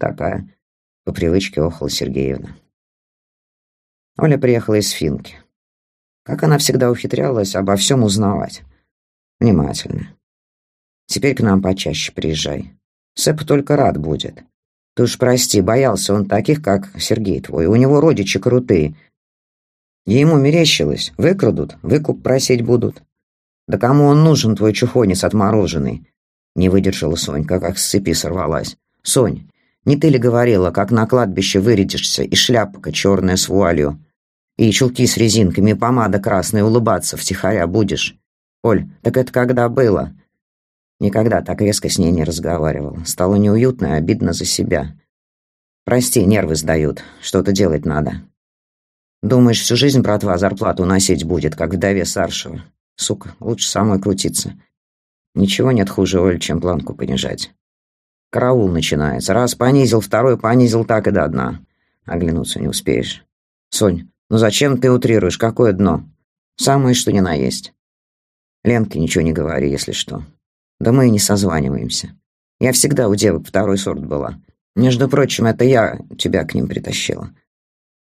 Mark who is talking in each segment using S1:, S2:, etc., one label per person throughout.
S1: такая», — по привычке охала Сергеевна. Оля приехала из Финки. Как она всегда ухитрялась обо всем узнавать. Внимательно. Теперь к нам почаще приезжай. Сэп только рад будет. Ты уж прости, боялся он таких, как Сергей твой. У него родичи крутые. Ему мерещилось. Выкрадут, выкуп просить будут. Да кому он нужен, твой чухонец отмороженный? Не выдержала Сонька, как с цепи сорвалась. Сонь, не ты ли говорила, как на кладбище вырядишься, и шляпка черная с вуалью, и чулки с резинками, помада красная, улыбаться втихаря будешь? Оль, так это когда было? Никогда так резко с ней не разговаривал. Стало неуютно и обидно за себя. Прости, нервы сдают. Что-то делать надо. Думаешь, всю жизнь братва зарплату носить будет, как вдове Саршева? Сука, лучше самой крутиться. Ничего нет хуже, Оль, чем планку понижать. Караул начинается. Раз понизил, второй понизил, так и до дна. Оглянуться не успеешь. Сонь, ну зачем ты утрируешь? Какое дно? Самое, что ни на есть. Ленке ничего не говори, если что. Да мы и не созваниваемся. Я всегда у девок второй сорт была. Между прочим, это я тебя к ним притащила.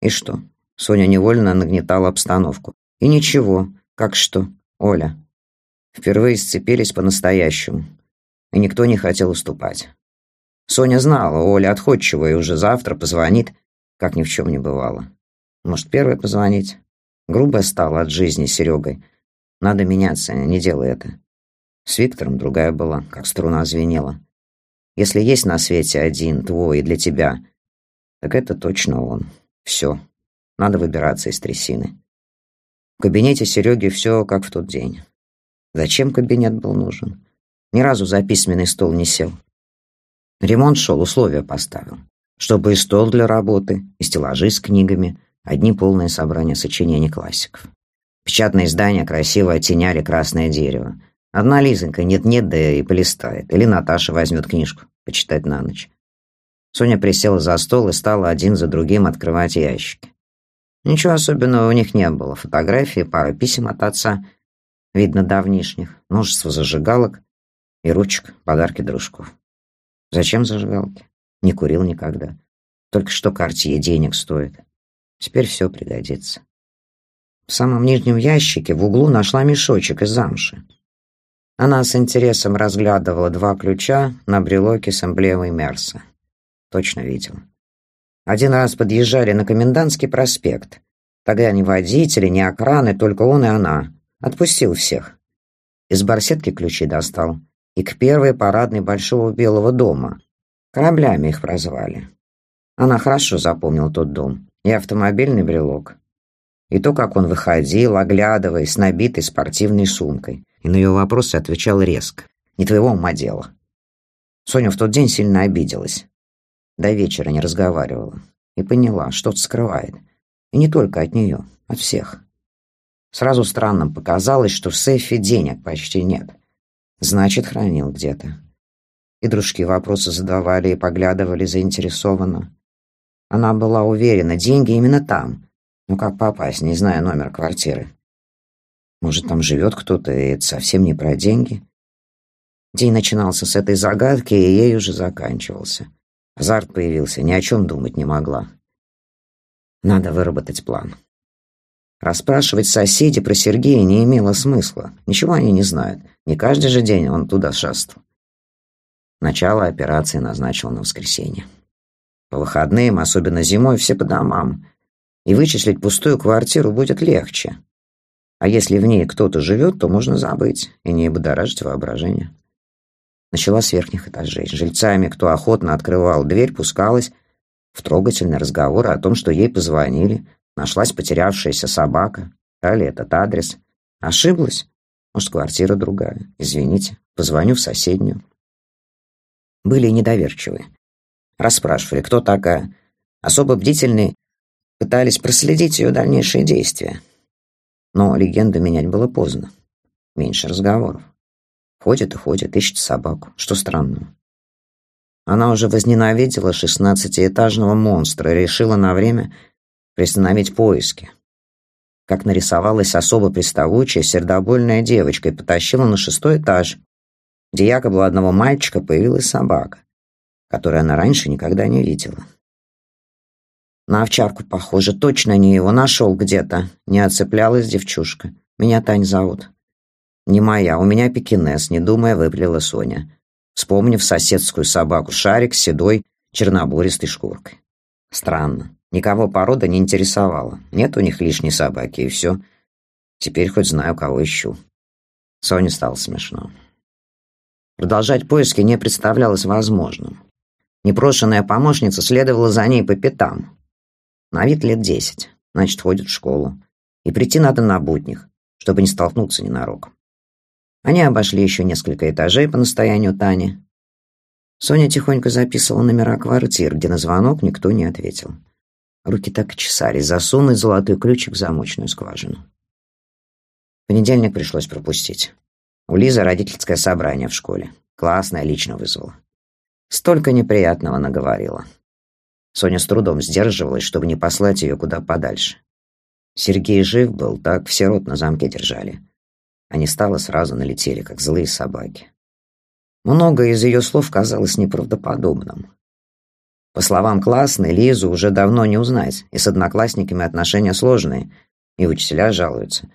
S1: И что? Соня невольно нагнетала обстановку. И ничего. Как что? Оля. Впервые сцепились по-настоящему. И никто не хотел уступать. Соня знала, Оля отходчивая уже завтра позвонит, как ни в чем не бывало. Может, первой позвонить? Грубая стала от жизни с Серегой. Надо меняться, не делай это. С Виктором другая была, как струна звенела. Если есть на свете один, твой и для тебя, так это точно он. Все. Надо выбираться из трясины. В кабинете Сереги все как в тот день. Зачем кабинет был нужен? Ни разу за письменный стол не сел. Ремонт шел, условия поставил. Чтобы и стол для работы, и стеллажи с книгами, одни полные собрания сочинений классиков. Печатные издания красиво оттеняли красное дерево. Одна Лизонька нет-нет, да и полистает. Или Наташа возьмет книжку, почитать на ночь. Соня присела за стол и стала один за другим открывать ящики. Ничего особенного у них не было. Фотографии, пара писем от отца, видно, давнишних, множество зажигалок и ручек, подарки дружков. Зачем зажигалки? Не курил никогда. Только что картье денег стоит. Теперь все пригодится. В самом нижнем ящике в углу нашла мешочек из замши. Она с интересом разглядывала два ключа на брелоке с эмблемой Мерса. Точно видела. Один раз подъезжали на Комендантский проспект. Тогда ни водители, ни охраны, только он и она. Отпустил всех. Из барсетки ключи достал. И к первой парадной Большого Белого дома. Кораблями их прозвали. Она хорошо запомнила тот дом. И автомобильный брелок. И то, как он выходил, оглядываясь, набитой спортивной сумкой и на ее вопросы отвечал резко. «Не твоего ума дело». Соня в тот день сильно обиделась. До вечера не разговаривала. И поняла, что-то скрывает. И не только от нее, от всех. Сразу странным показалось, что в сейфе денег почти нет. Значит, хранил где-то. И дружки вопросы задавали и поглядывали заинтересованно. Она была уверена, деньги именно там. Но как попасть, не зная номер квартиры? Может, там живет кто-то, и это совсем не про деньги? День начинался с этой загадки, и ей уже заканчивался. Азарт появился, ни о чем думать не могла. Надо выработать план. Расспрашивать соседей про Сергея не имело смысла. Ничего они не знают. Не каждый же день он туда шастал. Начало операции назначил на воскресенье. По выходным, особенно зимой, все по домам. И вычислить пустую квартиру будет легче. А если в ней кто-то живет, то можно забыть и не будоражить воображение. Начала с верхних этажей. Жильцами, кто охотно открывал дверь, пускалась в трогательный разговор о том, что ей позвонили. Нашлась потерявшаяся собака. Дали этот адрес. Ошиблась? Может, квартира другая. Извините, позвоню в соседнюю. Были недоверчивые. Расспрашивали, кто такая. Особо бдительные пытались проследить ее дальнейшие действия. Но легенду менять было поздно. Меньше разговоров. Ходит и ходит, ищет собаку. Что странного? Она уже возненавидела шестнадцатиэтажного монстра и решила на время приостановить поиски. Как нарисовалась особо приставучая, сердобольная девочка и потащила на шестой этаж, где якобы у одного мальчика появилась собака. который она раньше никогда не видела. На овчарку, похоже, точно не его нашел где-то. Не отцеплялась девчушка. Меня Тань зовут. Не моя, у меня пекинес, не думая, выплела Соня, вспомнив соседскую собаку Шарик с седой чернобуристой шкуркой. Странно. Никого порода не интересовала. Нет у них лишней собаки, и все. Теперь хоть знаю, кого ищу. Соне стало смешно. Продолжать поиски не представлялось возможным. Непрошенная помощница следовала за ней по пятам. На вид лет десять, значит, ходит в школу. И прийти надо на будних, чтобы не столкнуться ненароком. Они обошли еще несколько этажей по настоянию Тани. Соня тихонько записывала номера квартир, где на звонок никто не ответил. Руки так и чесались засунуть золотой ключик в замочную скважину. Понедельник пришлось пропустить. У Лизы родительское собрание в школе. Классное лично вызвала. Столько неприятного наговорила. Соня с трудом сдерживалась, чтобы не послать ее куда подальше. Сергей жив был, так все рот на замке держали. Они стало сразу налетели, как злые собаки. Многое из ее слов казалось неправдоподобным. По словам классной, Лизу уже давно не узнать, и с одноклассниками отношения сложные, и учителя жалуются.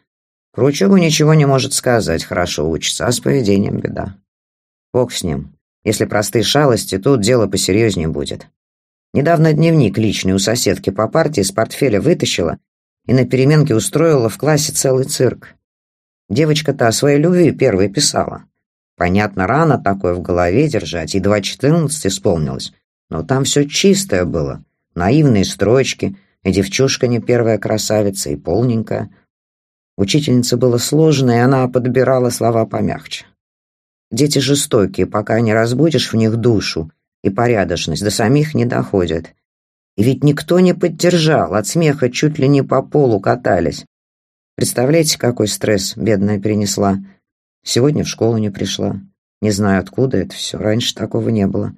S1: Про учебу ничего не может сказать, хорошо учится, а с поведением беда. Бог с ним. Если простые шалости, тут дело посерьезнее будет. Недавно дневник личный у соседки по партии с портфеля вытащила и на переменке устроила в классе целый цирк. Девочка-то о своей любви первой писала. Понятно, рано такое в голове держать, едва четырнадцать исполнилось. Но там все чистое было. Наивные строчки, и девчушка не первая красавица, и полненькая. Учительнице было сложно, и она подбирала слова помягче. Дети жестокие, пока не разбудишь в них душу, и порядочность до самих не доходят. И ведь никто не поддержал, от смеха чуть ли не по полу катались. Представляете, какой стресс бедная перенесла. Сегодня в школу не пришла. Не знаю, откуда это все, раньше такого не было.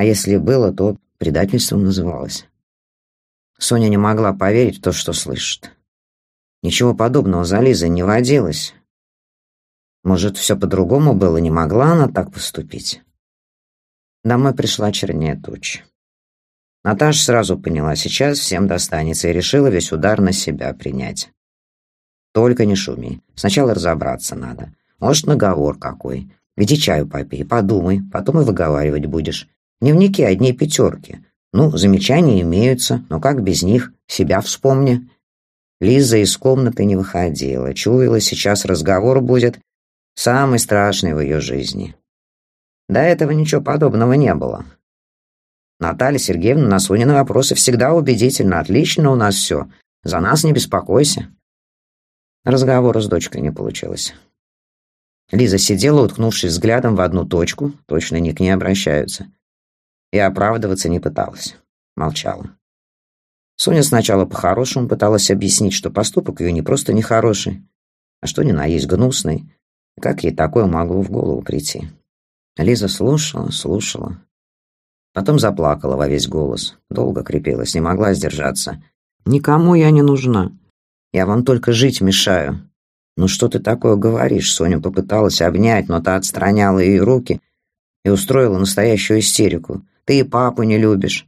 S1: А если было, то предательством называлось. Соня не могла поверить в то, что слышит. Ничего подобного за Лизой не водилось. Может, все по-другому было, не могла она так поступить? Домой пришла чернее тучи. Наташа сразу поняла, сейчас всем достанется, и решила весь удар на себя принять. Только не шуми. Сначала разобраться надо. Может, наговор какой. Веди чаю попей, подумай, потом и выговаривать будешь. Дневники одни пятерки. Ну, замечания имеются, но как без них? Себя вспомни. Лиза из комнаты не выходила. Чуяла, сейчас разговор будет самый страшный в ее жизни. До этого ничего подобного не было. Наталья Сергеевна на Сонины вопросы всегда убедительно. Отлично у нас все. За нас не беспокойся. Разговора с дочкой не получилось. Лиза сидела, уткнувшись взглядом в одну точку, точно ни к ней обращаются. И оправдываться не пыталась. Молчала. Соня сначала по-хорошему пыталась объяснить, что поступок ее не просто нехороший, а что ни на есть гнусный. Как ей такое могло в голову прийти? Лиза слушала, слушала. Потом заплакала во весь голос. Долго крепилась, не могла сдержаться. «Никому я не нужна. Я вам только жить мешаю». «Ну что ты такое говоришь?» Соня попыталась обнять, но та отстраняла ее руки и устроила настоящую истерику. «Ты и папу не любишь.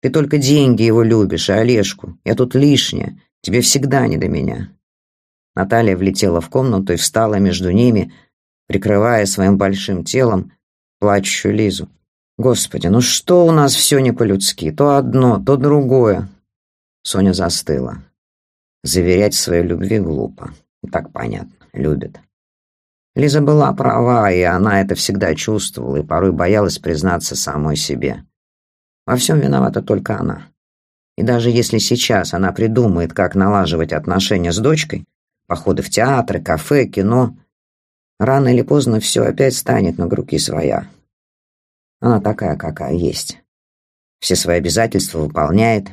S1: Ты только деньги его любишь, и Олежку. Я тут лишняя. Тебе всегда не до меня». Наталья влетела в комнату и встала между ними, прикрывая своим большим телом плачущую Лизу. «Господи, ну что у нас все не по-людски? То одно, то другое». Соня застыла. Заверять в своей любви глупо. Так понятно, любит. Лиза была права, и она это всегда чувствовала, и порой боялась признаться самой себе. Во всем виновата только она. И даже если сейчас она придумает, как налаживать отношения с дочкой, походы в театры, кафе, кино, Рано или поздно все опять станет на груди своя. Она такая, какая есть. Все свои обязательства выполняет,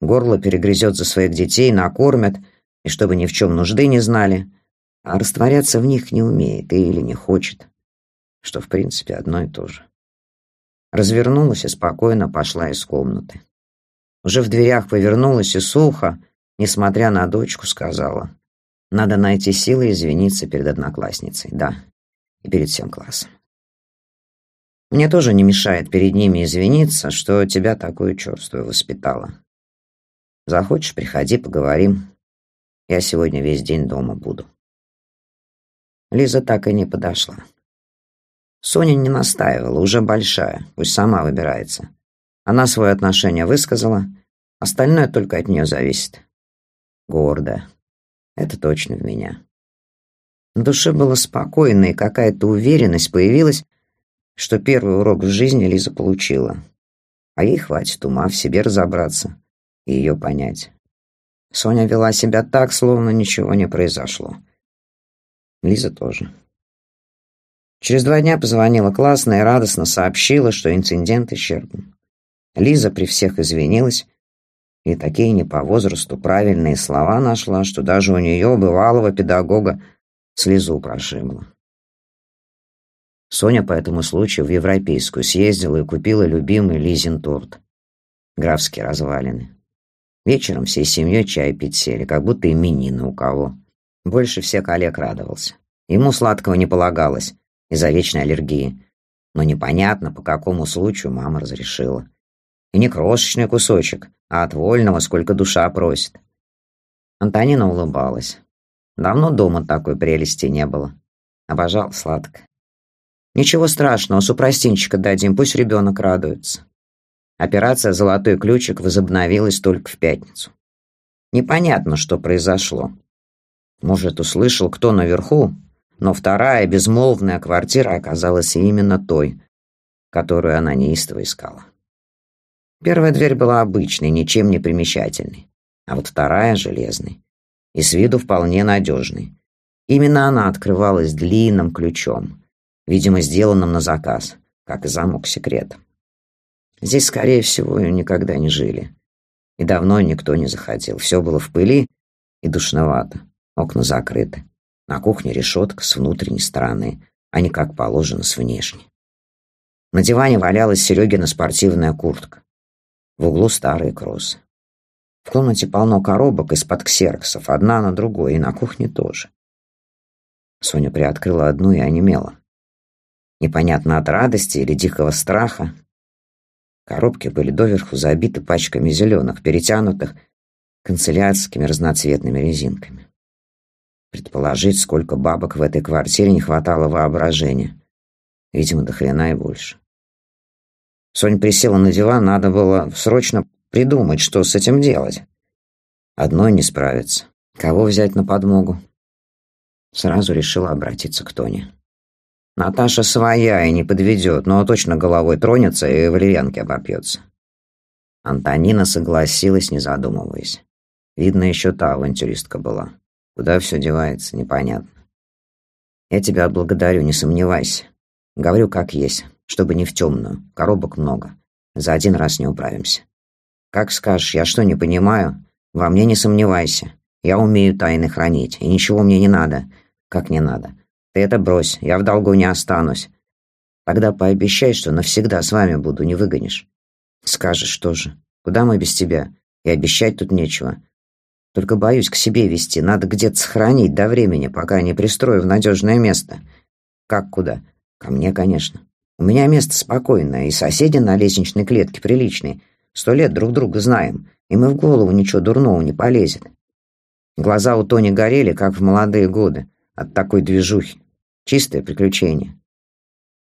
S1: горло перегрызет за своих детей, накормят, и чтобы ни в чем нужды не знали, а растворяться в них не умеет или не хочет, что в принципе одно и то же. Развернулась и спокойно пошла из комнаты. Уже в дверях повернулась и сухо, несмотря на дочку, сказала — надо найти силы извиниться перед одноклассницей, да, и перед всем классом. Мне тоже не мешает перед ними извиниться, что тебя такую черствую воспитала. Захочешь, приходи, поговорим. Я сегодня весь день дома буду. Лиза так и не подошла. Соня не настаивала, уже большая, пусть сама выбирается. Она свое отношение высказала, остальное только от нее зависит. Гордая. Это точно в меня. На душе было спокойно, и какая-то уверенность появилась, что первый урок в жизни Лиза получила. А ей хватит ума в себе разобраться и ее понять. Соня вела себя так, словно ничего не произошло. Лиза тоже. Через два дня позвонила классная и радостно сообщила, что инцидент исчерпан. Лиза при всех извинилась и такие не по возрасту правильные слова нашла, что даже у нее, бывалого педагога, слезу прошибла. Соня по этому случаю в Европейскую съездила и купила любимый Лизин торт. Графские развалины. Вечером всей семьей чай пить сели, как будто именины у кого. Больше всех Олег радовался. Ему сладкого не полагалось из-за вечной аллергии. Но непонятно, по какому случаю мама разрешила. И не крошечный кусочек, а от вольного, сколько душа просит. Антонина улыбалась. Давно дома такой прелести не было. Обожал сладко. Ничего страшного, супрастинчика дадим, пусть ребенок радуется. Операция «Золотой ключик» возобновилась только в пятницу. Непонятно, что произошло. Может, услышал кто наверху, но вторая безмолвная квартира оказалась именно той, которую она неистово искала. Первая дверь была обычной, ничем не примечательной, а вот вторая — железной и с виду вполне надежной. Именно она открывалась длинным ключом, видимо, сделанным на заказ, как и замок секрет. Здесь, скорее всего, никогда не жили. И давно никто не заходил. Все было в пыли и душновато. Окна закрыты. На кухне решетка с внутренней стороны, а не как положено с внешней. На диване валялась Серегина спортивная куртка. В углу старые кроссы. В комнате полно коробок из-под ксероксов, одна на другой, и на кухне тоже. Соня приоткрыла одну и онемела. Непонятно от радости или дикого страха. Коробки были доверху забиты пачками зеленых, перетянутых канцелярскими разноцветными резинками. Предположить, сколько бабок в этой квартире не хватало воображения. Видимо, до хрена и больше. Соня присела на диван, надо было срочно придумать, что с этим делать. Одной не справиться. Кого взять на подмогу? Сразу решила обратиться к Тоне. Наташа своя и не подведет, но точно головой тронется и валерьянки обопьется. Антонина согласилась, не задумываясь. Видно, еще та авантюристка была. Куда все девается, непонятно. Я тебя отблагодарю, не сомневайся. Говорю, как есть, чтобы не в темную. Коробок много. За один раз не управимся. Как скажешь, я что, не понимаю? Во мне не сомневайся. Я умею тайны хранить, и ничего мне не надо. Как не надо? Ты это брось, я в долгу не останусь. Тогда пообещай, что навсегда с вами буду, не выгонишь. Скажешь, что же? Куда мы без тебя? И обещать тут нечего. Только боюсь к себе вести, надо где-то сохранить до времени, пока не пристрою в надежное место. Как куда? Ко мне, конечно. У меня место спокойное, и соседи на лестничной клетке приличные. Сто лет друг друга знаем, и мы в голову ничего дурного не полезет. Глаза у Тони горели, как в молодые годы, от такой движухи. Чистое приключение.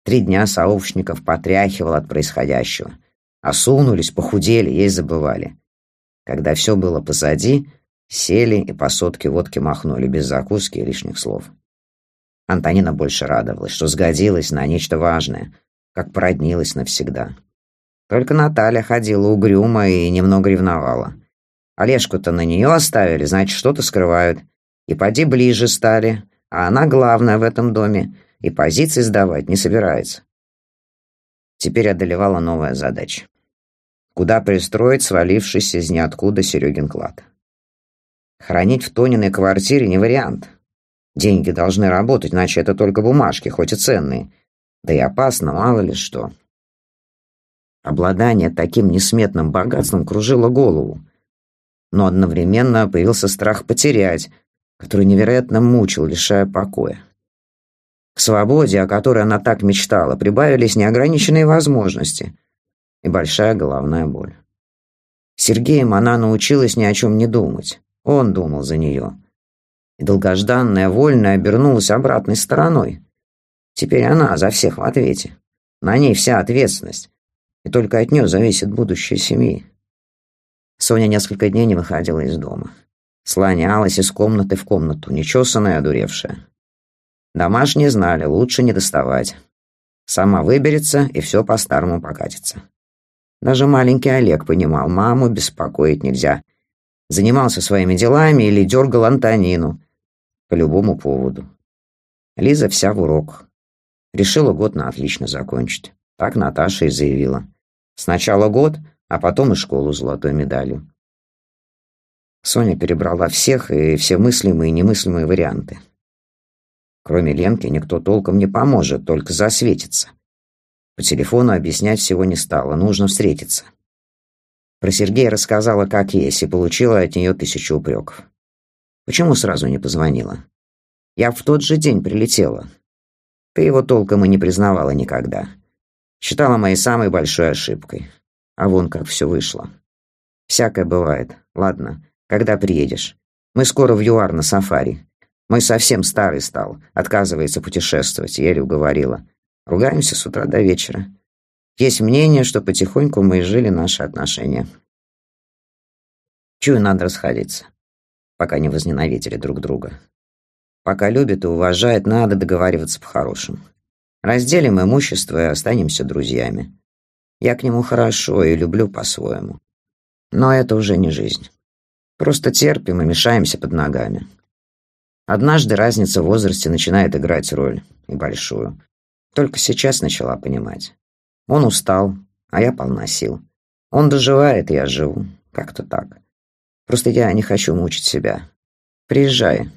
S1: Три дня сообщников потряхивал от происходящего. Осунулись, похудели, есть забывали. Когда все было позади, Сели и по сотке водки махнули, без закуски и лишних слов. Антонина больше радовалась, что сгодилась на нечто важное, как породнилась навсегда. Только Наталья ходила угрюмо и немного ревновала. Олежку-то на нее оставили, значит, что-то скрывают. И поди ближе стали, а она главная в этом доме, и позиции сдавать не собирается. Теперь одолевала новая задача. Куда пристроить свалившийся из ниоткуда Серегин клад? Хранить в Тониной квартире не вариант. Деньги должны работать, иначе это только бумажки, хоть и ценные. Да и опасно, мало ли что. Обладание таким несметным богатством кружило голову. Но одновременно появился страх потерять, который невероятно мучил, лишая покоя. К свободе, о которой она так мечтала, прибавились неограниченные возможности и большая головная боль. Сергеем она научилась ни о чем не думать. Он думал за нее. И долгожданная вольная обернулась обратной стороной. Теперь она за всех в ответе. На ней вся ответственность. И только от нее зависит будущее семьи. Соня несколько дней не выходила из дома. Слонялась из комнаты в комнату, нечесанная, одуревшая. Домашние знали, лучше не доставать. Сама выберется, и все по-старому покатится. Даже маленький Олег понимал, маму беспокоить нельзя. Занимался своими делами или дергал Антонину. По любому поводу. Лиза вся в урок. Решила год на отлично закончить. Так Наташа и заявила. Сначала год, а потом и школу золотой медалью. Соня перебрала всех и все мыслимые и немыслимые варианты. Кроме Ленки никто толком не поможет, только засветится. По телефону объяснять всего не стала, нужно встретиться. Про Сергея рассказала как есть и получила от нее тысячу упреков. Почему сразу не позвонила? Я в тот же день прилетела. Ты его толком и не признавала никогда. Считала моей самой большой ошибкой. А вон как все вышло. Всякое бывает. Ладно, когда приедешь? Мы скоро в ЮАР на сафари. Мой совсем старый стал, отказывается путешествовать, еле уговорила. Ругаемся с утра до вечера. Есть мнение, что потихоньку мы жили наши отношения. Чую, надо расходиться, пока не возненавидели друг друга. Пока любят и уважают, надо договариваться по-хорошему. Разделим имущество и останемся друзьями. Я к нему хорошо и люблю по-своему. Но это уже не жизнь. Просто терпим и мешаемся под ногами. Однажды разница в возрасте начинает играть роль, и большую. Только сейчас начала понимать. Он устал, а я полна сил. Он доживает, я живу. Как-то так. Просто я не хочу мучить себя. Приезжай.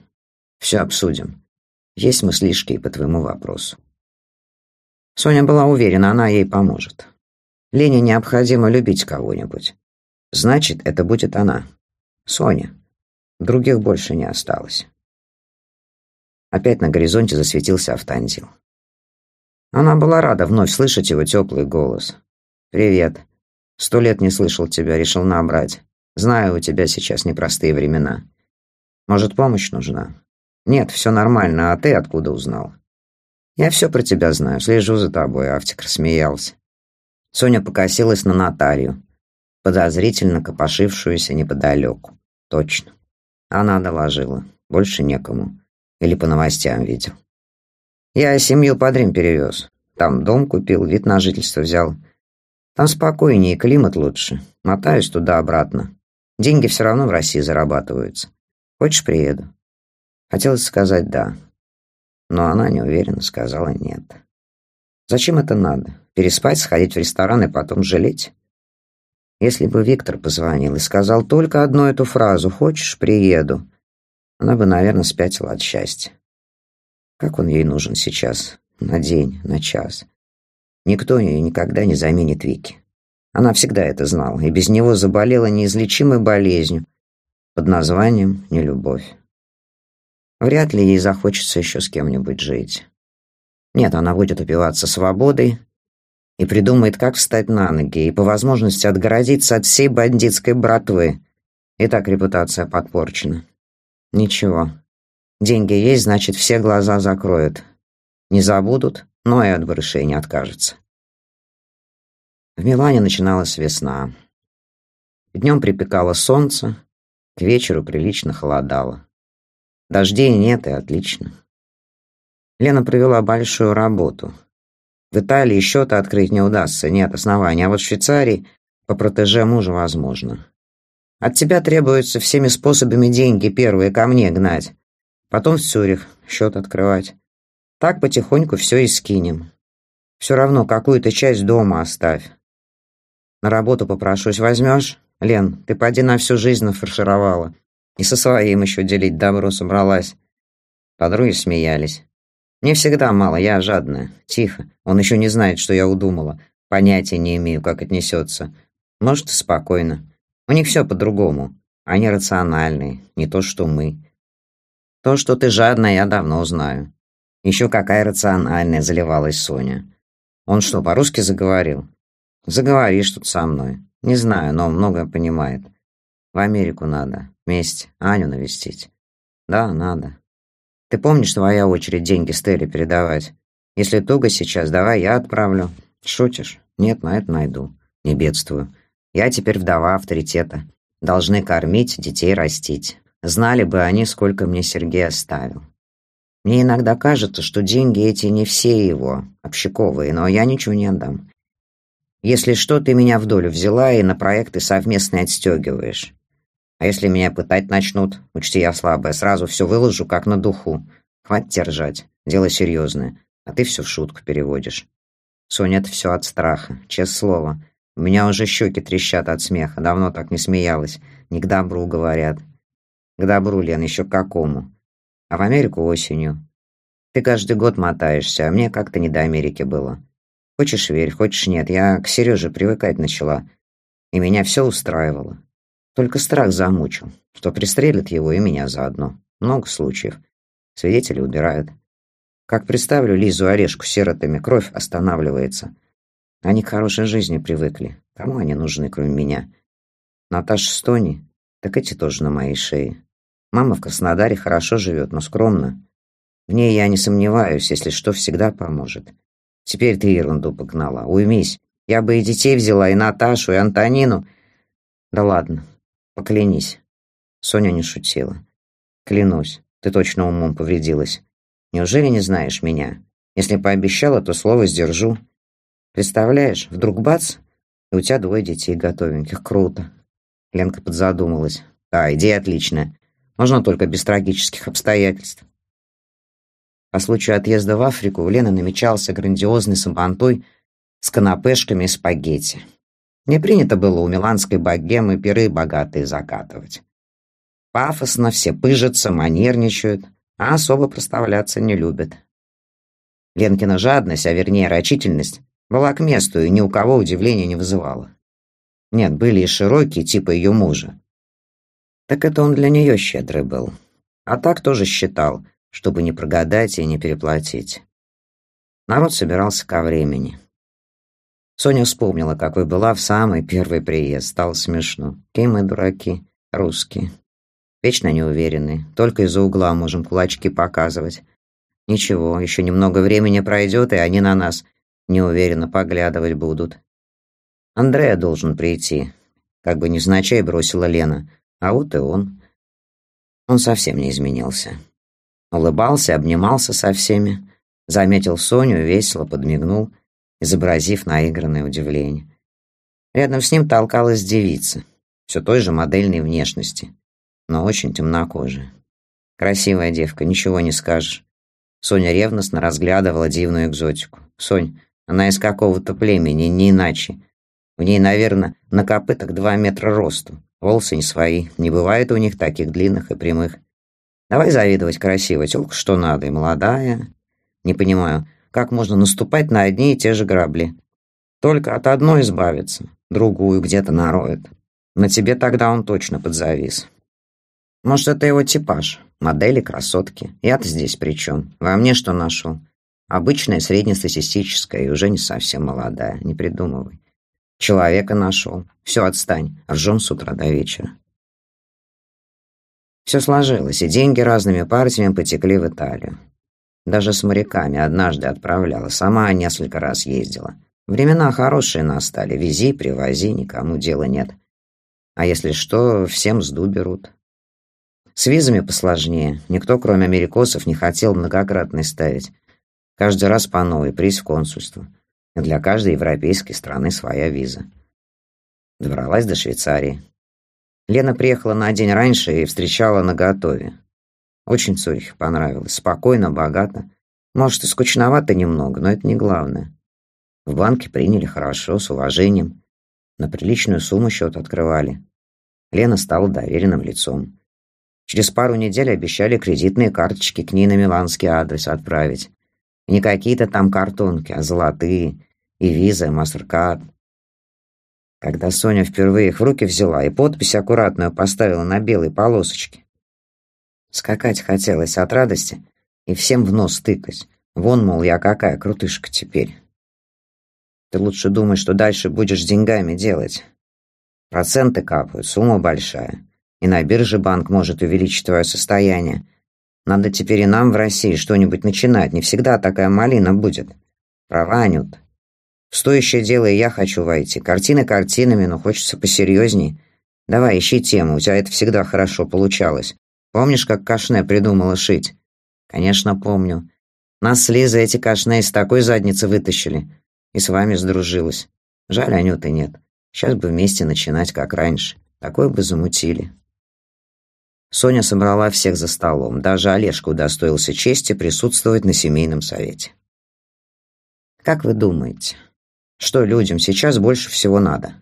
S1: Все обсудим. Есть мыслишки и по твоему вопросу. Соня была уверена, она ей поможет. Лене необходимо любить кого-нибудь. Значит, это будет она. Соня. Других больше не осталось. Опять на горизонте засветился Автантил. Она была рада вновь слышать его теплый голос. «Привет. Сто лет не слышал тебя, решил набрать. Знаю, у тебя сейчас непростые времена. Может, помощь нужна?» «Нет, все нормально, а ты откуда узнал?» «Я все про тебя знаю, слежу за тобой», — Автик рассмеялся. Соня покосилась на Наталью, подозрительно копошившуюся неподалеку. Точно. Она доложила. Больше некому. Или по новостям видел. Я семью под Рим перевез. Там дом купил, вид на жительство взял. Там спокойнее, климат лучше. Мотаюсь туда-обратно. Деньги все равно в России зарабатываются. Хочешь, приеду?» Хотелось сказать «да». Но она неуверенно сказала «нет». Зачем это надо? Переспать, сходить в ресторан и потом жалеть? Если бы Виктор позвонил и сказал только одну эту фразу «Хочешь, приеду», она бы, наверное, спятила от счастья. Как он ей нужен сейчас? На день, на час. Никто ее никогда не заменит Вики. Она всегда это знала, и без него заболела неизлечимой болезнью под названием «нелюбовь». Вряд ли ей захочется еще с кем-нибудь жить. Нет, она будет упиваться свободой и придумает, как встать на ноги и по возможности отгородиться от всей бандитской братвы. И так репутация подпорчена. Ничего. Деньги есть, значит, все глаза закроют. Не забудут, но и от барышей не откажется. В Милане начиналась весна. Днем припекало солнце, к вечеру прилично холодало. Дождей нет, и отлично. Лена провела большую работу. В Италии счета открыть не удастся, нет оснований, а вот в Швейцарии по протеже мужа возможно. От тебя требуется всеми способами деньги первые ко мне гнать. Потом в Цюрих счет открывать. Так потихоньку все и скинем. Все равно какую-то часть дома оставь. На работу попрошусь, возьмешь? Лен, ты поди на всю жизнь нафаршировала. И со своим еще делить добро собралась. Подруги смеялись. Мне всегда мало, я жадная. Тихо. Он еще не знает, что я удумала. Понятия не имею, как отнесется. Может, спокойно. У них все по-другому. Они рациональные, не то что мы. То, что ты жадная, я давно знаю. Еще какая рациональная заливалась Соня. Он что, по-русски заговорил? Заговоришь тут со мной. Не знаю, но многое понимает. В Америку надо. Вместе. Аню навестить. Да, надо. Ты помнишь, твоя очередь деньги Стелле передавать? Если туго сейчас, давай я отправлю. Шутишь? Нет, на это найду. Не бедствую. Я теперь вдова авторитета. Должны кормить, детей растить. Знали бы они, сколько мне Сергей оставил. Мне иногда кажется, что деньги эти не все его, общаковые, но я ничего не отдам. Если что, ты меня в долю взяла и на проекты совместные отстегиваешь. А если меня пытать начнут, учти, я слабая, сразу все выложу, как на духу. Хватит держать, дело серьезное, а ты все в шутку переводишь. Соня, это все от страха, честное слово. У меня уже щеки трещат от смеха, давно так не смеялась. Не к добру, говорят. К добру, Лен, еще к какому? А в Америку осенью. Ты каждый год мотаешься, а мне как-то не до Америки было. Хочешь верь, хочешь нет, я к Сереже привыкать начала. И меня все устраивало. Только страх замучил, что пристрелят его и меня заодно. Много случаев. Свидетели убирают. Как представлю Лизу Орешку сиротами, кровь останавливается. Они к хорошей жизни привыкли. Кому они нужны, кроме меня? Наташа Стони? Так эти тоже на моей шее. Мама в Краснодаре хорошо живет, но скромно. В ней я не сомневаюсь, если что, всегда поможет. Теперь ты ерунду погнала. Уймись. Я бы и детей взяла, и Наташу, и Антонину. Да ладно, поклянись. Соня не шутила. Клянусь, ты точно умом повредилась. Неужели не знаешь меня? Если пообещала, то слово сдержу. Представляешь, вдруг бац, и у тебя двое детей готовеньких. Круто. Ленка подзадумалась. Да, идея отличная. Можно только без трагических обстоятельств. По случаю отъезда в Африку у Лены намечался грандиозный сабантуй с канапешками и спагетти. Не принято было у миланской богемы пиры богатые закатывать. Пафосно, все пыжатся, манерничают, а особо проставляться не любят. Ленкина жадность, а вернее рачительность, была к месту и ни у кого удивления не вызывала. Нет, были и широкие, типа ее мужа. Так это он для нее щедрый был. А так тоже считал, чтобы не прогадать и не переплатить. Народ собирался ко времени. Соня вспомнила, какой была в самый первый приезд. Стало смешно. Какие мы дураки, русские. Вечно неуверенные. Только из-за угла можем кулачки показывать. Ничего, еще немного времени пройдет, и они на нас неуверенно поглядывать будут. Андрея должен прийти. Как бы невзначай бросила Лена. А вот и он. Он совсем не изменился. Улыбался, обнимался со всеми. Заметил Соню, весело подмигнул, изобразив наигранное удивление. Рядом с ним толкалась девица, все той же модельной внешности, но очень темнокожая. Красивая девка, ничего не скажешь. Соня ревностно разглядывала дивную экзотику. Сонь, она из какого-то племени, не иначе. В ней, наверное, на копытах два метра росту. Волосы не свои, не бывает у них таких длинных и прямых. Давай завидовать красивой, тёлка что надо, и молодая. Не понимаю, как можно наступать на одни и те же грабли? Только от одной избавиться, другую где-то нароет. На тебе тогда он точно подзавис. Может, это его типаж, модели, красотки. Я-то здесь при чем? Во мне что нашел? Обычная среднестатистическая и уже не совсем молодая, не придумывай. Человека нашел. Все, отстань. Ржем с утра до вечера. Все сложилось, и деньги разными партиями потекли в Италию. Даже с моряками однажды отправляла, сама несколько раз ездила. Времена хорошие настали, вези, привози, никому дела нет. А если что, всем мзду берут. С визами посложнее, никто, кроме америкосов, не хотел многократной ставить. Каждый раз по новой, приз в консульство. Для каждой европейской страны своя виза. Добралась до Швейцарии. Лена приехала на день раньше и встречала на готове. Очень Цюрих понравилось. Спокойно, богато. Может, и скучновато немного, но это не главное. В банке приняли хорошо, с уважением. На приличную сумму счет открывали. Лена стала доверенным лицом. Через пару недель обещали кредитные карточки к ней на миланский адрес отправить. Не какие-то там картонки, а золотые. И виза, и мастер-карт. Когда Соня впервые их в руки взяла и подпись аккуратную поставила на белой полосочке. Скакать хотелось от радости и всем в нос тыкать. Вон, мол, я какая крутышка теперь. Ты лучше думай, что дальше будешь деньгами делать. Проценты капают, сумма большая. И на бирже банк может увеличить твое состояние. Надо теперь и нам в России что-нибудь начинать. Не всегда такая малина будет. Права, Анют. Стоящее дело и я хочу войти. Картины картинами, но хочется посерьезней. Давай, ищи тему, у тебя это всегда хорошо получалось. Помнишь, как Кашне придумала шить? Конечно, помню. Нас с Лизой эти Кашне из такой задницы вытащили. И с вами сдружилась. Жаль, Анюты нет. Сейчас бы вместе начинать, как раньше. Такое бы замутили. Соня собрала всех за столом. Даже Олежка удостоился чести присутствовать на семейном совете. Как вы думаете, что людям сейчас больше всего надо?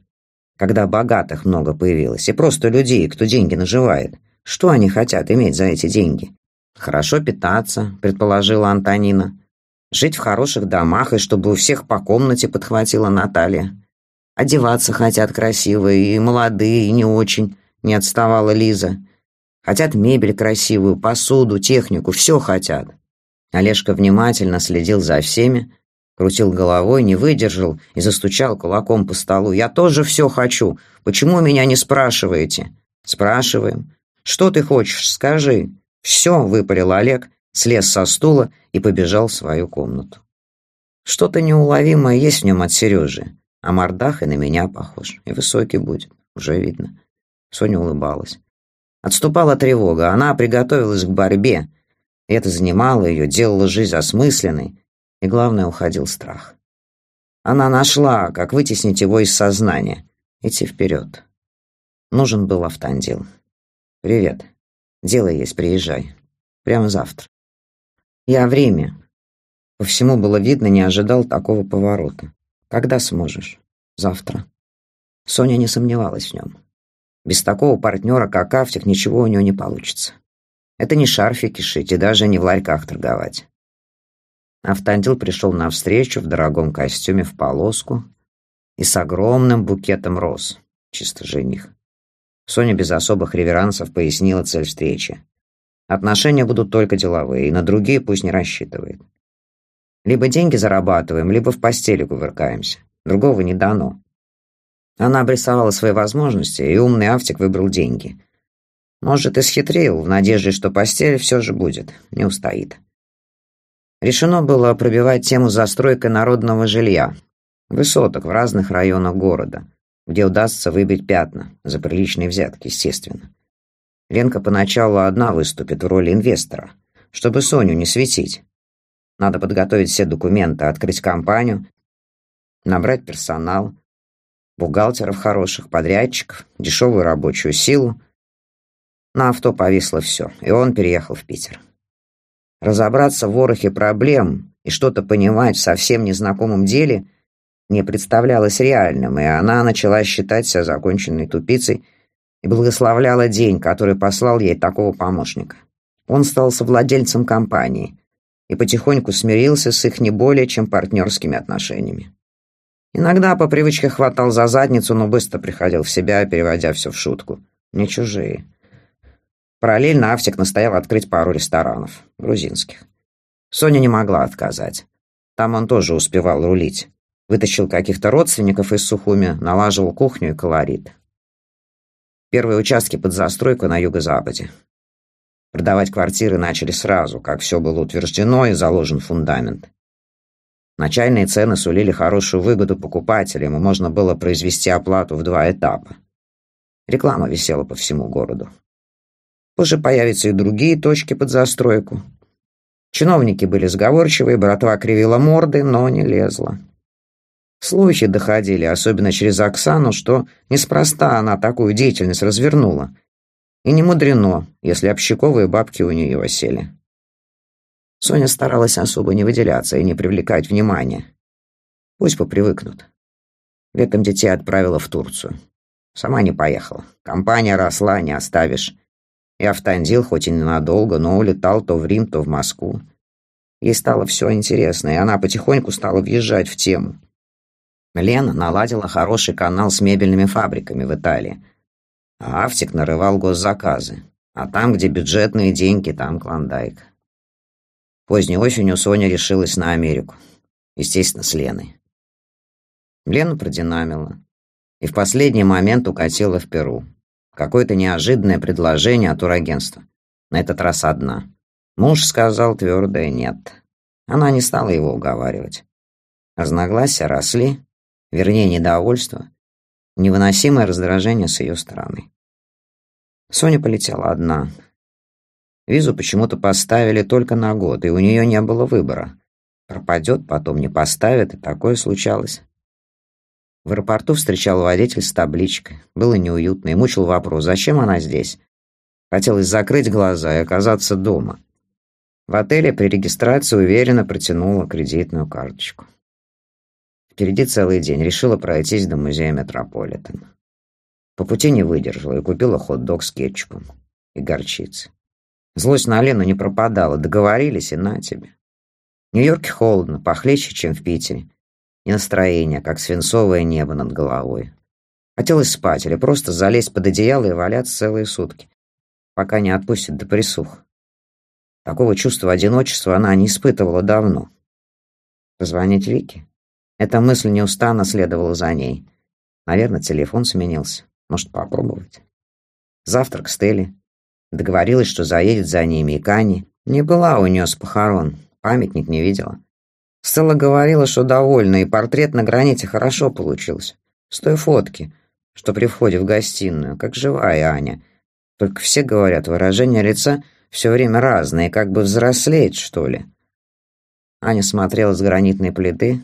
S1: Когда богатых много появилось, и просто людей, кто деньги наживает, что они хотят иметь за эти деньги? Хорошо питаться, предположила Антонина. Жить в хороших домах, и чтобы у всех по комнате подхватила Наталья. Одеваться хотят красиво, и молодые, и не очень, не отставала Лиза. Хотят мебель красивую, посуду, технику, все хотят. Олежка внимательно следил за всеми, крутил головой, не выдержал и застучал кулаком по столу. «Я тоже все хочу. Почему меня не спрашиваете?» «Спрашиваем. Что ты хочешь, скажи». «Все», — выпалил Олег, слез со стула и побежал в свою комнату. Что-то неуловимое есть в нем от Сережи, а мордах и на меня похож, и высокий будет, уже видно. Соня улыбалась. Отступала тревога, она приготовилась к борьбе. Это занимало ее, делало жизнь осмысленной, и, главное, уходил страх. Она нашла, как вытеснить его из сознания, идти вперед. Нужен был автандил. «Привет. Дело есть, приезжай. Прямо завтра». «Я в Риме». По всему было видно, не ожидал такого поворота. «Когда сможешь?» «Завтра». Соня не сомневалась в нем. Без такого партнера, как Автик, ничего у него не получится. Это не шарфики шить и даже не в ларьках торговать. Автандил пришел навстречу в дорогом костюме в полоску и с огромным букетом роз, чисто жених. Соня без особых реверансов пояснила цель встречи. Отношения будут только деловые, и на другие пусть не рассчитывает. Либо деньги зарабатываем, либо в постели кувыркаемся. Другого не дано. Она обрисовала свои возможности, и умный Автик выбрал деньги. Может, и схитрил, в надежде, что постель все же будет, не устоит. Решено было пробивать тему застройкой народного жилья, высоток в разных районах города, где удастся выбить пятна, за приличные взятки, естественно. Ленка поначалу одна выступит в роли инвестора, чтобы Соню не светить. Надо подготовить все документы, открыть компанию, набрать персонал, бухгалтеров хороших, подрядчиков, дешевую рабочую силу. На авто повисло все, и он переехал в Питер. Разобраться в ворохе проблем и что-то понимать в совсем незнакомом деле не представлялось реальным, и она начала считать себя законченной тупицей и благословляла день, который послал ей такого помощника. Он стал совладельцем компании и потихоньку смирился с их не более чем партнерскими отношениями. Иногда по привычке хватал за задницу, но быстро приходил в себя, переводя все в шутку. Не чужие. Параллельно Автик настоял открыть пару ресторанов, грузинских. Соня не могла отказать. Там он тоже успевал рулить. Вытащил каких-то родственников из Сухуми, налаживал кухню и колорит. Первые участки под застройку на юго-западе. Продавать квартиры начали сразу, как все было утверждено и заложен фундамент. Начальные цены сулили хорошую выгоду покупателям, и можно было произвести оплату в два этапа. Реклама висела по всему городу. Позже появятся и другие точки под застройку. Чиновники были сговорчивые, братва кривила морды, но не лезла. Слухи доходили, особенно через Оксану, что неспроста она такую деятельность развернула. И не мудрено, если общаковые бабки у нее осели. Соня старалась особо не выделяться и не привлекать внимания. Пусть попривыкнут. Летом детей отправила в Турцию. Сама не поехала. Компания росла, не оставишь. И Автандил, хоть и ненадолго, но улетал то в Рим, то в Москву. Ей стало все интересно, и она потихоньку стала въезжать в тему. Лена наладила хороший канал с мебельными фабриками в Италии. А Автик нарывал госзаказы. А там, где бюджетные деньги, там клондайк. Поздней осенью Соня решилась на Америку. Естественно, с Леной. Лена продинамила. И в последний момент укатила в Перу. Какое-то неожиданное предложение от турагентства. На этот раз одна. Муж сказал твердое «нет». Она не стала его уговаривать. Разногласия росли, вернее, недовольство, невыносимое раздражение с ее стороны. Соня полетела одна. Визу почему-то поставили только на год, и у нее не было выбора. Пропадет, потом не поставят, и такое случалось. В аэропорту встречал водитель с табличкой. Было неуютно и мучил вопрос, зачем она здесь? Хотелось закрыть глаза и оказаться дома. В отеле при регистрации уверенно протянула кредитную карточку. Впереди целый день. Решила пройтись до музея Метрополитен. По пути не выдержала и купила хот-дог с кетчупом и горчицей. Злость на Лену не пропадала. Договорились, и на тебе. В Нью-Йорке холодно, похлеще, чем в Питере. И настроение, как свинцовое небо над головой. Хотелось спать или просто залезть под одеяло и валяться целые сутки, пока не отпустит до присух. Такого чувства одиночества она не испытывала давно. Позвонить Вике? Эта мысль неустанно следовала за ней. Наверное, телефон сменился. Может, попробовать? Завтрак с Телли. Договорилась, что заедет за ними, и Кани. Не была у нее с похорон. Памятник не видела. Стелла говорила, что довольна, и портрет на граните хорошо получился. С той фотки, что при входе в гостиную, как живая Аня. Только все говорят, выражение лица — все время разные, как бы взрослеет, что ли. Аня смотрела с гранитной плиты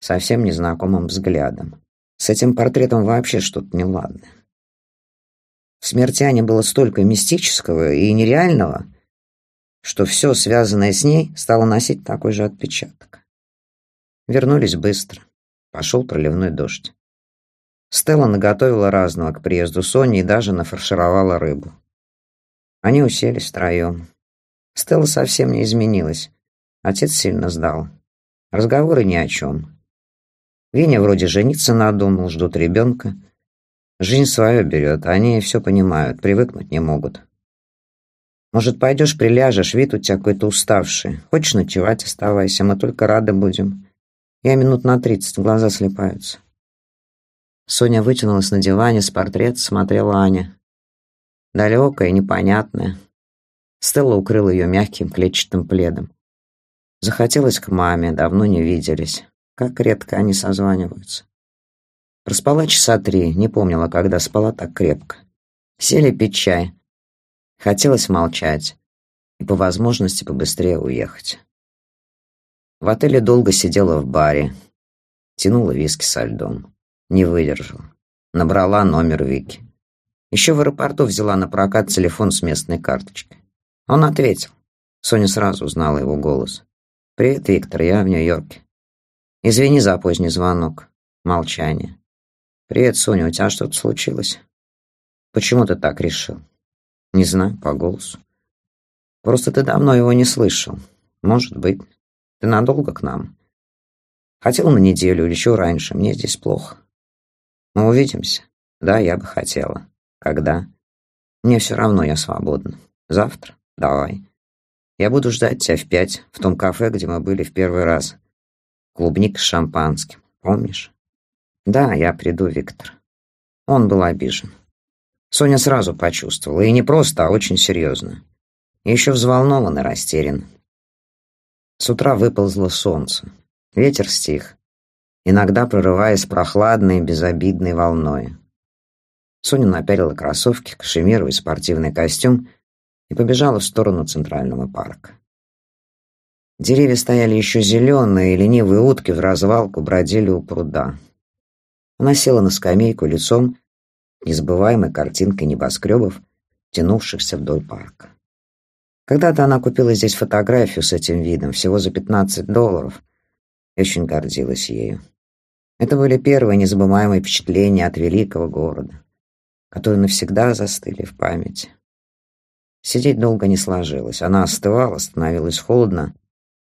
S1: совсем незнакомым взглядом. С этим портретом вообще что-то неладно. В смерти Ани было столько мистического и нереального, что все, связанное с ней, стало носить такой же отпечаток. Вернулись быстро. Пошел проливной дождь. Стелла наготовила разного к приезду Сони и даже нафаршировала рыбу. Они уселись втроем. Стелла совсем не изменилась. Отец сильно сдал. Разговоры ни о чем. Виня вроде жениться надумал, ждут ребенка. Жизнь свое берет, они все понимают, привыкнуть не могут. Может, пойдешь приляжешь, вид у тебя какой-то уставший. Хочешь ночевать, оставайся, мы только рады будем. Я минут на тридцать, глаза слепаются. Соня вытянулась на диване с портрет, смотрела Аня. Далекая, непонятная. Стелла укрыла ее мягким клетчатым пледом. Захотелось к маме, давно не виделись. Как редко они созваниваются. Проспала часа три, не помнила, когда спала так крепко. Сели пить чай. Хотелось молчать и по возможности побыстрее уехать. В отеле долго сидела в баре, тянула виски со льдом. Не выдержала. Набрала номер Вики. Еще в аэропорту взяла на прокат телефон с местной карточкой. Он ответил. Соня сразу узнала его голос. «Привет, Виктор, я в Нью-Йорке. Извини за поздний звонок. Молчание. Привет, Соня, у тебя что-то случилось? Почему ты так решил? Не знаю, по голосу. Просто ты давно его не слышал. Может быть. Ты надолго к нам? Хотел на неделю или еще раньше. Мне здесь плохо. Мы увидимся. Да, я бы хотела. Когда? Мне все равно, я свободна. Завтра? Давай. Я буду ждать тебя в пять, в том кафе, где мы были в первый раз. Клубник с шампанским. Помнишь? Да, я приду, Виктор. Он был обижен. Соня сразу почувствовала, и не просто, а очень серьезно. еще взволнован и растерян. С утра выползло солнце. Ветер стих, иногда прорываясь прохладной, безобидной волной. Соня напялила кроссовки, кашемировый спортивный костюм и побежала в сторону Центрального парка. Деревья стояли еще зеленые, и ленивые утки в развалку бродили у пруда. Она села на скамейку лицом незабываемой картинкой небоскребов, тянувшихся вдоль парка. Когда-то она купила здесь фотографию с этим видом, всего за 15 долларов, и очень гордилась ею. Это были первые незабываемые впечатления от великого города которые навсегда застыли в памяти. Сидеть долго не сложилось. Она остывала, становилось холодно.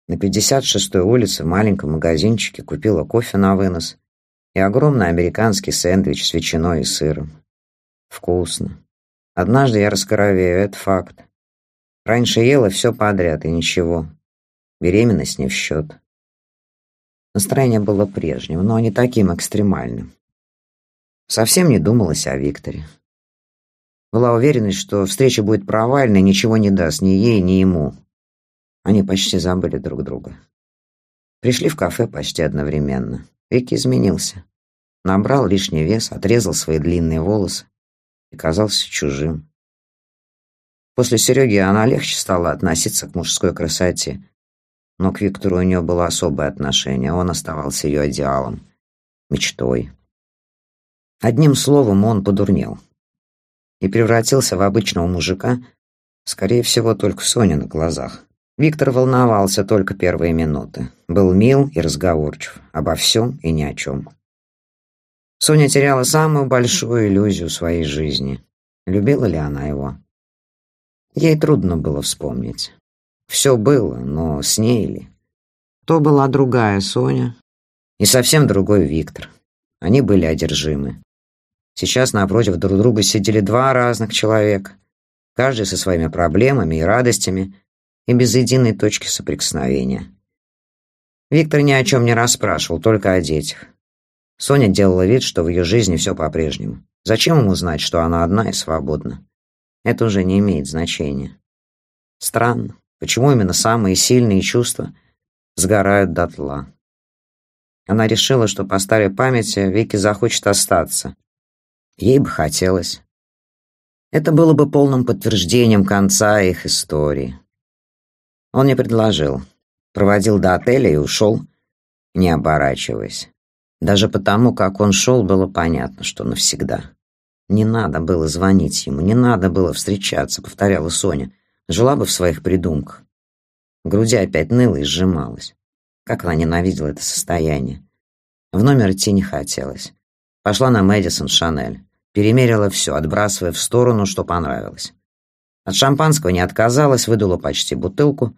S1: На 56-й улице в маленьком магазинчике купила кофе на вынос и огромный американский сэндвич с ветчиной и сыром. Вкусно. Однажды я раскоровею, это факт. Раньше ела все подряд и ничего. Беременность не в счет. Настроение было прежним, но не таким экстремальным. Совсем не думалось о Викторе. Была уверенность, что встреча будет провальной, ничего не даст ни ей, ни ему. Они почти забыли друг друга. Пришли в кафе почти одновременно. Вики изменился. Набрал лишний вес, отрезал свои длинные волосы и казался чужим. После Сереги она легче стала относиться к мужской красоте, но к Виктору у нее было особое отношение, он оставался ее идеалом, мечтой. Одним словом, он подурнел и превратился в обычного мужика, скорее всего, только в Соне на глазах. Виктор волновался только первые минуты. Был мил и разговорчив, обо всем и ни о чем. Соня теряла самую большую иллюзию своей жизни. Любила ли она его? Ей трудно было вспомнить. Все было, но с ней ли? То была другая Соня и совсем другой Виктор. Они были одержимы. Сейчас напротив друг друга сидели два разных человека, каждый со своими проблемами и радостями, и без единой точки соприкосновения. Виктор ни о чем не расспрашивал, только о детях. Соня делала вид, что в ее жизни все по-прежнему. Зачем ему знать, что она одна и свободна? Это уже не имеет значения. Странно, почему именно самые сильные чувства сгорают дотла. Она решила, что по старой памяти Вики захочет остаться. Ей бы хотелось. Это было бы полным подтверждением конца их истории. Он не предложил. Проводил до отеля и ушел, не оборачиваясь. Даже потому, как он шел, было понятно, что навсегда. Не надо было звонить ему, не надо было встречаться, повторяла Соня. Жила бы в своих придумках. В опять ныла и сжималась. Как она ненавидела это состояние. В номер идти не хотелось. Пошла на Мэдисон Шанель. Перемерила все, отбрасывая в сторону, что понравилось. От шампанского не отказалась, выдула почти бутылку,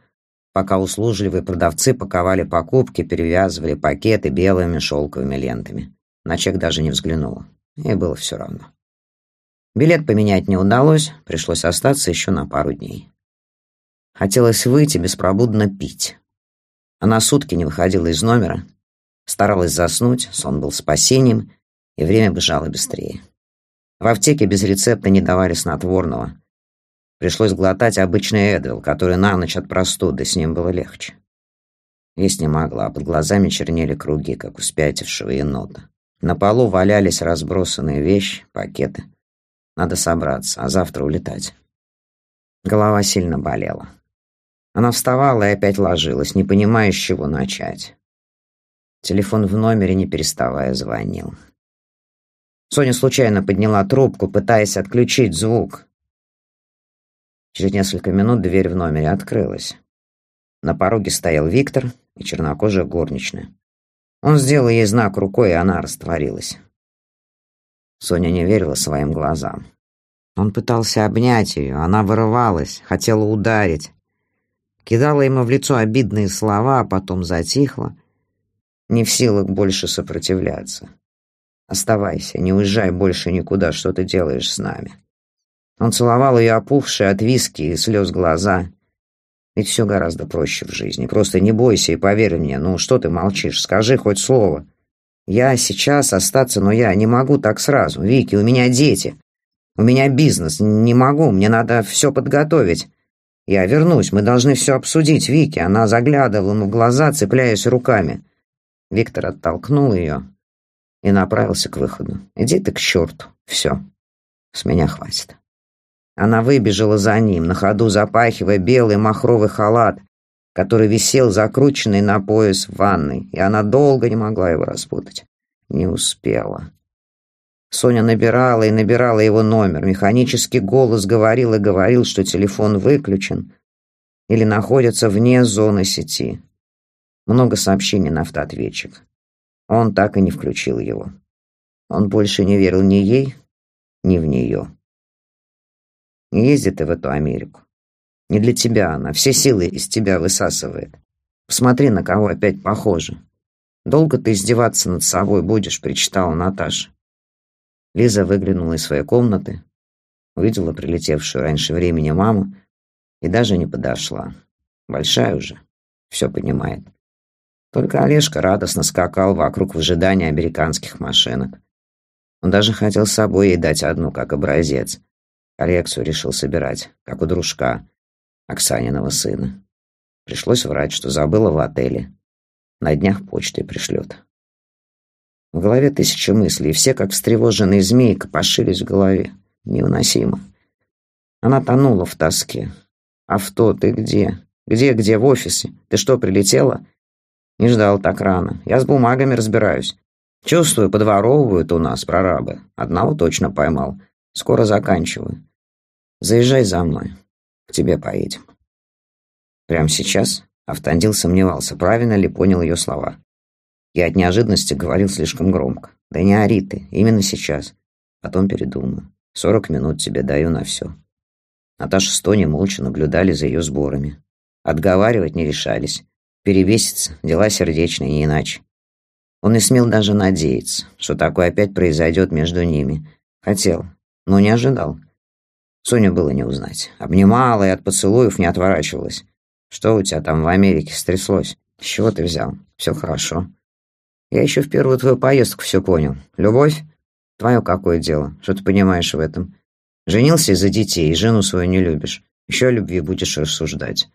S1: пока услужливые продавцы паковали покупки, перевязывали пакеты белыми шелковыми лентами. На чек даже не взглянула. Ей было все равно. Билет поменять не удалось, пришлось остаться еще на пару дней. Хотелось выйти, беспробудно пить. Она сутки не выходила из номера, старалась заснуть, сон был спасением, и время бежало быстрее. В аптеке без рецепта не давали снотворного, Пришлось глотать обычный Эдвил, который на ночь от простуды, с ним было легче. Есть не могла, а под глазами чернели круги, как у спятившего енота. На полу валялись разбросанные вещи, пакеты. Надо собраться, а завтра улетать. Голова сильно болела. Она вставала и опять ложилась, не понимая, с чего начать. Телефон в номере, не переставая, звонил. Соня случайно подняла трубку, пытаясь отключить звук. Через несколько минут дверь в номере открылась. На пороге стоял Виктор и чернокожая горничная. Он сделал ей знак рукой, и она растворилась. Соня не верила своим глазам. Он пытался обнять ее, она вырывалась, хотела ударить. Кидала ему в лицо обидные слова, а потом затихла, не в силах больше сопротивляться. «Оставайся, не уезжай больше никуда, что ты делаешь с нами?» Он целовал ее опухшие от виски и слез глаза. Ведь все гораздо проще в жизни. Просто не бойся и поверь мне. Ну, что ты молчишь? Скажи хоть слово. Я сейчас остаться, но я не могу так сразу. Вики, у меня дети. У меня бизнес. Не могу, мне надо все подготовить. Я вернусь, мы должны все обсудить, Вики. Она заглядывала ему в глаза, цепляясь руками. Виктор оттолкнул ее и направился к выходу. Иди ты к черту. Все. С меня хватит. Она выбежала за ним, на ходу запахивая белый махровый халат, который висел закрученный на пояс в ванной, и она долго не могла его распутать. Не успела. Соня набирала и набирала его номер. Механический голос говорил и говорил, что телефон выключен или находится вне зоны сети. Много сообщений на автоответчик. Он так и не включил его. Он больше не верил ни ей, ни в нее. Езди ты в эту Америку. Не для тебя она, все силы из тебя высасывает. Посмотри, на кого опять похоже. Долго ты издеваться над собой будешь, причитала Наташа. Лиза выглянула из своей комнаты, увидела прилетевшую раньше времени маму и даже не подошла. Большая уже, все понимает. Только Олежка радостно скакал вокруг в ожидании американских машинок. Он даже хотел с собой ей дать одну, как образец. Коллекцию решил собирать, как у дружка, Оксаниного сына. Пришлось врать, что забыла в отеле. На днях почтой пришлет. В голове тысяча мыслей, и все, как встревоженные змеи, копошились в голове. Невыносимо. Она тонула в тоске. «Авто, ты где? Где-где? В офисе? Ты что, прилетела?» «Не ждал так рано. Я с бумагами разбираюсь. Чувствую, подворовывают у нас прорабы. Одного точно поймал. Скоро заканчиваю. Заезжай за мной. К тебе поедем». Прямо сейчас Автандил сомневался, правильно ли понял ее слова. Я от неожиданности говорил слишком громко. «Да не ори ты, именно сейчас. Потом передумаю. Сорок минут тебе даю на все». Наташа с Тони молча наблюдали за ее сборами. Отговаривать не решались. Перевеситься – дела сердечные, не иначе. Он не смел даже надеяться, что такое опять произойдет между ними. Хотел, но не ожидал. Соню было не узнать. Обнимала и от поцелуев не отворачивалась. «Что у тебя там в Америке стряслось? С чего ты взял? Все хорошо». «Я еще в первую твою поездку все понял. Любовь? Твое какое дело? Что ты понимаешь в этом? Женился из-за детей, и жену свою не любишь. Еще о любви будешь рассуждать.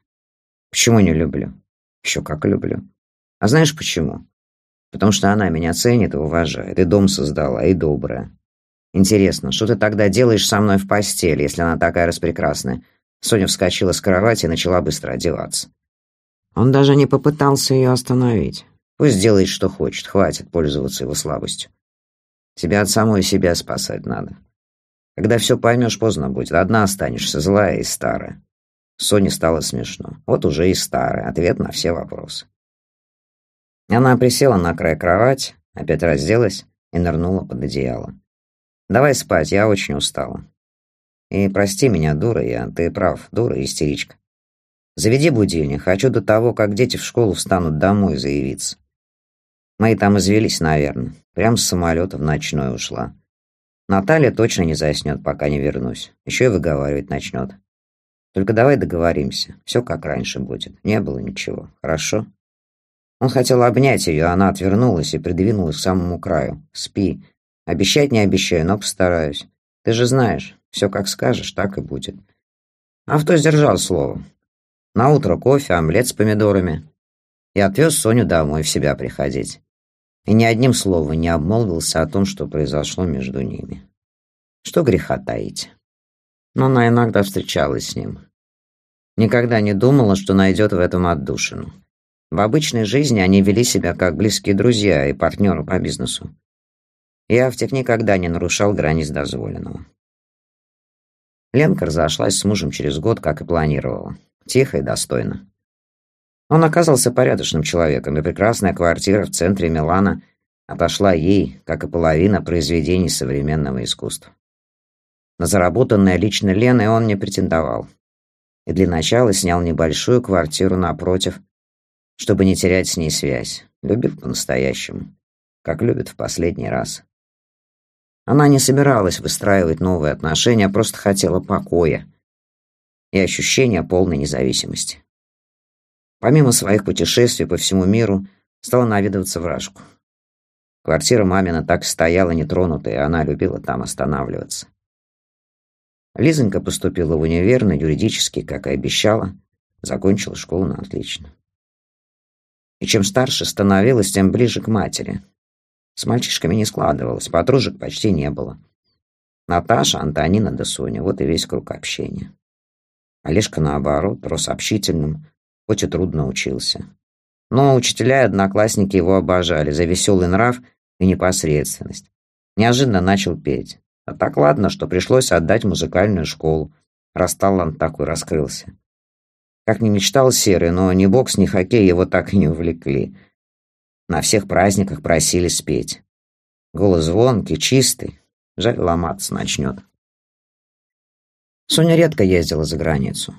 S1: Почему не люблю? Еще как люблю. А знаешь почему? Потому что она меня ценит и уважает, и дом создала, и добрая. Интересно, что ты тогда делаешь со мной в постели, если она такая распрекрасная? Соня вскочила с кровати и начала быстро одеваться. Он даже не попытался ее остановить. Пусть делает, что хочет, хватит пользоваться его слабостью. Тебя от самой себя спасать надо. Когда все поймешь, поздно будет. Одна останешься, злая и старая. Соне стало смешно. Вот уже и старая. Ответ на все вопросы. Она присела на край кровати, опять разделась и нырнула под одеяло. «Давай спать, я очень устала. И прости меня, дура я, ты прав, дура истеричка. Заведи будильник, хочу до того, как дети в школу встанут домой заявиться. Мои там извелись, наверное. Прям с самолета в ночной ушла. Наталья точно не заснет, пока не вернусь. Еще и выговаривать начнет. Только давай договоримся. Все как раньше будет. Не было ничего. Хорошо? Он хотел обнять ее, она отвернулась и придвинулась к самому краю. Спи. Обещать не обещаю, но постараюсь. Ты же знаешь, все как скажешь, так и будет. Авто сдержал слово. На утро кофе, омлет с помидорами. И отвез Соню домой в себя приходить и ни одним словом не обмолвился о том, что произошло между ними. Что греха таить. Но она иногда встречалась с ним. Никогда не думала, что найдет в этом отдушину. В обычной жизни они вели себя как близкие друзья и партнеры по бизнесу. И Автик никогда не нарушал границ дозволенного. Ленка разошлась с мужем через год, как и планировала. Тихо и достойно. Он оказался порядочным человеком, и прекрасная квартира в центре Милана отошла ей, как и половина произведений современного искусства. На заработанное лично Леной он не претендовал. И для начала снял небольшую квартиру напротив, чтобы не терять с ней связь, любив по-настоящему, как любит в последний раз. Она не собиралась выстраивать новые отношения, а просто хотела покоя и ощущения полной независимости. Помимо своих путешествий по всему миру, стала наведываться в Рашку. Квартира мамина так стояла нетронутая, она любила там останавливаться. Лизонька поступила в универ на юридический, как и обещала, закончила школу на отлично. И чем старше становилась, тем ближе к матери. С мальчишками не складывалось, подружек почти не было. Наташа, Антонина да Соня — вот и весь круг общения. Олежка, наоборот, рос общительным, хоть и трудно учился. Но учителя и одноклассники его обожали за веселый нрав и непосредственность. Неожиданно начал петь. А так ладно, что пришлось отдать музыкальную школу, раз талант такой раскрылся. Как не мечтал Серый, но ни бокс, ни хоккей его так и не увлекли. На всех праздниках просили спеть. Голос звонкий, чистый. Жаль, ломаться начнет. Соня редко ездила за границу.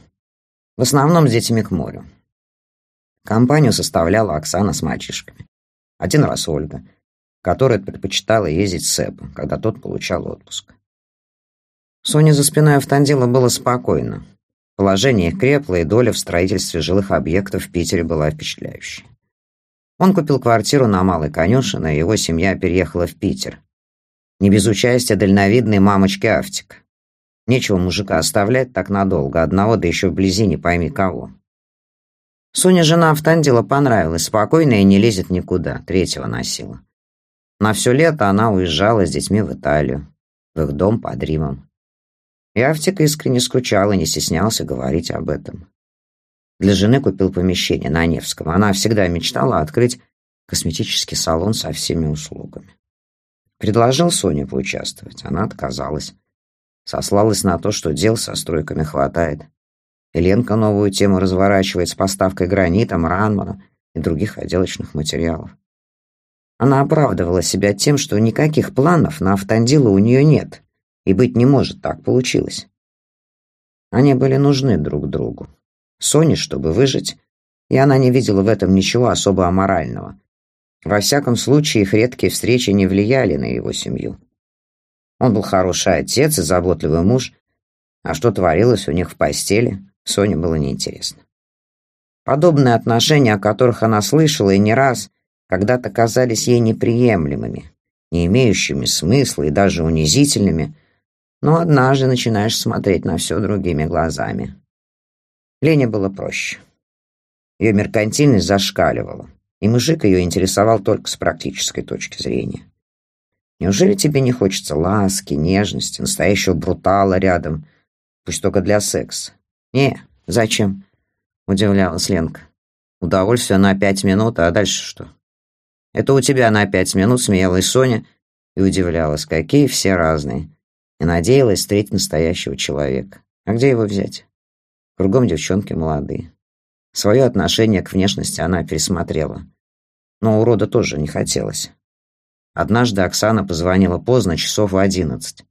S1: В основном с детьми к морю. Компанию составляла Оксана с мальчишками. Один раз Ольга, которая предпочитала ездить с Сэпом, когда тот получал отпуск. Соне за спиной Автандила было спокойно. Положение их крепло, и доля в строительстве жилых объектов в Питере была впечатляющей. Он купил квартиру на Малой Конюшино, и его семья переехала в Питер. Не без участия дальновидной мамочки Автик. Нечего мужика оставлять так надолго, одного, да еще вблизи не пойми кого. Соня жена Автандила понравилась, спокойная и не лезет никуда, третьего носила. На все лето она уезжала с детьми в Италию, в их дом под Римом. И Автик искренне скучал и не стеснялся говорить об этом. Для жены купил помещение на Невском. Она всегда мечтала открыть косметический салон со всеми услугами. Предложил Соне поучаствовать. Она отказалась. Сослалась на то, что дел со стройками хватает. Еленка новую тему разворачивает с поставкой гранита, мрамора и других отделочных материалов. Она оправдывала себя тем, что никаких планов на автандила у нее нет, и быть не может, так получилось. Они были нужны друг другу. Соне, чтобы выжить, и она не видела в этом ничего особо аморального. Во всяком случае, их редкие встречи не влияли на его семью. Он был хороший отец и заботливый муж, а что творилось у них в постели, Соне было неинтересно. Подобные отношения, о которых она слышала и не раз, когда-то казались ей неприемлемыми, не имеющими смысла и даже унизительными, но однажды начинаешь смотреть на все другими глазами. Лене было проще. Ее меркантильность зашкаливала, и мужик ее интересовал только с практической точки зрения. Неужели тебе не хочется ласки, нежности, настоящего брутала рядом, пусть только для секса? Не, зачем? Удивлялась Ленка. Удовольствие на пять минут, а дальше что? Это у тебя на пять минут смеялась Соня и удивлялась, какие все разные, и надеялась встретить настоящего человека. А где его взять? Кругом девчонки молодые. Свое отношение к внешности она пересмотрела. Но урода тоже не хотелось. Однажды Оксана позвонила поздно, часов в одиннадцать.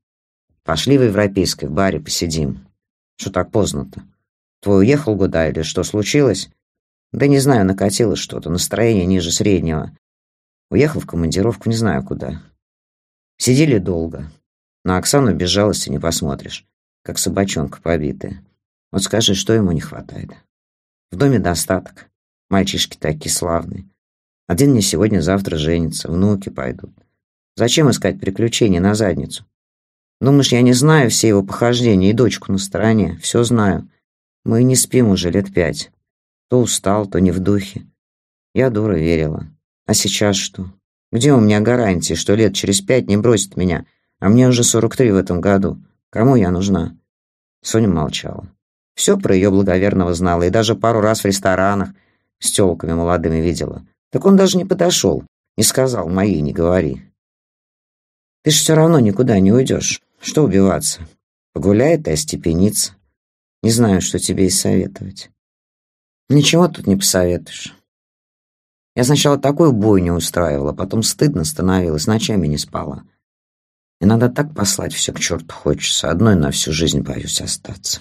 S1: «Пошли в Европейской, в баре посидим». «Что так поздно-то? Твой уехал куда или что случилось?» «Да не знаю, накатилось что-то, настроение ниже среднего. Уехал в командировку, не знаю куда». Сидели долго. На Оксану без жалости не посмотришь, как собачонка побитая. Вот скажи, что ему не хватает? В доме достаток. Мальчишки такие славные. Один мне сегодня-завтра женится, внуки пойдут. Зачем искать приключения на задницу? Думаешь, я не знаю все его похождения и дочку на стороне? Все знаю. Мы не спим уже лет пять. То устал, то не в духе. Я дура верила. А сейчас что? Где у меня гарантии, что лет через пять не бросит меня? А мне уже сорок три в этом году. Кому я нужна? Соня молчала. Все про ее благоверного знала и даже пару раз в ресторанах с телками молодыми видела. Так он даже не подошел, не сказал «мои, не говори». Ты ж все равно никуда не уйдешь. Что убиваться? Погуляет и остепенится. Не знаю, что тебе и советовать. Ничего тут не посоветуешь. Я сначала такую бойню устраивала, потом стыдно становилось, ночами не спала. И надо так послать все к черту хочется, одной на всю жизнь боюсь остаться.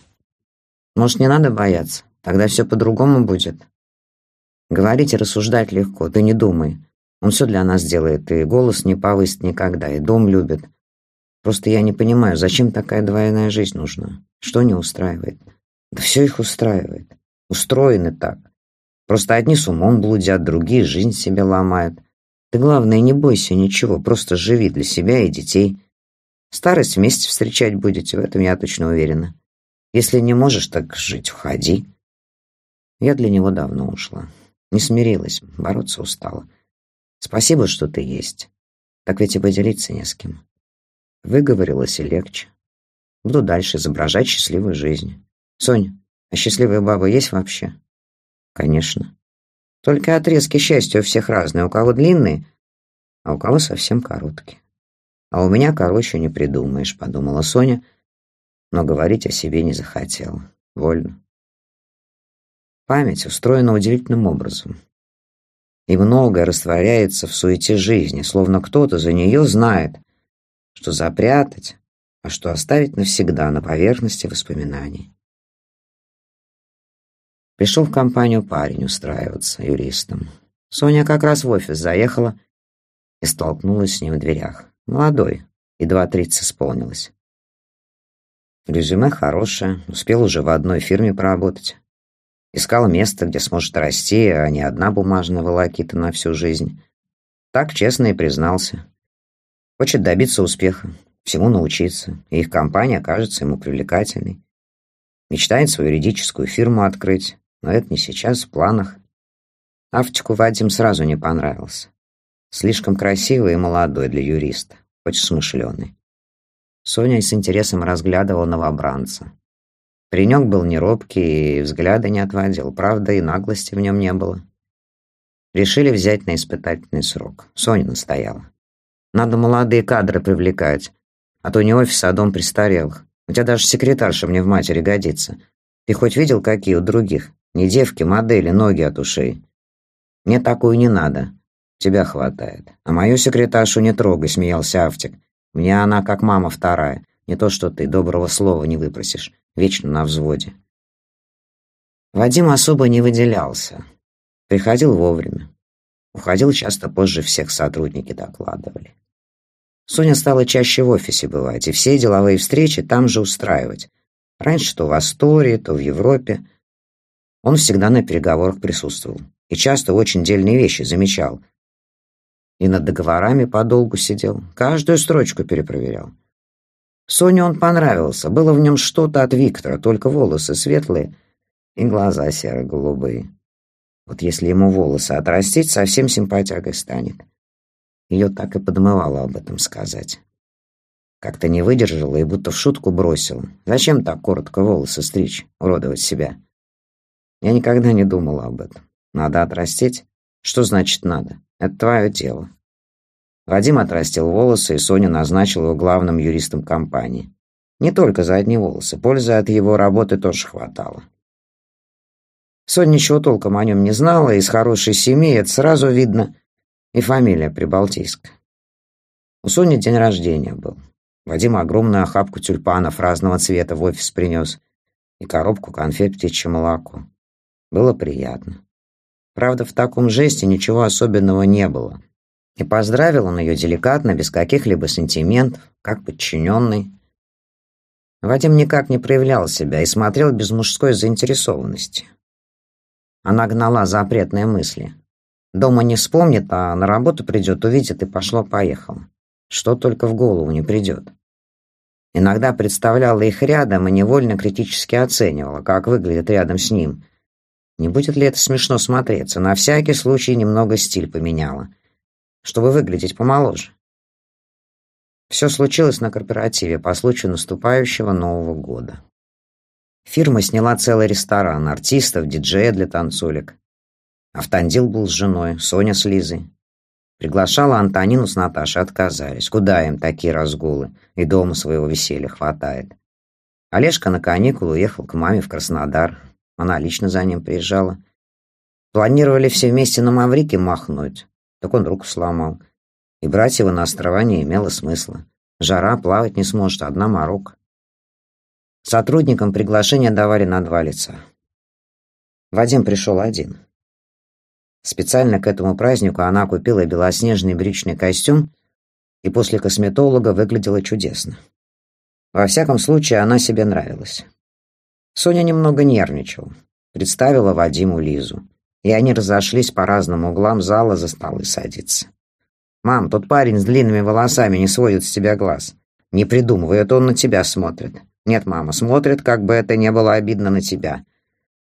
S1: Может, не надо бояться, тогда все по-другому будет. Говорить и рассуждать легко, ты не думай. Он все для нас делает, и голос не повысит никогда, и дом любит. Просто я не понимаю, зачем такая двойная жизнь нужна? Что не устраивает? Да все их устраивает. Устроены так. Просто одни с умом блудят, другие жизнь себе ломают. Ты, главное, не бойся ничего, просто живи для себя и детей. Старость вместе встречать будете, в этом я точно уверена. Если не можешь так жить, уходи. Я для него давно ушла. Не смирилась, бороться устала. Спасибо, что ты есть. Так ведь и поделиться не с кем. Выговорилась и легче. Буду дальше изображать счастливую жизнь. Сонь, а счастливая баба есть вообще? Конечно. Только отрезки счастья у всех разные. У кого длинные, а у кого совсем короткие. А у меня короче не придумаешь, подумала Соня, но говорить о себе не захотела. Вольно. Память устроена удивительным образом. И многое растворяется в суете жизни, словно кто-то за нее знает, что запрятать, а что оставить навсегда на поверхности воспоминаний. Пришел в компанию парень устраиваться юристом. Соня как раз в офис заехала и столкнулась с ним в дверях. Молодой, едва тридцать исполнилось. Резюме хорошее, успел уже в одной фирме поработать. Искал место, где сможет расти, а не одна бумажная волокита на всю жизнь. Так честно и признался. Хочет добиться успеха, всему научиться, и их компания кажется ему привлекательной. Мечтает свою юридическую фирму открыть, но это не сейчас, в планах. Автику Вадим сразу не понравился. Слишком красивый и молодой для юриста, хоть смышленый. Соня с интересом разглядывала новобранца. Паренек был неробкий и взгляда не отводил, правда, и наглости в нем не было. Решили взять на испытательный срок. Соня настояла. Надо молодые кадры привлекать, а то не офис, а дом престарелых. У тебя даже секретарша мне в матери годится. Ты хоть видел, какие у других? Не девки, модели, ноги от ушей. Мне такую не надо. Тебя хватает. А мою секретаршу не трогай, смеялся Автик. Мне она как мама вторая. Не то, что ты доброго слова не выпросишь. Вечно на взводе. Вадим особо не выделялся. Приходил вовремя. Уходил часто позже всех сотрудники докладывали. Соня стала чаще в офисе бывать, и все деловые встречи там же устраивать. Раньше то в Астории, то в Европе. Он всегда на переговорах присутствовал. И часто очень дельные вещи замечал. И над договорами подолгу сидел. Каждую строчку перепроверял. Соне он понравился. Было в нем что-то от Виктора, только волосы светлые и глаза серо-голубые. Вот если ему волосы отрастить, совсем симпатягой станет. Ее так и подмывало об этом сказать. Как-то не выдержала и будто в шутку бросила. Зачем так коротко волосы стричь, уродовать себя? Я никогда не думала об этом. Надо отрастить? Что значит надо? Это твое дело. Вадим отрастил волосы, и Соня назначила его главным юристом компании. Не только за одни волосы, пользы от его работы тоже хватало. Соня ничего толком о нем не знала, из хорошей семьи это сразу видно, и фамилия Прибалтийская. У Сони день рождения был. Вадим огромную охапку тюльпанов разного цвета в офис принес и коробку конфет птичье молоко. Было приятно. Правда, в таком жесте ничего особенного не было. И поздравил он ее деликатно, без каких-либо сантиментов, как подчиненный. Вадим никак не проявлял себя и смотрел без мужской заинтересованности. Она гнала запретные мысли. Дома не вспомнит, а на работу придет, увидит и пошло-поехало. Что только в голову не придет. Иногда представляла их рядом и невольно критически оценивала, как выглядит рядом с ним. Не будет ли это смешно смотреться? На всякий случай немного стиль поменяла, чтобы выглядеть помоложе. Все случилось на корпоративе по случаю наступающего Нового года. Фирма сняла целый ресторан, артистов, диджея для танцулек. Автандил был с женой, Соня с Лизой. Приглашала Антонину с Наташей, отказались. Куда им такие разгулы? И дома своего веселья хватает. Олежка на каникулы уехал к маме в Краснодар. Она лично за ним приезжала. Планировали все вместе на Маврике махнуть. Так он руку сломал. И брать его на острова не имело смысла. Жара, плавать не сможет, одна морок. Сотрудникам приглашение давали на два лица. Вадим пришел один. Специально к этому празднику она купила белоснежный брючный костюм и после косметолога выглядела чудесно. Во всяком случае, она себе нравилась. Соня немного нервничала. Представила Вадиму Лизу. И они разошлись по разным углам зала за столы садиться. «Мам, тот парень с длинными волосами не сводит с тебя глаз. Не придумывай, это он на тебя смотрит». «Нет, мама, смотрит, как бы это не было обидно на тебя».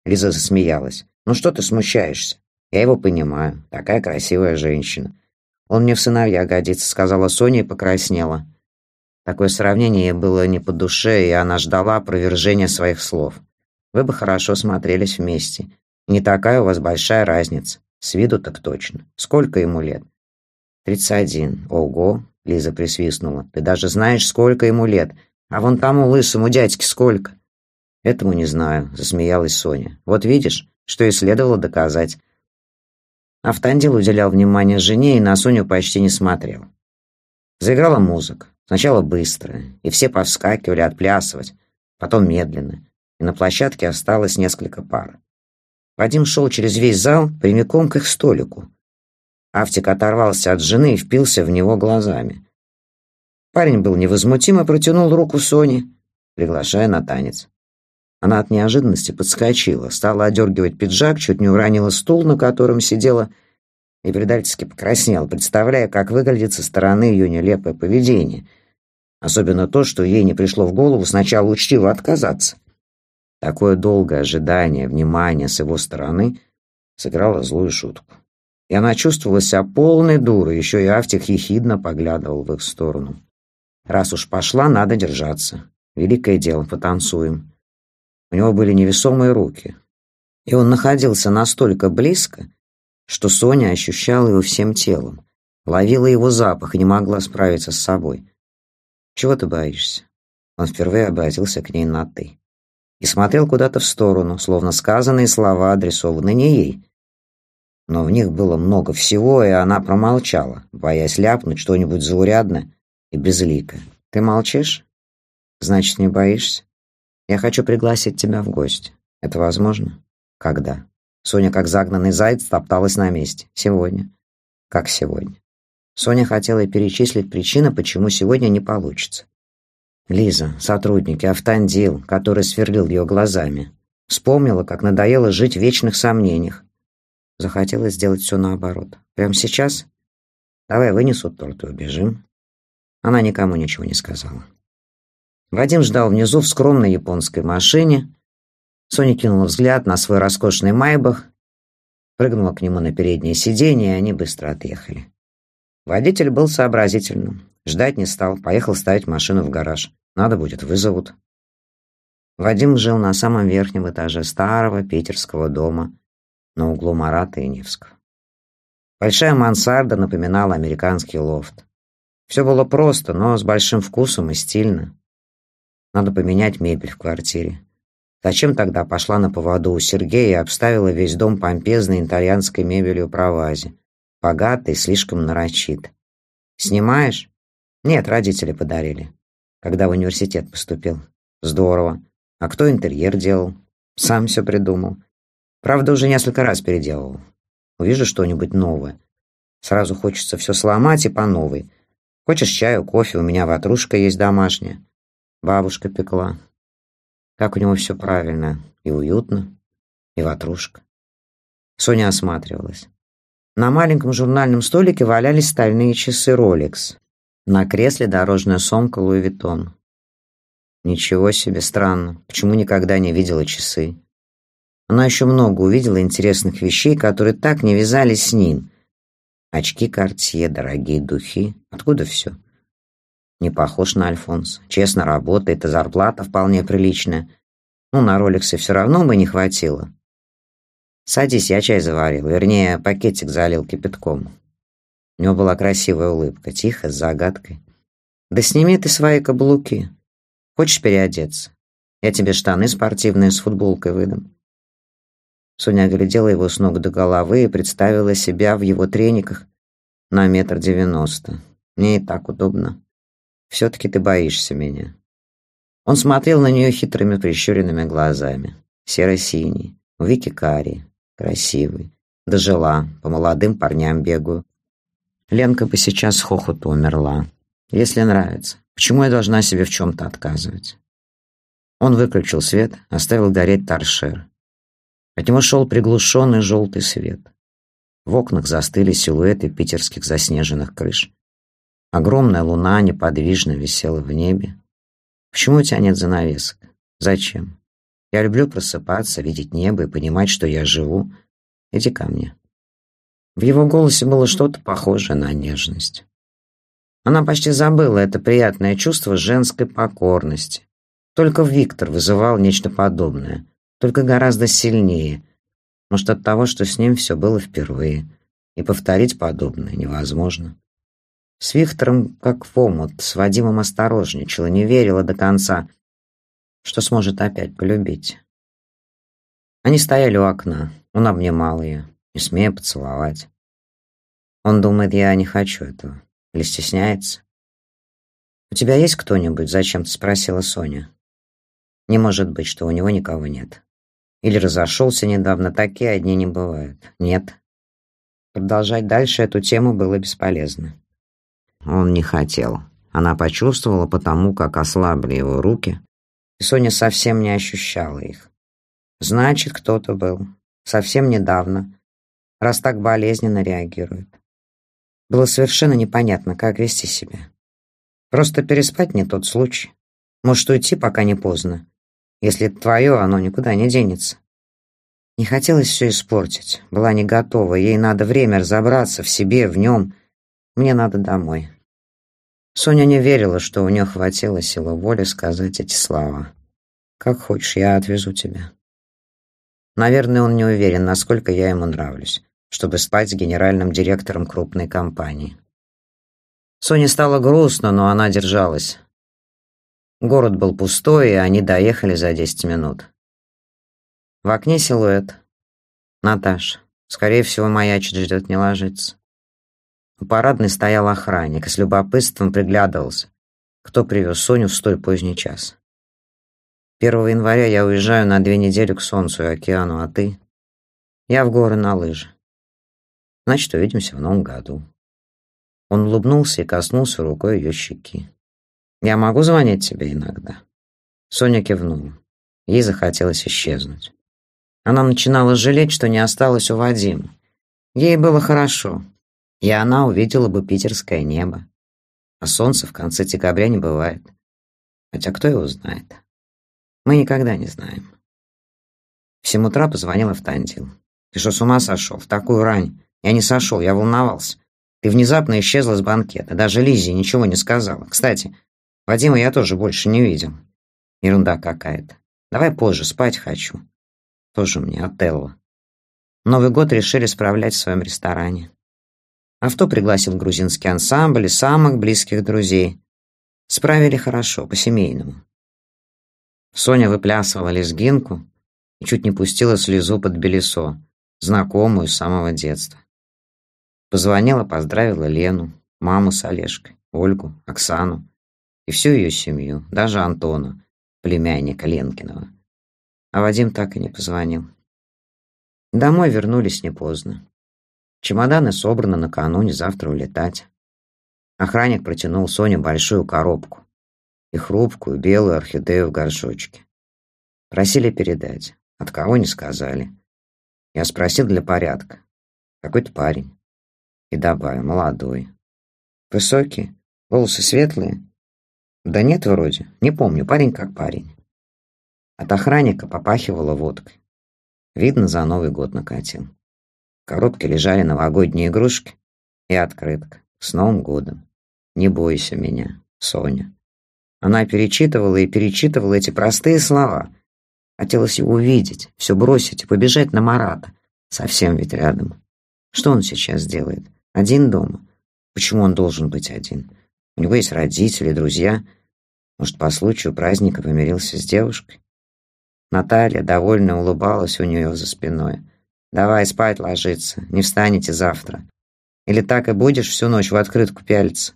S1: Лиза засмеялась. «Ну что ты смущаешься? Я его понимаю. Такая красивая женщина. Он мне в сыновья годится, сказала Соня и покраснела. Такое сравнение было не по душе, и она ждала опровержения своих слов. Вы бы хорошо смотрелись вместе. Не такая у вас большая разница. С виду так точно. Сколько ему лет? Тридцать один. Ого, Лиза присвистнула. Ты даже знаешь, сколько ему лет. А вон тому лысому дядьке сколько? Этому не знаю, засмеялась Соня. Вот видишь, что и следовало доказать. Автандил уделял внимание жене и на Соню почти не смотрел. Заиграла музыка. Сначала быстро, и все повскакивали отплясывать, потом медленно, и на площадке осталось несколько пар. Вадим шел через весь зал прямиком к их столику. Автик оторвался от жены и впился в него глазами. Парень был невозмутим и протянул руку Соне. приглашая на танец. Она от неожиданности подскочила, стала одергивать пиджак, чуть не уронила стул, на котором сидела, и предательски покраснела, представляя, как выглядит со стороны ее нелепое поведение. Особенно то, что ей не пришло в голову сначала учтиво отказаться. Такое долгое ожидание, внимание с его стороны сыграло злую шутку. И она чувствовала себя полной дурой, еще и Автик ехидно поглядывал в их сторону. Раз уж пошла, надо держаться. Великое дело, потанцуем. У него были невесомые руки. И он находился настолько близко, что Соня ощущала его всем телом, ловила его запах и не могла справиться с собой. «Чего ты боишься?» Он впервые обратился к ней на «ты» и смотрел куда-то в сторону, словно сказанные слова адресованы не ей. Но в них было много всего, и она промолчала, боясь ляпнуть что-нибудь заурядное и безликое. «Ты молчишь? Значит, не боишься? Я хочу пригласить тебя в гости. Это возможно? Когда?» Соня, как загнанный заяц, топталась на месте. «Сегодня». «Как сегодня?» Соня хотела перечислить причины, почему сегодня не получится. Лиза, сотрудники, автандил, который сверлил ее глазами. Вспомнила, как надоело жить в вечных сомнениях. Захотелось сделать все наоборот. Прямо сейчас? Давай вынесу торт и убежим. Она никому ничего не сказала. Вадим ждал внизу в скромной японской машине. Соня кинула взгляд на свой роскошный майбах, прыгнула к нему на переднее сиденье, и они быстро отъехали. Водитель был сообразительным. Ждать не стал, поехал ставить машину в гараж. Надо будет, вызовут. Вадим жил на самом верхнем этаже старого питерского дома на углу Марата и Невского. Большая мансарда напоминала американский лофт. Все было просто, но с большим вкусом и стильно. Надо поменять мебель в квартире. Зачем тогда пошла на поводу у Сергея и обставила весь дом помпезной итальянской мебелью провази? Богатой, слишком нарочит. «Снимаешь?» Нет, родители подарили. Когда в университет поступил. Здорово. А кто интерьер делал? Сам все придумал. Правда, уже несколько раз переделывал. Увижу что-нибудь новое. Сразу хочется все сломать и по новой. Хочешь чаю, кофе? У меня ватрушка есть домашняя. Бабушка пекла. Как у него все правильно. И уютно, и ватрушка. Соня осматривалась. На маленьком журнальном столике валялись стальные часы Rolex. На кресле дорожная сумка Луи Виттон. Ничего себе, странно. Почему никогда не видела часы? Она еще много увидела интересных вещей, которые так не вязались с ним. Очки Картье, дорогие духи. Откуда все? Не похож на Альфонс. Честно работает, и зарплата вполне приличная. Ну, на роликсе все равно бы не хватило. Садись, я чай заварил. Вернее, пакетик залил кипятком. У него была красивая улыбка, тихо, с загадкой. «Да сними ты свои каблуки. Хочешь переодеться? Я тебе штаны спортивные с футболкой выдам». Соня оглядела его с ног до головы и представила себя в его трениках на метр девяносто. Мне и так удобно. Все-таки ты боишься меня. Он смотрел на нее хитрыми прищуренными глазами. Серо-синий, у Вики карий, красивый. Дожила, по молодым парням бегаю. Ленка бы сейчас с хохоту умерла. Если нравится, почему я должна себе в чем-то отказывать? Он выключил свет, оставил гореть торшер. От него шел приглушенный желтый свет. В окнах застыли силуэты питерских заснеженных крыш. Огромная луна неподвижно висела в небе. Почему у тебя нет занавесок? Зачем? Я люблю просыпаться, видеть небо и понимать, что я живу. Иди ко мне. В его голосе было что-то похожее на нежность. Она почти забыла это приятное чувство женской покорности. Только Виктор вызывал нечто подобное, только гораздо сильнее. Может, от того, что с ним все было впервые, и повторить подобное невозможно. С Виктором, как в омут, с Вадимом осторожничала, не верила до конца, что сможет опять полюбить. Они стояли у окна, он обнимал ее не смея поцеловать. Он думает, я не хочу этого. Или стесняется. «У тебя есть кто-нибудь?» — зачем-то спросила Соня. Не может быть, что у него никого нет. Или разошелся недавно, такие одни не бывают. Нет. Продолжать дальше эту тему было бесполезно. Он не хотел. Она почувствовала потому, как ослабли его руки, И Соня совсем не ощущала их. Значит, кто-то был. Совсем недавно. Раз так болезненно реагирует. Было совершенно непонятно, как вести себя. Просто переспать не тот случай. Может, уйти, пока не поздно. Если твое, оно никуда не денется. Не хотелось все испортить. Была не готова. Ей надо время разобраться в себе, в нем. Мне надо домой. Соня не верила, что у нее хватило силы воли сказать эти слова. «Как хочешь, я отвезу тебя». Наверное, он не уверен, насколько я ему нравлюсь, чтобы спать с генеральным директором крупной компании. Соне стало грустно, но она держалась. Город был пустой, и они доехали за десять минут. В окне силуэт. Наташ. Скорее всего, маячит, ждет, не ложится. У парадной стоял охранник и с любопытством приглядывался, кто привез Соню в столь поздний час. 1 января я уезжаю на две недели к солнцу и океану, а ты? Я в горы на лыжи. Значит, увидимся в новом году. Он улыбнулся и коснулся рукой ее щеки. Я могу звонить тебе иногда? Соня кивнула. Ей захотелось исчезнуть. Она начинала жалеть, что не осталась у Вадима. Ей было хорошо, и она увидела бы питерское небо. А солнца в конце декабря не бывает. Хотя кто его знает? Мы никогда не знаем. В семь утра позвонил Автандил. «Ты что, с ума сошел? В такую рань?» «Я не сошел, я волновался. Ты внезапно исчезла с банкета. Даже Лизе ничего не сказала. Кстати, Вадима я тоже больше не видел. Ерунда какая-то. Давай позже, спать хочу. Тоже мне, Отелло. Новый год решили справлять в своем ресторане. Авто пригласил грузинский ансамбль и самых близких друзей. Справили хорошо, по-семейному. Соня выплясывала лезгинку и чуть не пустила слезу под белесо, знакомую с самого детства. Позвонила, поздравила Лену, маму с Олежкой, Ольгу, Оксану и всю ее семью, даже Антона, племянника Ленкиного. А Вадим так и не позвонил. Домой вернулись не поздно. Чемоданы собраны накануне, завтра улетать. Охранник протянул Соне большую коробку и хрупкую белую орхидею в горшочке. Просили передать. От кого не сказали. Я спросил для порядка. Какой-то парень. И добавил, молодой. Высокий, волосы светлые. Да нет, вроде. Не помню, парень как парень. От охранника попахивало водкой. Видно, за Новый год накатил. В коробке лежали новогодние игрушки и открытка. С Новым годом. Не бойся меня, Соня. Она перечитывала и перечитывала эти простые слова. Хотелось его увидеть, все бросить и побежать на Марата. Совсем ведь рядом. Что он сейчас делает? Один дома. Почему он должен быть один? У него есть родители, друзья. Может, по случаю праздника помирился с девушкой? Наталья довольно улыбалась у нее за спиной. «Давай спать ложиться, не встанете завтра. Или так и будешь всю ночь в открытку пялиться?»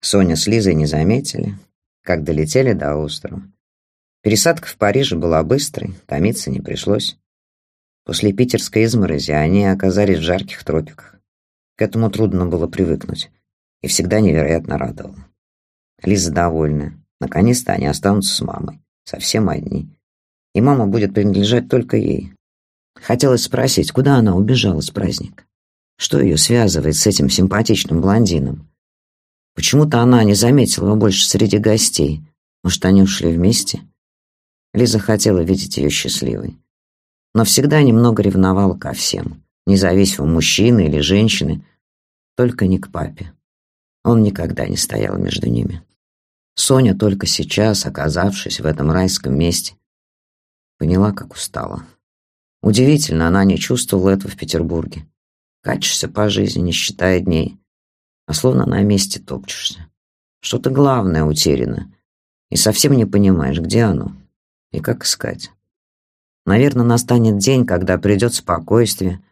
S1: Соня с Лизой не заметили, как долетели до острова. Пересадка в Париже была быстрой, томиться не пришлось. После питерской изморози они оказались в жарких тропиках. К этому трудно было привыкнуть и всегда невероятно радовало. Лиза довольна. Наконец-то они останутся с мамой, совсем одни. И мама будет принадлежать только ей. Хотелось спросить, куда она убежала с праздника? Что ее связывает с этим симпатичным блондином? Почему-то она не заметила его больше среди гостей. Может, они ушли вместе? Лиза хотела видеть ее счастливой. Но всегда немного ревновала ко всем, независимо мужчины или женщины, только не к папе. Он никогда не стоял между ними. Соня только сейчас, оказавшись в этом райском месте, поняла, как устала. Удивительно, она не чувствовала этого в Петербурге. Качешься по жизни, не считая дней, а словно на месте топчешься. Что-то главное утеряно, и совсем не понимаешь, где оно и как искать. Наверное, настанет день, когда придет спокойствие,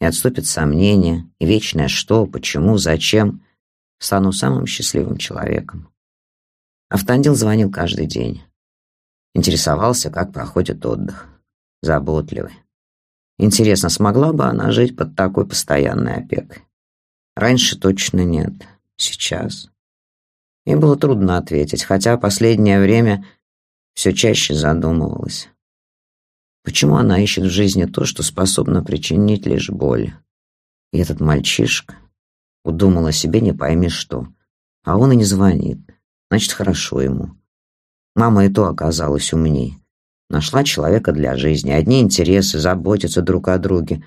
S1: и отступит сомнения, и вечное что, почему, зачем, стану самым счастливым человеком. Автандил звонил каждый день. Интересовался, как проходит отдых. Заботливый. Интересно, смогла бы она жить под такой постоянной опекой? Раньше точно нет. Сейчас. Ей было трудно ответить, хотя последнее время все чаще задумывалась. Почему она ищет в жизни то, что способно причинить лишь боль? И этот мальчишка удумал о себе не пойми что. А он и не звонит. Значит, хорошо ему. Мама и то оказалась умней. Нашла человека для жизни. Одни интересы, заботятся друг о друге.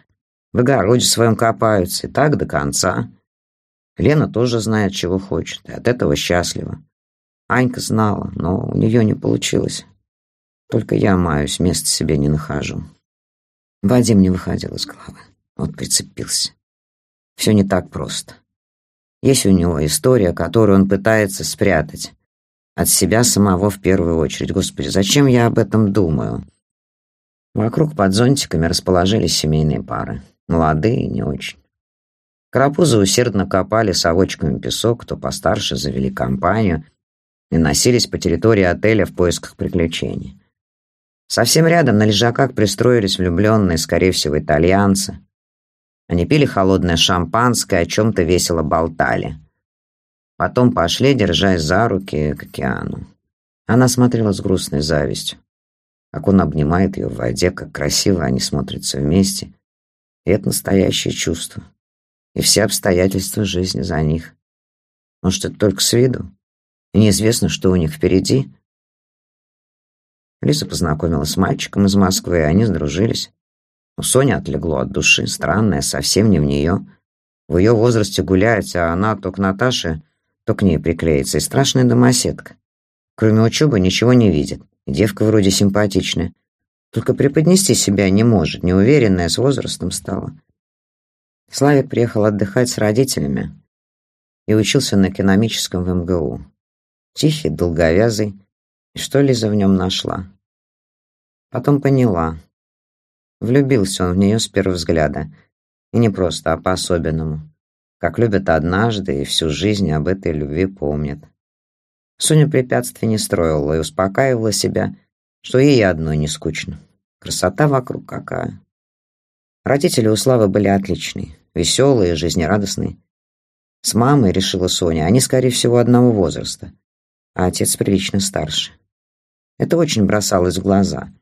S1: В огороде своем копаются. И так до конца. Лена тоже знает, чего хочет. И от этого счастлива. Анька знала, но у нее не получилось. Только я маюсь, места себе не нахожу. Вадим не выходил из головы. Вот прицепился. Все не так просто. Есть у него история, которую он пытается спрятать. От себя самого в первую очередь. Господи, зачем я об этом думаю? Вокруг под зонтиками расположились семейные пары. Молодые не очень. Карапузы усердно копали совочками песок, кто постарше завели компанию и носились по территории отеля в поисках приключений. Совсем рядом на лежаках пристроились влюбленные, скорее всего, итальянцы. Они пили холодное шампанское, о чем-то весело болтали. Потом пошли, держась за руки, к океану. Она смотрела с грустной завистью, как он обнимает ее в воде, как красиво они смотрятся вместе. И это настоящее чувство. И все обстоятельства жизни за них. Может, это только с виду? И неизвестно, что у них впереди. Лиза познакомилась с мальчиком из Москвы, и они сдружились. У Сони отлегло от души, странное, совсем не в нее. В ее возрасте гулять, а она то к Наташе, то к ней приклеится, и страшная домоседка. Кроме учебы ничего не видит, девка вроде симпатичная. Только преподнести себя не может, неуверенная с возрастом стала. Славик приехал отдыхать с родителями и учился на экономическом в МГУ. Тихий, долговязый, и что Лиза в нем нашла? Потом поняла, Влюбился он в нее с первого взгляда. И не просто, а по-особенному. Как любят однажды и всю жизнь об этой любви помнят. Соня препятствий не строила и успокаивала себя, что ей одной не скучно. Красота вокруг какая. Родители у Славы были отличные, веселые, жизнерадостные. С мамой, решила Соня, они, скорее всего, одного возраста, а отец прилично старше. Это очень бросалось в глаза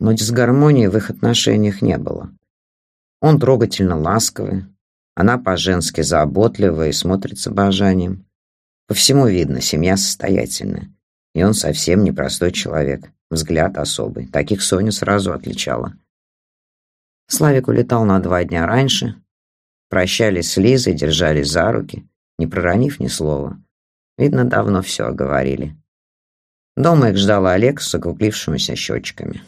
S1: но дисгармонии в их отношениях не было. Он трогательно ласковый, она по-женски заботливая и смотрит с обожанием. По всему видно, семья состоятельная, и он совсем непростой человек, взгляд особый, таких Соня сразу отличала. Славик улетал на два дня раньше, прощались с Лизой, держались за руки, не проронив ни слова. Видно, давно все оговорили. Дома их ждал Олег с округлившимися щечками.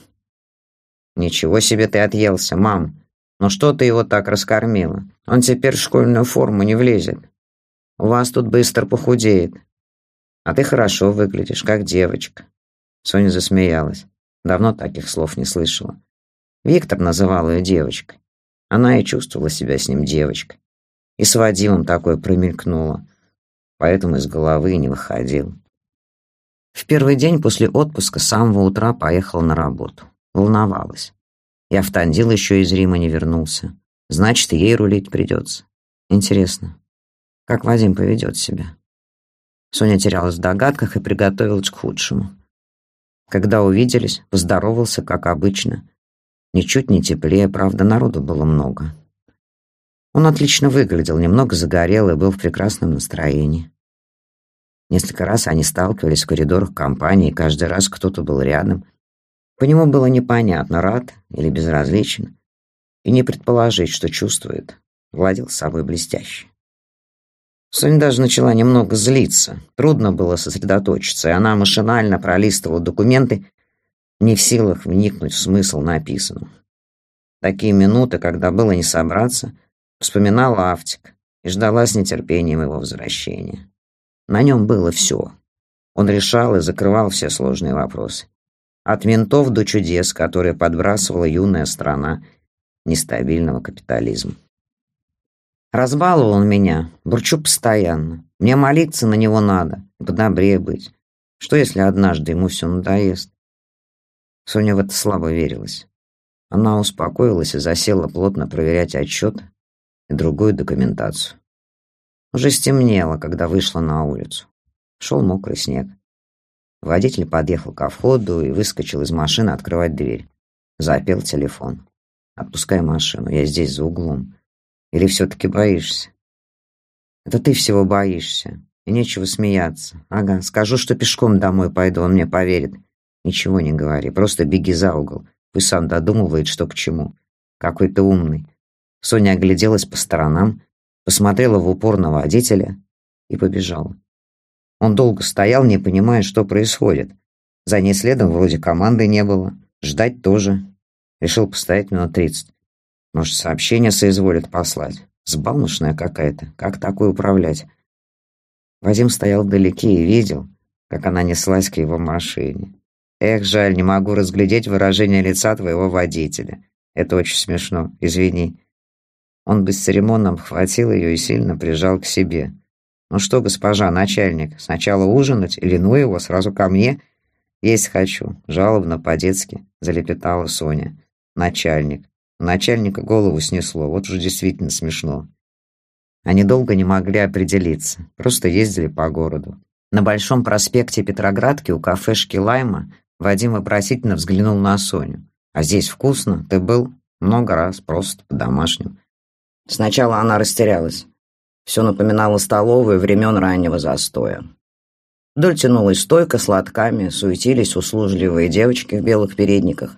S1: «Ничего себе ты отъелся, мам! Ну что ты его так раскормила? Он теперь в школьную форму не влезет. У вас тут быстро похудеет. А ты хорошо выглядишь, как девочка». Соня засмеялась. Давно таких слов не слышала. Виктор называл ее девочкой. Она и чувствовала себя с ним девочкой. И с Вадимом такое промелькнуло. Поэтому из головы не выходил. В первый день после отпуска с самого утра поехал на работу. Волновалась. И Автандил еще из Рима не вернулся. Значит, ей рулить придется. Интересно, как Вадим поведет себя? Соня терялась в догадках и приготовилась к худшему. Когда увиделись, поздоровался, как обычно. Ничуть не теплее, правда, народу было много. Он отлично выглядел, немного загорел и был в прекрасном настроении. Несколько раз они сталкивались в коридорах компании, каждый раз кто-то был рядом — по нему было непонятно, рад или безразличен, и не предположить, что чувствует, владел собой блестяще. Соня даже начала немного злиться, трудно было сосредоточиться, и она машинально пролистывала документы, не в силах вникнуть в смысл написанного. Такие минуты, когда было не собраться, вспоминала Автик и ждала с нетерпением его возвращения. На нем было все. Он решал и закрывал все сложные вопросы. От ментов до чудес, которые подбрасывала юная страна нестабильного капитализма. Разбаловал меня, бурчу постоянно. Мне молиться на него надо, подобрее быть. Что, если однажды ему все надоест? Соня в это слабо верилась. Она успокоилась и засела плотно проверять отчет и другую документацию. Уже стемнело, когда вышла на улицу. Шел мокрый снег. Водитель подъехал ко входу и выскочил из машины открывать дверь. Запел телефон. «Отпускай машину, я здесь, за углом. Или все-таки боишься?» «Это ты всего боишься. И нечего смеяться. Ага, скажу, что пешком домой пойду, он мне поверит. Ничего не говори, просто беги за угол. Пусть сам додумывает, что к чему. Какой ты умный». Соня огляделась по сторонам, посмотрела в упор на водителя и побежала. Он долго стоял, не понимая, что происходит. За ней следом вроде команды не было. Ждать тоже. Решил постоять минут тридцать. Может, сообщение соизволит послать. Сбалмошная какая-то. Как такой управлять? Вадим стоял вдалеке и видел, как она неслась к его машине. Эх, жаль, не могу разглядеть выражение лица твоего водителя. Это очень смешно, извини. Он бесцеремонно обхватил ее и сильно прижал к себе. «Ну что, госпожа, начальник, сначала ужинать или ну его, сразу ко мне?» «Есть хочу», — жалобно по-детски залепетала Соня. «Начальник». Начальника голову снесло, вот уже действительно смешно. Они долго не могли определиться, просто ездили по городу. На Большом проспекте Петроградки у кафешки «Лайма» Вадим вопросительно взглянул на Соню. «А здесь вкусно? Ты был?» «Много раз, просто по-домашнему». Сначала она растерялась. Все напоминало столовую времен раннего застоя. Вдоль тянулась стойка с лотками, суетились услужливые девочки в белых передниках.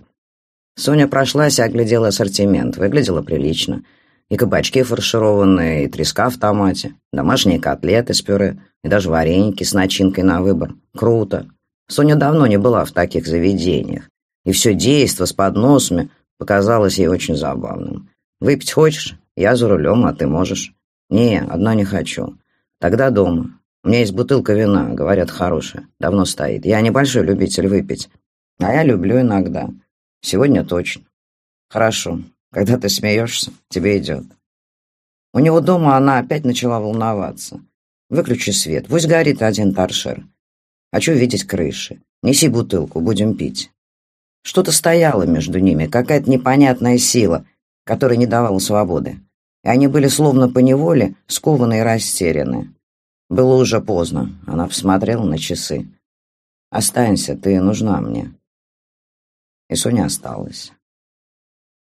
S1: Соня прошлась и оглядела ассортимент. Выглядело прилично. И кабачки фаршированные, и треска в томате, домашние котлеты с пюре, и даже вареники с начинкой на выбор. Круто. Соня давно не была в таких заведениях. И все действо с подносами показалось ей очень забавным. «Выпить хочешь? Я за рулем, а ты можешь». «Не, одна не хочу. Тогда дома. У меня есть бутылка вина, говорят, хорошая. Давно стоит. Я небольшой любитель выпить. А я люблю иногда. Сегодня точно. Хорошо. Когда ты смеешься, тебе идет». У него дома она опять начала волноваться. «Выключи свет. Пусть горит один торшер. Хочу видеть крыши. Неси бутылку, будем пить». Что-то стояло между ними, какая-то непонятная сила, которая не давала свободы и они были словно поневоле скованы и растеряны. Было уже поздно, она посмотрела на часы. «Останься, ты нужна мне». И Соня осталась.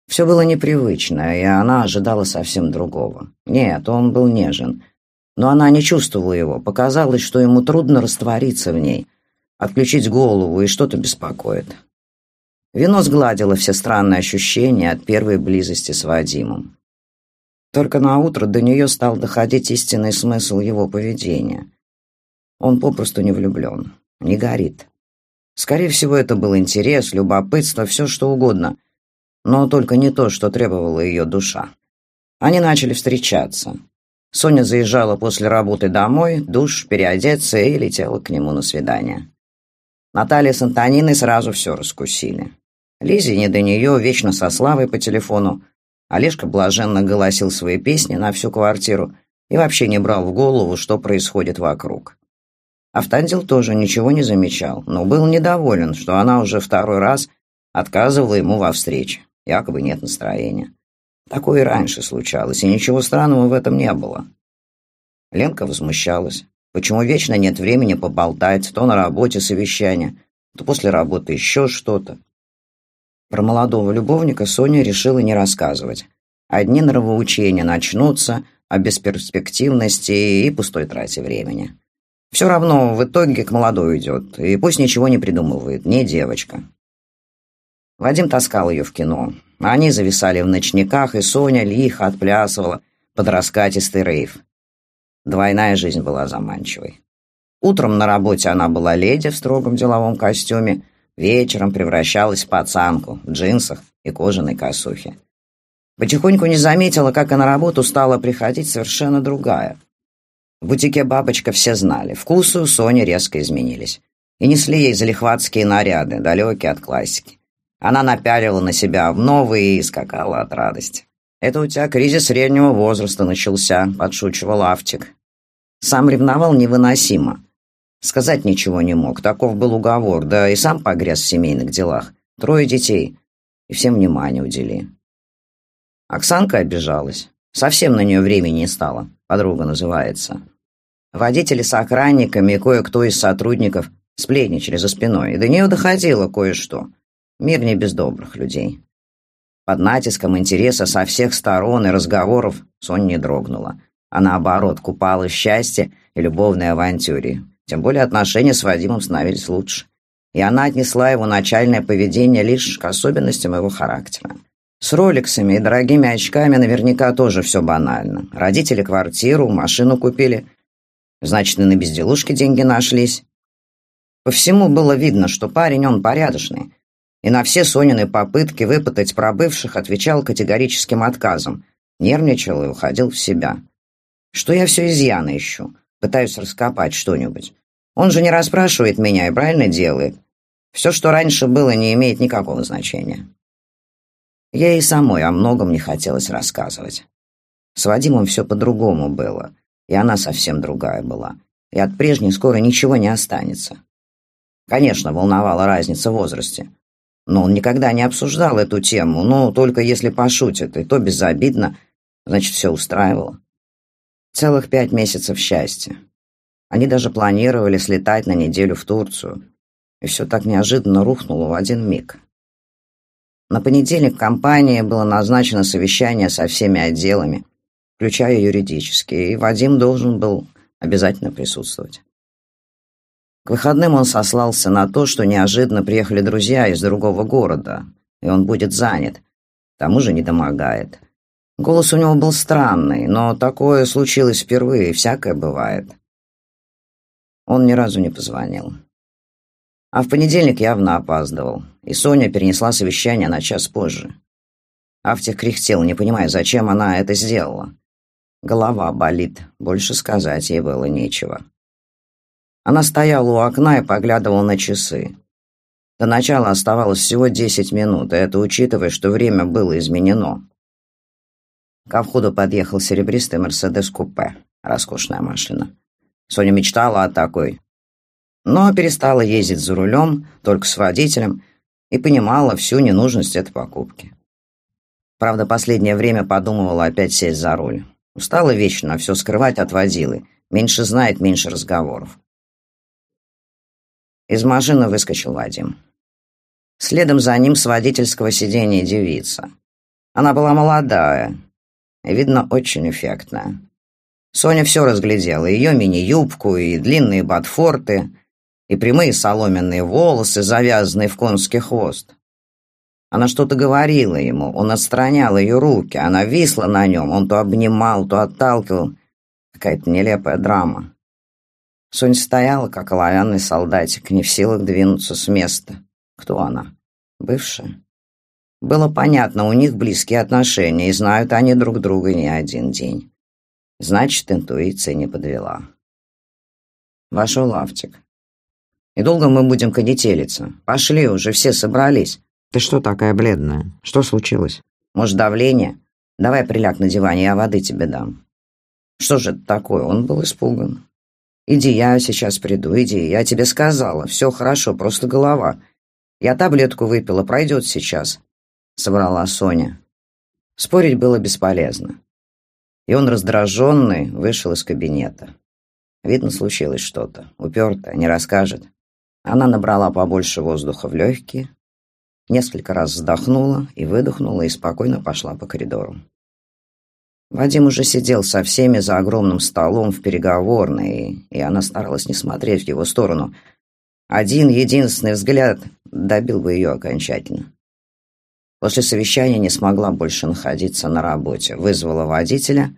S1: Все было непривычно, и она ожидала совсем другого. Нет, он был нежен, но она не чувствовала его. Показалось, что ему трудно раствориться в ней, отключить голову, и что-то беспокоит. Вино сгладило все странные ощущения от первой близости с Вадимом. Только на утро до нее стал доходить истинный смысл его поведения. Он попросту не влюблен, не горит. Скорее всего, это был интерес, любопытство, все что угодно, но только не то, что требовала ее душа. Они начали встречаться. Соня заезжала после работы домой, душ, переодеться и летела к нему на свидание. Наталья с Антониной сразу все раскусили. Лизе не до нее, вечно со Славой по телефону, Олежка блаженно голосил свои песни на всю квартиру и вообще не брал в голову, что происходит вокруг. Автандил тоже ничего не замечал, но был недоволен, что она уже второй раз отказывала ему во встрече. Якобы нет настроения. Такое и раньше случалось, и ничего странного в этом не было. Ленка возмущалась. Почему вечно нет времени поболтать, то на работе совещание, то после работы еще что-то. Про молодого любовника Соня решила не рассказывать. Одни нравоучения начнутся о бесперспективности и пустой трате времени. Все равно в итоге к молодой идет, и пусть ничего не придумывает, не девочка. Вадим таскал ее в кино. Они зависали в ночниках, и Соня лихо отплясывала под раскатистый рейв. Двойная жизнь была заманчивой. Утром на работе она была леди в строгом деловом костюме, Вечером превращалась в пацанку в джинсах и кожаной косухе. Потихоньку не заметила, как и на работу стала приходить совершенно другая. В бутике «Бабочка» все знали, вкусы у Сони резко изменились. И несли ей залихватские наряды, далекие от классики. Она напялила на себя в новые и скакала от радости. «Это у тебя кризис среднего возраста начался», — подшучивал Автик. Сам ревновал невыносимо. Сказать ничего не мог, таков был уговор, да и сам погряз в семейных делах. Трое детей, и всем внимание удели. Оксанка обижалась. Совсем на нее времени не стало, подруга называется. Водители с охранниками и кое-кто из сотрудников Сплетничали за спиной, и до нее доходило кое-что. Мир не без добрых людей. Под натиском интереса со всех сторон и разговоров Соня не дрогнула, а наоборот купалась в счастье и любовной авантюре. Тем более отношения с Вадимом становились лучше. И она отнесла его начальное поведение лишь к особенностям его характера. С роликсами и дорогими очками наверняка тоже все банально. Родители квартиру, машину купили. Значит, и на безделушки деньги нашлись. По всему было видно, что парень он порядочный. И на все Сонины попытки выпытать про бывших отвечал категорическим отказом. Нервничал и уходил в себя. Что я все изъяны ищу? Пытаюсь раскопать что-нибудь. Он же не расспрашивает меня и правильно делает. Все, что раньше было, не имеет никакого значения. Ей и самой о многом не хотелось рассказывать. С Вадимом все по-другому было, и она совсем другая была. И от прежней скоро ничего не останется. Конечно, волновала разница в возрасте. Но он никогда не обсуждал эту тему, ну, только если пошутит, и то безобидно, значит, все устраивало. Целых пять месяцев счастья. Они даже планировали слетать на неделю в Турцию. И все так неожиданно рухнуло в один миг. На понедельник в компании было назначено совещание со всеми отделами, включая юридические, и Вадим должен был обязательно присутствовать. К выходным он сослался на то, что неожиданно приехали друзья из другого города, и он будет занят, к тому же не домогает. Голос у него был странный, но такое случилось впервые, всякое бывает. Он ни разу не позвонил. А в понедельник явно опаздывал, и Соня перенесла совещание на час позже. Автих кряхтел, не понимая, зачем она это сделала. Голова болит, больше сказать ей было нечего. Она стояла у окна и поглядывала на часы. До начала оставалось всего десять минут, и это учитывая, что время было изменено. Ко входу подъехал серебристый «Мерседес-купе», роскошная машина. Соня мечтала о такой, но перестала ездить за рулем, только с водителем, и понимала всю ненужность этой покупки. Правда, последнее время подумывала опять сесть за руль. Устала вечно все скрывать от водилы. Меньше знает, меньше разговоров. Из машины выскочил Вадим. Следом за ним с водительского сиденья девица. Она была молодая видно, очень эффектная. Соня все разглядела, ее мини-юбку и длинные ботфорты, и прямые соломенные волосы, завязанные в конский хвост. Она что-то говорила ему, он отстранял ее руки, она висла на нем, он то обнимал, то отталкивал. Какая-то нелепая драма. Соня стояла, как оловянный солдатик, не в силах двинуться с места. Кто она? Бывшая? Было понятно, у них близкие отношения, и знают они друг друга не один день. Значит, интуиция не подвела. Вошел Лавтик. И долго мы будем конетелиться? Пошли уже, все собрались. Ты что такая бледная? Что случилось? Может, давление? Давай приляг на диване, я воды тебе дам. Что же это такое? Он был испуган. Иди, я сейчас приду, иди. Я тебе сказала, все хорошо, просто голова. Я таблетку выпила, пройдет сейчас. Собрала Соня. Спорить было бесполезно. И он, раздраженный, вышел из кабинета. Видно, случилось что-то. Упертая, не расскажет. Она набрала побольше воздуха в легкие, несколько раз вздохнула и выдохнула и спокойно пошла по коридору. Вадим уже сидел со всеми за огромным столом в переговорной, и она старалась не смотреть в его сторону. Один единственный взгляд добил бы ее окончательно. После совещания не смогла больше находиться на работе. Вызвала водителя,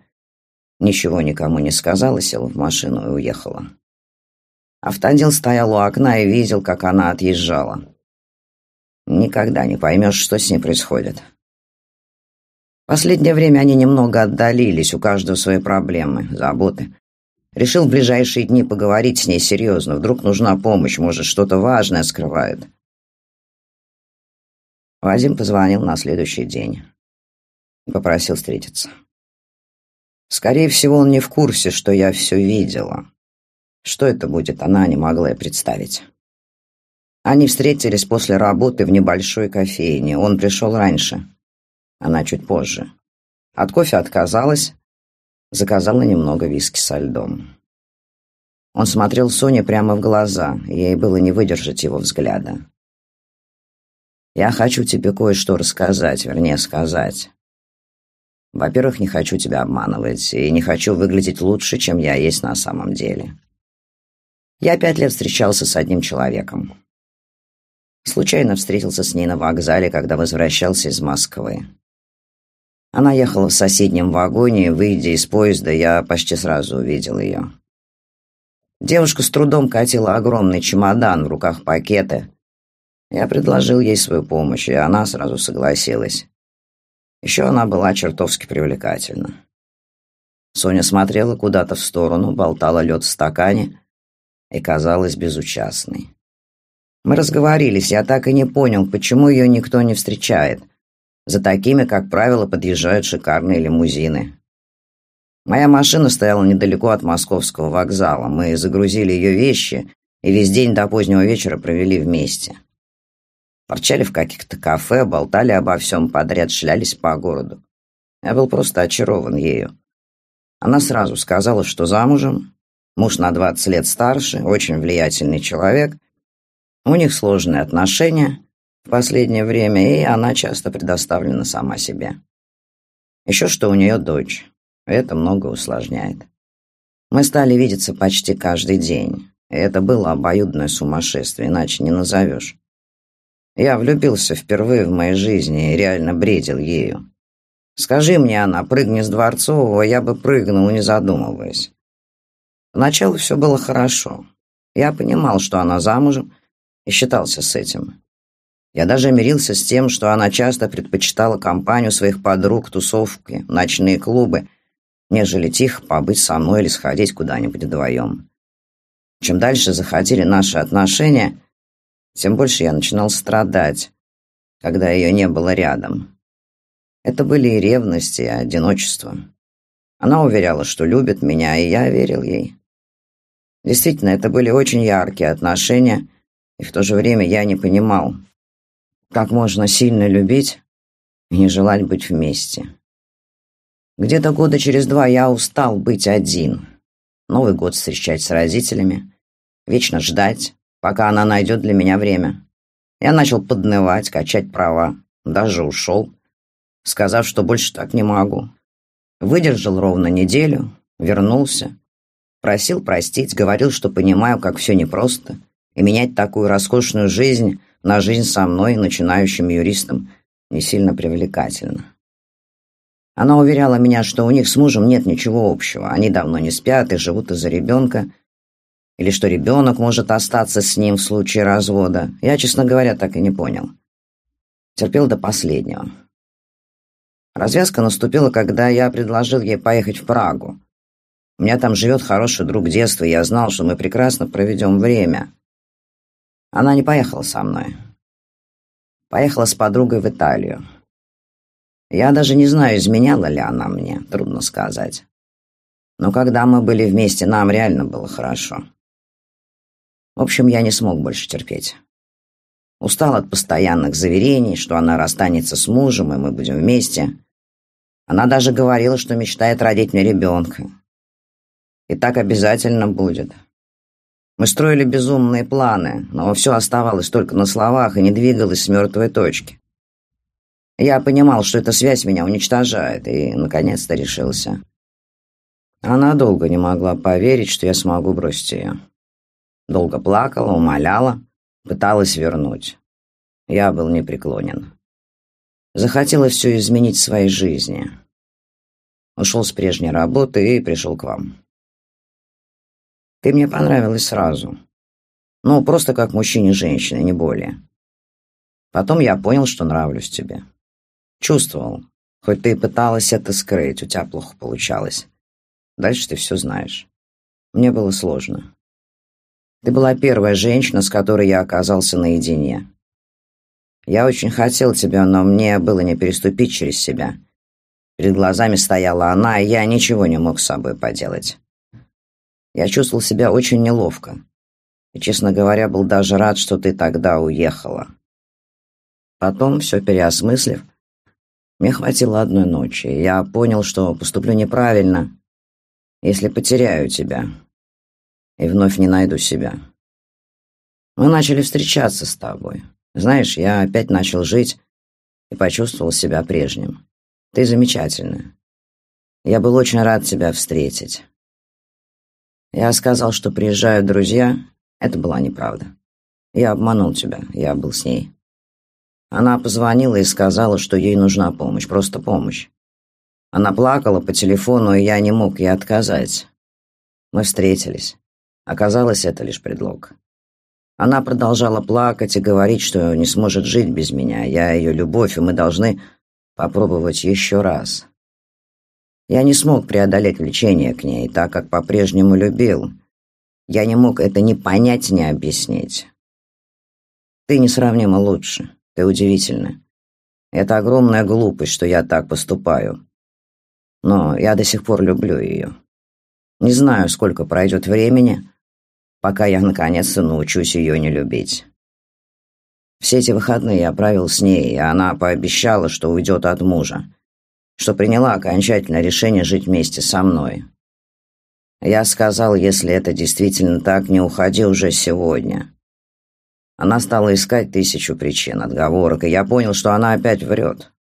S1: ничего никому не сказала, села в машину и уехала. Автодел стоял у окна и видел, как она отъезжала. Никогда не поймешь, что с ней происходит. Последнее время они немного отдалились, у каждого свои проблемы, заботы. Решил в ближайшие дни поговорить с ней серьезно. Вдруг нужна помощь, может, что-то важное скрывает. Вадим позвонил на следующий день. Попросил встретиться. Скорее всего, он не в курсе, что я все видела. Что это будет, она не могла и представить. Они встретились после работы в небольшой кофейне. Он пришел раньше, она чуть позже. От кофе отказалась, заказала немного виски со льдом. Он смотрел Соне прямо в глаза, ей было не выдержать его взгляда. «Я хочу тебе кое-что рассказать, вернее, сказать. Во-первых, не хочу тебя обманывать, и не хочу выглядеть лучше, чем я есть на самом деле. Я пять лет встречался с одним человеком. Случайно встретился с ней на вокзале, когда возвращался из Москвы. Она ехала в соседнем вагоне, и, выйдя из поезда, я почти сразу увидел ее. Девушка с трудом катила огромный чемодан, в руках пакеты. Я предложил ей свою помощь, и она сразу согласилась. Еще она была чертовски привлекательна. Соня смотрела куда-то в сторону, болтала лед в стакане и казалась безучастной. Мы разговорились, я так и не понял, почему ее никто не встречает. За такими, как правило, подъезжают шикарные лимузины. Моя машина стояла недалеко от московского вокзала. Мы загрузили ее вещи и весь день до позднего вечера провели вместе. Торчали в каких-то кафе, болтали обо всем подряд, шлялись по городу. Я был просто очарован ею. Она сразу сказала, что замужем, муж на 20 лет старше, очень влиятельный человек. У них сложные отношения в последнее время, и она часто предоставлена сама себе. Еще что у нее дочь. Это много усложняет. Мы стали видеться почти каждый день. И это было обоюдное сумасшествие, иначе не назовешь. Я влюбился впервые в моей жизни и реально бредил ею. Скажи мне она, прыгни с Дворцового, я бы прыгнул, не задумываясь. Поначалу все было хорошо. Я понимал, что она замужем, и считался с этим. Я даже мирился с тем, что она часто предпочитала компанию своих подруг, тусовки, ночные клубы, нежели тихо побыть со мной или сходить куда-нибудь вдвоем. Чем дальше заходили наши отношения, тем больше я начинал страдать, когда ее не было рядом. Это были и ревность, и одиночество. Она уверяла, что любит меня, и я верил ей. Действительно, это были очень яркие отношения, и в то же время я не понимал, как можно сильно любить и не желать быть вместе. Где-то года через два я устал быть один. Новый год встречать с родителями, вечно ждать, пока она найдет для меня время. Я начал поднывать, качать права, даже ушел, сказав, что больше так не могу. Выдержал ровно неделю, вернулся, просил простить, говорил, что понимаю, как все непросто, и менять такую роскошную жизнь на жизнь со мной, начинающим юристом, не сильно привлекательно. Она уверяла меня, что у них с мужем нет ничего общего. Они давно не спят и живут из-за ребенка. Или что ребенок может остаться с ним в случае развода. Я, честно говоря, так и не понял. Терпел до последнего. Развязка наступила, когда я предложил ей поехать в Прагу. У меня там живет хороший друг детства, и я знал, что мы прекрасно проведем время. Она не поехала со мной. Поехала с подругой в Италию. Я даже не знаю, изменяла ли она мне, трудно сказать. Но когда мы были вместе, нам реально было хорошо. В общем, я не смог больше терпеть. Устал от постоянных заверений, что она расстанется с мужем, и мы будем вместе. Она даже говорила, что мечтает родить мне ребенка. И так обязательно будет. Мы строили безумные планы, но все оставалось только на словах и не двигалось с мертвой точки. Я понимал, что эта связь меня уничтожает, и наконец-то решился. Она долго не могла поверить, что я смогу бросить ее. Долго плакала, умоляла, пыталась вернуть. Я был непреклонен. Захотела все изменить в своей жизни. Ушел с прежней работы и пришел к вам. Ты мне понравилась сразу. Ну, просто как мужчине женщины, не более. Потом я понял, что нравлюсь тебе. Чувствовал. Хоть ты и пыталась это скрыть, у тебя плохо получалось. Дальше ты все знаешь. Мне было сложно. Ты была первая женщина, с которой я оказался наедине. Я очень хотел тебя, но мне было не переступить через себя. Перед глазами стояла она, и я ничего не мог с собой поделать. Я чувствовал себя очень неловко. И, честно говоря, был даже рад, что ты тогда уехала. Потом, все переосмыслив, мне хватило одной ночи, я понял, что поступлю неправильно, если потеряю тебя. И вновь не найду себя. Мы начали встречаться с тобой. Знаешь, я опять начал жить и почувствовал себя прежним. Ты замечательная. Я был очень рад тебя встретить. Я сказал, что приезжают друзья. Это была неправда. Я обманул тебя, я был с ней. Она позвонила и сказала, что ей нужна помощь, просто помощь. Она плакала по телефону, и я не мог ей отказать. Мы встретились. Оказалось, это лишь предлог. Она продолжала плакать и говорить, что не сможет жить без меня. Я ее любовь, и мы должны попробовать еще раз. Я не смог преодолеть влечение к ней, так как по-прежнему любил. Я не мог это ни понять, ни объяснить. Ты несравнимо лучше. Ты удивительна. Это огромная глупость, что я так поступаю. Но я до сих пор люблю ее. Не знаю, сколько пройдет времени, пока я наконец-то научусь ее не любить. Все эти выходные я провел с ней, и она пообещала, что уйдет от мужа, что приняла окончательное решение жить вместе со мной. Я сказал, если это действительно так, не уходи уже сегодня. Она стала искать тысячу причин, отговорок, и я понял, что она опять врет.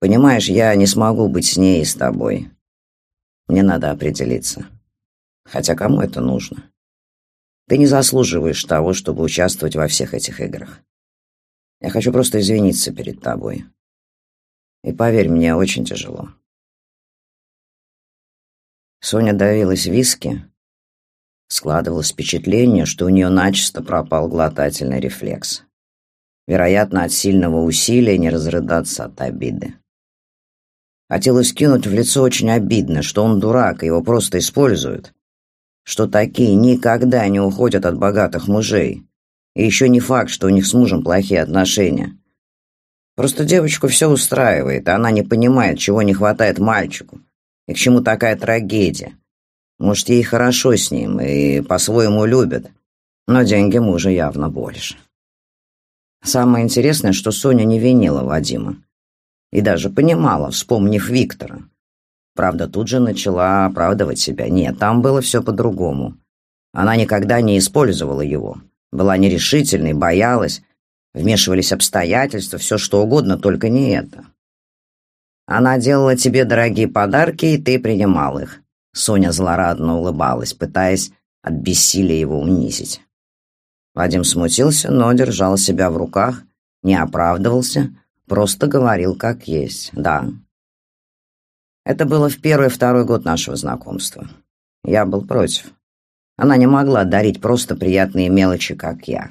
S1: Понимаешь, я не смогу быть с ней и с тобой. Мне надо определиться. Хотя кому это нужно? Ты не заслуживаешь того, чтобы участвовать во всех этих играх. Я хочу просто извиниться перед тобой. И поверь, мне очень тяжело. Соня давилась виски. Складывалось впечатление, что у нее начисто пропал глотательный рефлекс. Вероятно, от сильного усилия не разрыдаться от обиды. Хотелось кинуть в лицо очень обидно, что он дурак, его просто используют что такие никогда не уходят от богатых мужей. И еще не факт, что у них с мужем плохие отношения. Просто девочку все устраивает, и она не понимает, чего не хватает мальчику. И к чему такая трагедия. Может, ей хорошо с ним и по-своему любят, но деньги мужа явно больше. Самое интересное, что Соня не винила Вадима. И даже понимала, вспомнив Виктора – Правда, тут же начала оправдывать себя. Нет, там было все по-другому. Она никогда не использовала его. Была нерешительной, боялась. Вмешивались обстоятельства, все что угодно, только не это. Она делала тебе дорогие подарки, и ты принимал их. Соня злорадно улыбалась, пытаясь от бессилия его унизить. Вадим смутился, но держал себя в руках, не оправдывался, просто говорил как есть. Да, это было в первый-второй год нашего знакомства. Я был против. Она не могла дарить просто приятные мелочи, как я.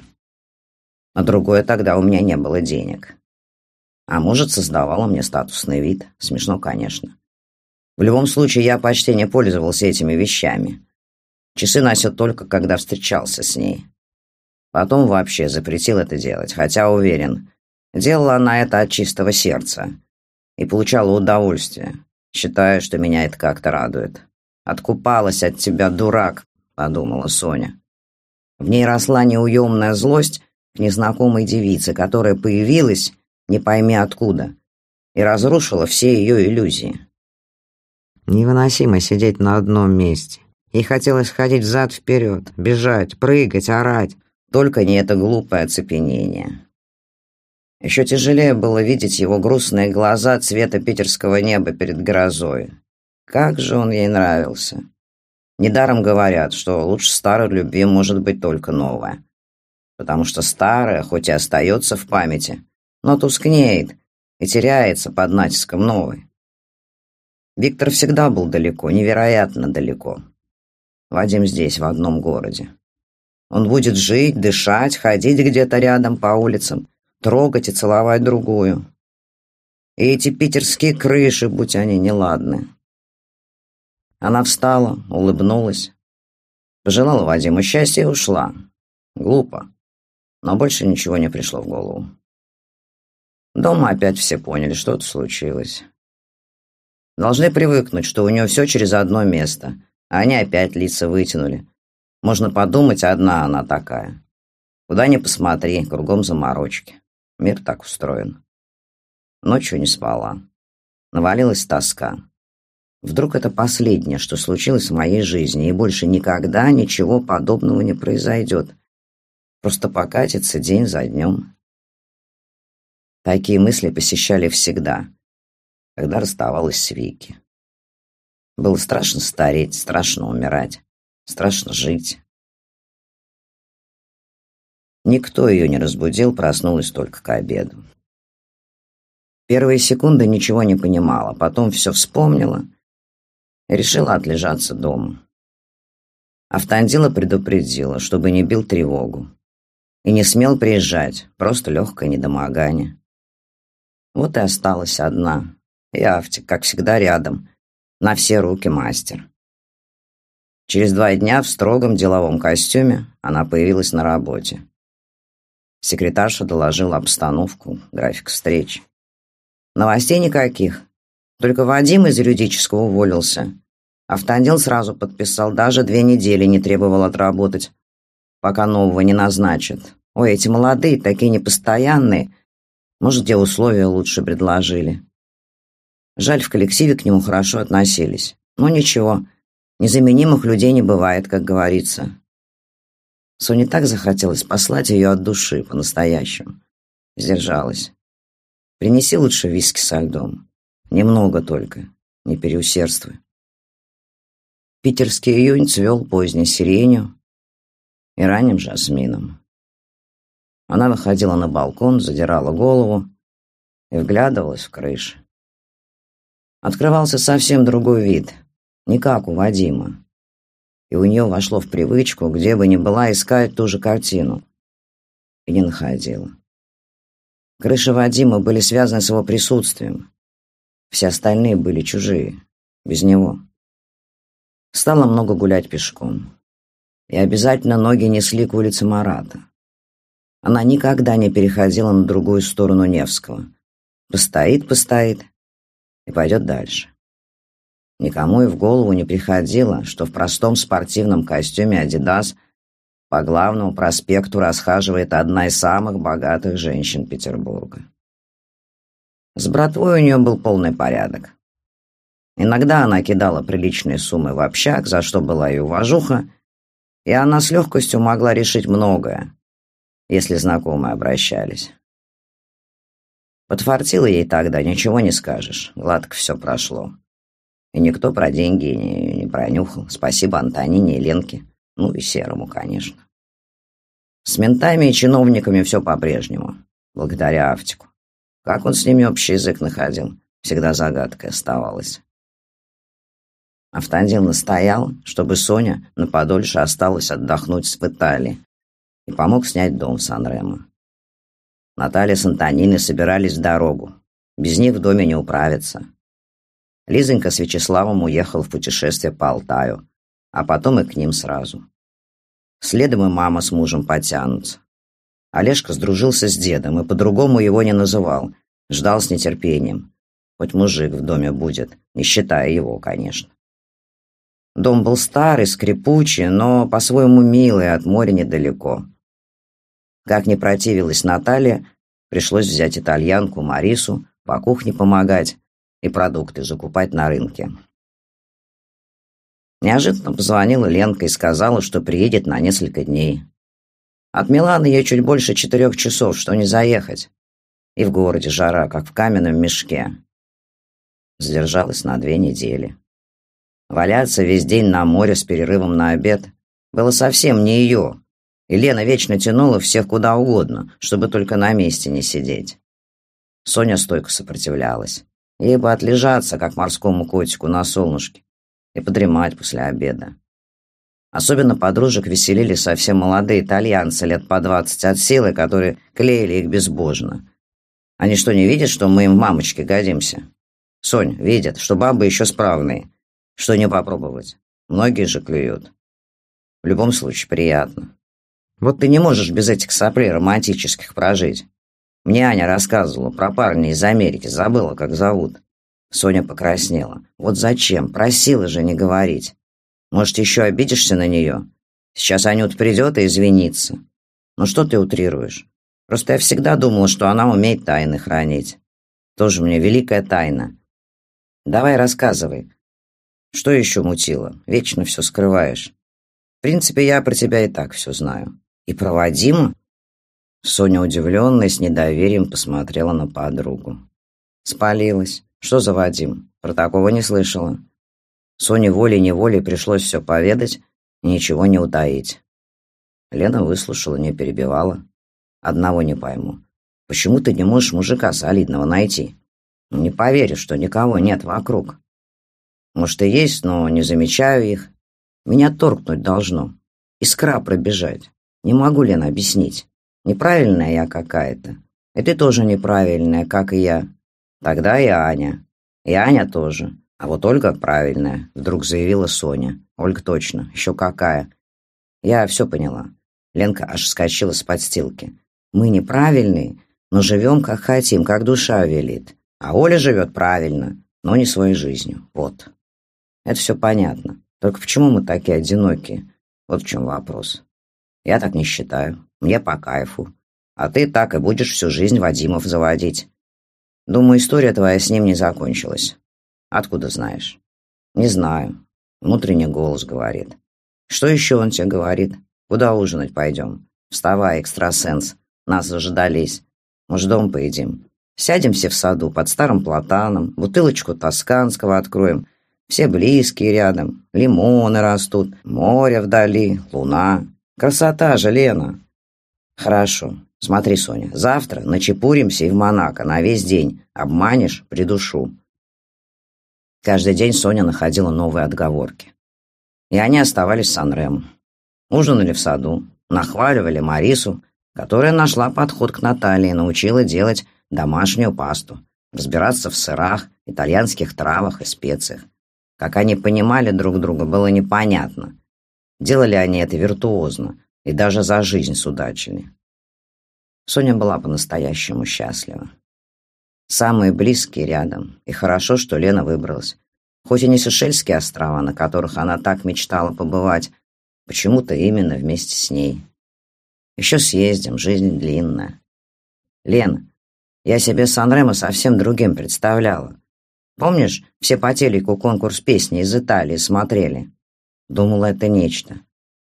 S1: На другое тогда у меня не было денег. А может, создавала мне статусный вид. Смешно, конечно. В любом случае, я почти не пользовался этими вещами. Часы носил только, когда встречался с ней. Потом вообще запретил это делать, хотя уверен, делала она это от чистого сердца и получала удовольствие, считая, что меня это как-то радует. «Откупалась от тебя, дурак», — подумала Соня. В ней росла неуемная злость к незнакомой девице, которая появилась, не пойми откуда, и разрушила все ее иллюзии. Невыносимо сидеть на одном месте. Ей хотелось ходить взад-вперед, бежать, прыгать, орать. Только не это глупое оцепенение. Еще тяжелее было видеть его грустные глаза цвета питерского неба перед грозой. Как же он ей нравился. Недаром говорят, что лучше старой любви может быть только новая. Потому что старая, хоть и остается в памяти, но тускнеет и теряется под натиском новой. Виктор всегда был далеко, невероятно далеко. Вадим здесь, в одном городе. Он будет жить, дышать, ходить где-то рядом по улицам, трогать и целовать другую. И эти питерские крыши, будь они неладны. Она встала, улыбнулась, пожелала Вадиму счастья и ушла. Глупо, но больше ничего не пришло в голову. Дома опять все поняли, что-то случилось. Должны привыкнуть, что у нее все через одно место, а они опять лица вытянули. Можно подумать, одна она такая. Куда ни посмотри, кругом заморочки. Мир так устроен. Ночью не спала. Навалилась тоска. Вдруг это последнее, что случилось в моей жизни, и больше никогда ничего подобного не произойдет. Просто покатится день за днем. Такие мысли посещали всегда, когда расставалась с Вики. Было страшно стареть, страшно умирать, страшно жить. Никто ее не разбудил, проснулась только к обеду. Первые секунды ничего не понимала, потом все вспомнила и решила отлежаться дома. Автандила предупредила, чтобы не бил тревогу. И не смел приезжать, просто легкое недомогание. Вот и осталась одна. И Автик, как всегда, рядом. На все руки мастер. Через два дня в строгом деловом костюме она появилась на работе. Секретарша доложила обстановку, график встреч. Новостей никаких. Только Вадим из юридического уволился. Автодел сразу подписал, даже две недели не требовал отработать, пока нового не назначат. Ой, эти молодые, такие непостоянные. Может, где условия лучше предложили. Жаль, в коллективе к нему хорошо относились. Но ничего, незаменимых людей не бывает, как говорится. Соне так захотелось послать ее от души, по-настоящему. Сдержалась. Принеси лучше виски со льдом. Немного только, не переусердствуй. Питерский июнь цвел поздней сиренью и ранним жасмином. Она выходила на балкон, задирала голову и вглядывалась в крышу. Открывался совсем другой вид, не как у Вадима и у нее вошло в привычку, где бы ни была, искать ту же картину. И не находила. Крыши Вадима были связаны с его присутствием. Все остальные были чужие, без него. Стала много гулять пешком. И обязательно ноги несли к улице Марата. Она никогда не переходила на другую сторону Невского. Постоит, постоит и пойдет дальше. Никому и в голову не приходило, что в простом спортивном костюме «Адидас» по главному проспекту расхаживает одна из самых богатых женщин Петербурга. С братвой у нее был полный порядок. Иногда она кидала приличные суммы в общак, за что была и уважуха, и она с легкостью могла решить многое, если знакомые обращались. Подфартило ей тогда, ничего не скажешь, гладко все прошло. И никто про деньги не, не пронюхал. Спасибо Антонине и Ленке. Ну и Серому, конечно. С ментами и чиновниками все по-прежнему. Благодаря Автику. Как он с ними общий язык находил, всегда загадкой оставалась. Автандил настоял, чтобы Соня на подольше осталась отдохнуть в Италии и помог снять дом в Сан-Ремо. Наталья с Антониной собирались в дорогу. Без них в доме не управиться. Лизонька с Вячеславом уехал в путешествие по Алтаю, а потом и к ним сразу. Следом и мама с мужем потянутся. Олежка сдружился с дедом и по-другому его не называл, ждал с нетерпением. Хоть мужик в доме будет, не считая его, конечно. Дом был старый, скрипучий, но по-своему милый, от моря недалеко. Как не противилась Наталья, пришлось взять итальянку Марису, по кухне помогать, и продукты закупать на рынке. Неожиданно позвонила Ленка и сказала, что приедет на несколько дней. От Милана ей чуть больше четырех часов, что не заехать. И в городе жара, как в каменном мешке. Сдержалась на две недели. Валяться весь день на море с перерывом на обед было совсем не ее. И Лена вечно тянула всех куда угодно, чтобы только на месте не сидеть. Соня стойко сопротивлялась. Бы отлежаться, как морскому котику, на солнышке и подремать после обеда. Особенно подружек веселили совсем молодые итальянцы лет по двадцать от силы, которые клеили их безбожно. Они что, не видят, что мы им в мамочке годимся? Сонь, видят, что бабы еще справные. Что не попробовать? Многие же клюют. В любом случае, приятно. Вот ты не можешь без этих соплей романтических прожить. Мне Аня рассказывала про парня из Америки, забыла, как зовут. Соня покраснела. Вот зачем? Просила же не говорить. Может, еще обидишься на нее? Сейчас Анют придет и извинится. Ну что ты утрируешь? Просто я всегда думала, что она умеет тайны хранить. Тоже мне великая тайна. Давай рассказывай. Что еще мутило? Вечно все скрываешь. В принципе, я про тебя и так все знаю. И про Вадима?» Соня, удивленная, с недоверием посмотрела на подругу. Спалилась. Что за Вадим? Про такого не слышала. Соне волей-неволей пришлось все поведать, ничего не утаить. Лена выслушала, не перебивала. Одного не пойму. Почему ты не можешь мужика солидного найти? Не поверишь, что никого нет вокруг. Может, и есть, но не замечаю их. Меня торкнуть должно. Искра пробежать. Не могу, Лена, объяснить. Неправильная я какая-то. И ты тоже неправильная, как и я. Тогда и Аня. И Аня тоже. А вот Ольга правильная, вдруг заявила Соня. Ольга точно. Еще какая. Я все поняла. Ленка аж вскочила с подстилки. Мы неправильные, но живем как хотим, как душа велит. А Оля живет правильно, но не своей жизнью. Вот. Это все понятно. Только почему мы такие одинокие? Вот в чем вопрос. Я так не считаю. Мне по кайфу. А ты так и будешь всю жизнь Вадимов заводить. Думаю, история твоя с ним не закончилась. Откуда знаешь? Не знаю. Внутренний голос говорит. Что еще он тебе говорит? Куда ужинать пойдем? Вставай, экстрасенс. Нас заждались. Может, дом поедим? Сядем все в саду под старым платаном, бутылочку тосканского откроем. Все близкие рядом, лимоны растут, море вдали, луна. Красота же, Лена. Хорошо. Смотри, Соня, завтра начепуримся и в Монако на весь день. Обманешь — придушу. Каждый день Соня находила новые отговорки. И они оставались с Анремом. Ужинали в саду, нахваливали Марису, которая нашла подход к Наталье и научила делать домашнюю пасту, разбираться в сырах, итальянских травах и специях. Как они понимали друг друга, было непонятно. Делали они это виртуозно и даже за жизнь судачили. Соня была по-настоящему счастлива. Самые близкие рядом, и хорошо, что Лена выбралась. Хоть и не Сейшельские острова, на которых она так мечтала побывать, почему-то именно вместе с ней. Еще съездим, жизнь длинная. Лен, я себе Санремо совсем другим представляла. Помнишь, все по телеку конкурс песни из Италии смотрели? Думала, это нечто.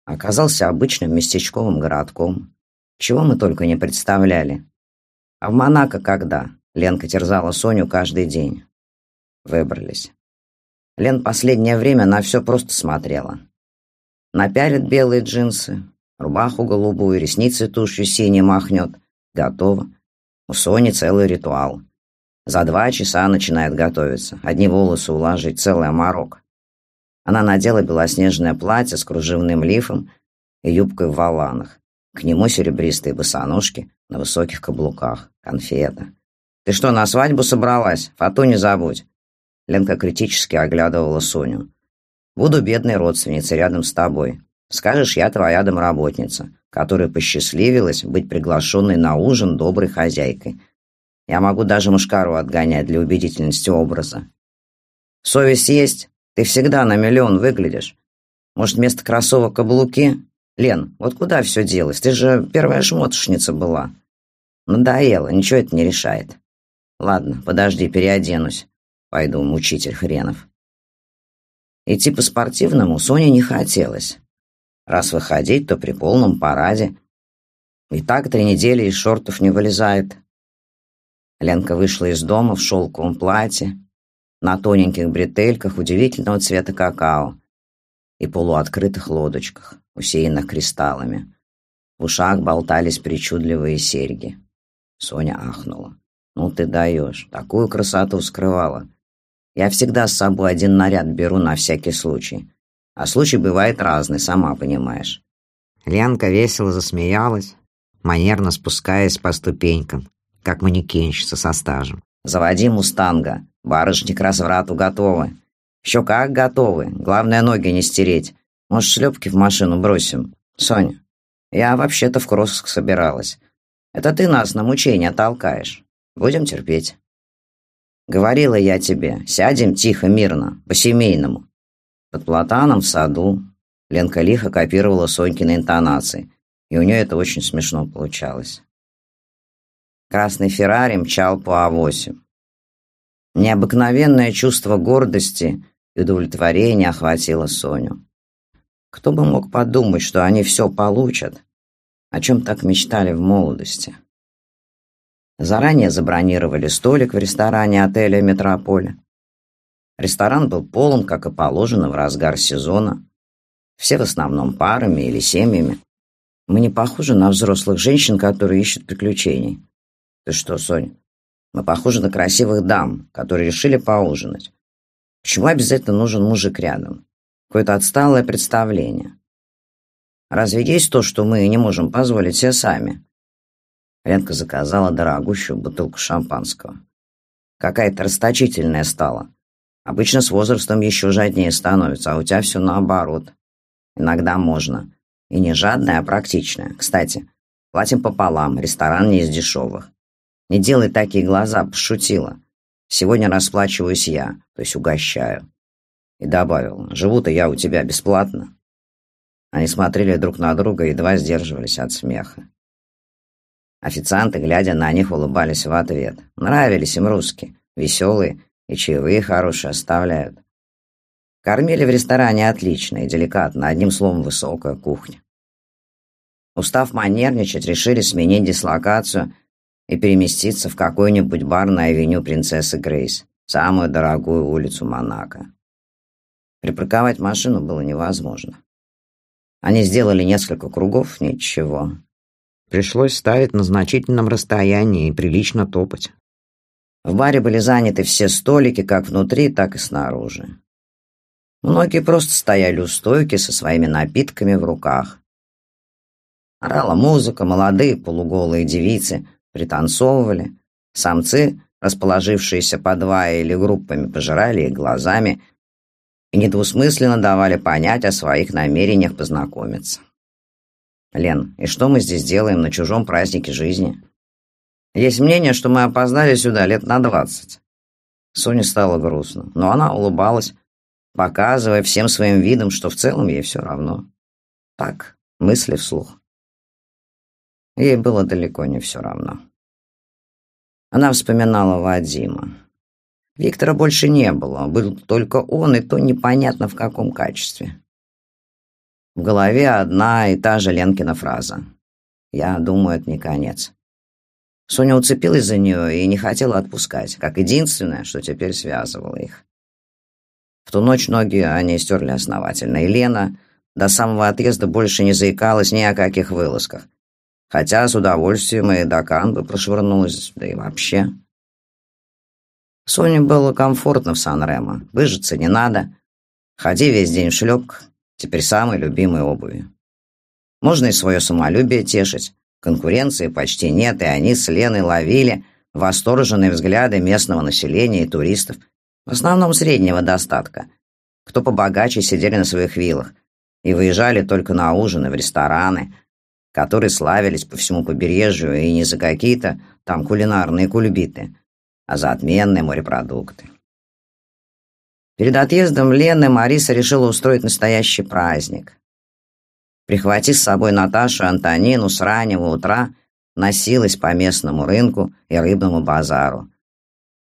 S1: Оказался обычным местечковым городком. Чего мы только не представляли. А в Монако когда? Ленка терзала Соню каждый день. Выбрались. Лен последнее время на все просто смотрела. Напялит белые джинсы, рубаху голубую, ресницы тушью синей махнет. Готово. У Сони целый ритуал. За два часа начинает готовиться. Одни волосы уложить, целый оморок. Она надела белоснежное платье с кружевным лифом и юбкой в воланах. К нему серебристые босоножки на высоких каблуках. Конфета. «Ты что, на свадьбу собралась? Фату не забудь!» Ленка критически оглядывала Соню. «Буду бедной родственницей рядом с тобой. Скажешь, я твоя домработница, которая посчастливилась быть приглашенной на ужин доброй хозяйкой. Я могу даже мушкару отгонять для убедительности образа. Совесть есть, ты всегда на миллион выглядишь. Может, вместо кроссовок каблуки? Лен, вот куда все делось? Ты же первая шмотошница была. Надоело, ничего это не решает. Ладно, подожди, переоденусь. Пойду, мучитель хренов. Идти по-спортивному Соне не хотелось. Раз выходить, то при полном параде. И так три недели из шортов не вылезает. Ленка вышла из дома в шелковом платье, на тоненьких бретельках удивительного цвета какао и полуоткрытых лодочках, усеянных кристаллами. В ушах болтались причудливые серьги. Соня ахнула. «Ну ты даешь, такую красоту скрывала. Я всегда с собой один наряд беру на всякий случай. А случай бывает разный, сама понимаешь». Ленка весело засмеялась, манерно спускаясь по ступенькам, как манекенщица со стажем. «Заводи мустанга. Барышни к разврату готовы. Еще как готовы. Главное, ноги не стереть. Может, шлепки в машину бросим? Соня, я вообще-то в Кроск собиралась. Это ты нас на мучения толкаешь. Будем терпеть». Говорила я тебе, сядем тихо, мирно, по-семейному. Под платаном в саду. Ленка лихо копировала Сонькины интонации, и у нее это очень смешно получалось. Красный Феррари мчал по А8. Необыкновенное чувство гордости и удовлетворение охватило Соню. Кто бы мог подумать, что они все получат, о чем так мечтали в молодости. Заранее забронировали столик в ресторане отеля «Метрополь». Ресторан был полон, как и положено, в разгар сезона. Все в основном парами или семьями. Мы не похожи на взрослых женщин, которые ищут приключений. Ты что, Сонь? Мы похожи на красивых дам, которые решили поужинать. Почему обязательно нужен мужик рядом? Какое-то отсталое представление. Разве есть то, что мы не можем позволить себе сами? Ленка заказала дорогущую бутылку шампанского. Какая-то расточительная стала. Обычно с возрастом еще жаднее становится, а у тебя все наоборот. Иногда можно. И не жадная, а практичная. Кстати, платим пополам, ресторан не из дешевых. Не делай такие глаза, пошутила. Сегодня расплачиваюсь я, то есть угощаю. И добавил, живу-то я у тебя бесплатно. Они смотрели друг на друга и едва сдерживались от смеха. Официанты, глядя на них, улыбались в ответ. Нравились им русские, веселые и чаевые хорошие оставляют. Кормили в ресторане отлично и деликатно, одним словом, высокая кухня. Устав манерничать, решили сменить дислокацию и переместиться в какой-нибудь бар на авеню Принцессы Грейс, самую дорогую улицу Монако. Припарковать машину было невозможно. Они сделали несколько кругов, ничего. Пришлось ставить на значительном расстоянии и прилично топать. В баре были заняты все столики, как внутри, так и снаружи. Многие просто стояли у стойки со своими напитками в руках. Орала музыка, молодые полуголые девицы пританцовывали. Самцы, расположившиеся по два или группами, пожирали их глазами и недвусмысленно давали понять о своих намерениях познакомиться. «Лен, и что мы здесь делаем на чужом празднике жизни?» «Есть мнение, что мы опоздали сюда лет на двадцать». Соне стало грустно, но она улыбалась, показывая всем своим видом, что в целом ей все равно. Так, мысли вслух. Ей было далеко не все равно. Она вспоминала Вадима. Виктора больше не было, был только он, и то непонятно в каком качестве. В голове одна и та же Ленкина фраза. «Я думаю, это не конец». Соня уцепилась за нее и не хотела отпускать, как единственное, что теперь связывало их. В ту ночь ноги они стерли основательно, и Лена до самого отъезда больше не заикалась ни о каких вылазках, Хотя с удовольствием и до Канбы прошвырнулась, да и вообще. Соне было комфортно в Сан-Ремо. Выжиться не надо. Ходи весь день в шлепках. Теперь самой любимой обуви. Можно и свое самолюбие тешить. Конкуренции почти нет, и они с Леной ловили восторженные взгляды местного населения и туристов, в основном среднего достатка. Кто побогаче сидели на своих виллах и выезжали только на ужины в рестораны, которые славились по всему побережью и не за какие-то там кулинарные кульбиты, а за отменные морепродукты. Перед отъездом Лены Мариса решила устроить настоящий праздник. Прихватив с собой Наташу и Антонину с раннего утра, носилась по местному рынку и рыбному базару.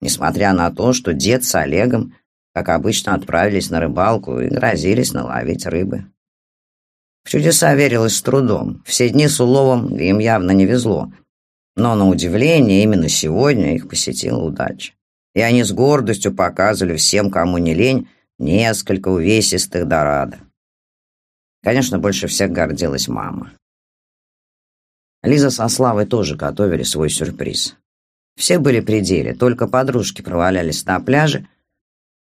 S1: Несмотря на то, что дед с Олегом, как обычно, отправились на рыбалку и грозились наловить рыбы. В чудеса верилось с трудом. Все дни с уловом им явно не везло. Но, на удивление, именно сегодня их посетила удача. И они с гордостью показывали всем, кому не лень, несколько увесистых дорадо. Конечно, больше всех гордилась мама. Лиза со Славой тоже готовили свой сюрприз. Все были при деле, только подружки провалялись на пляже,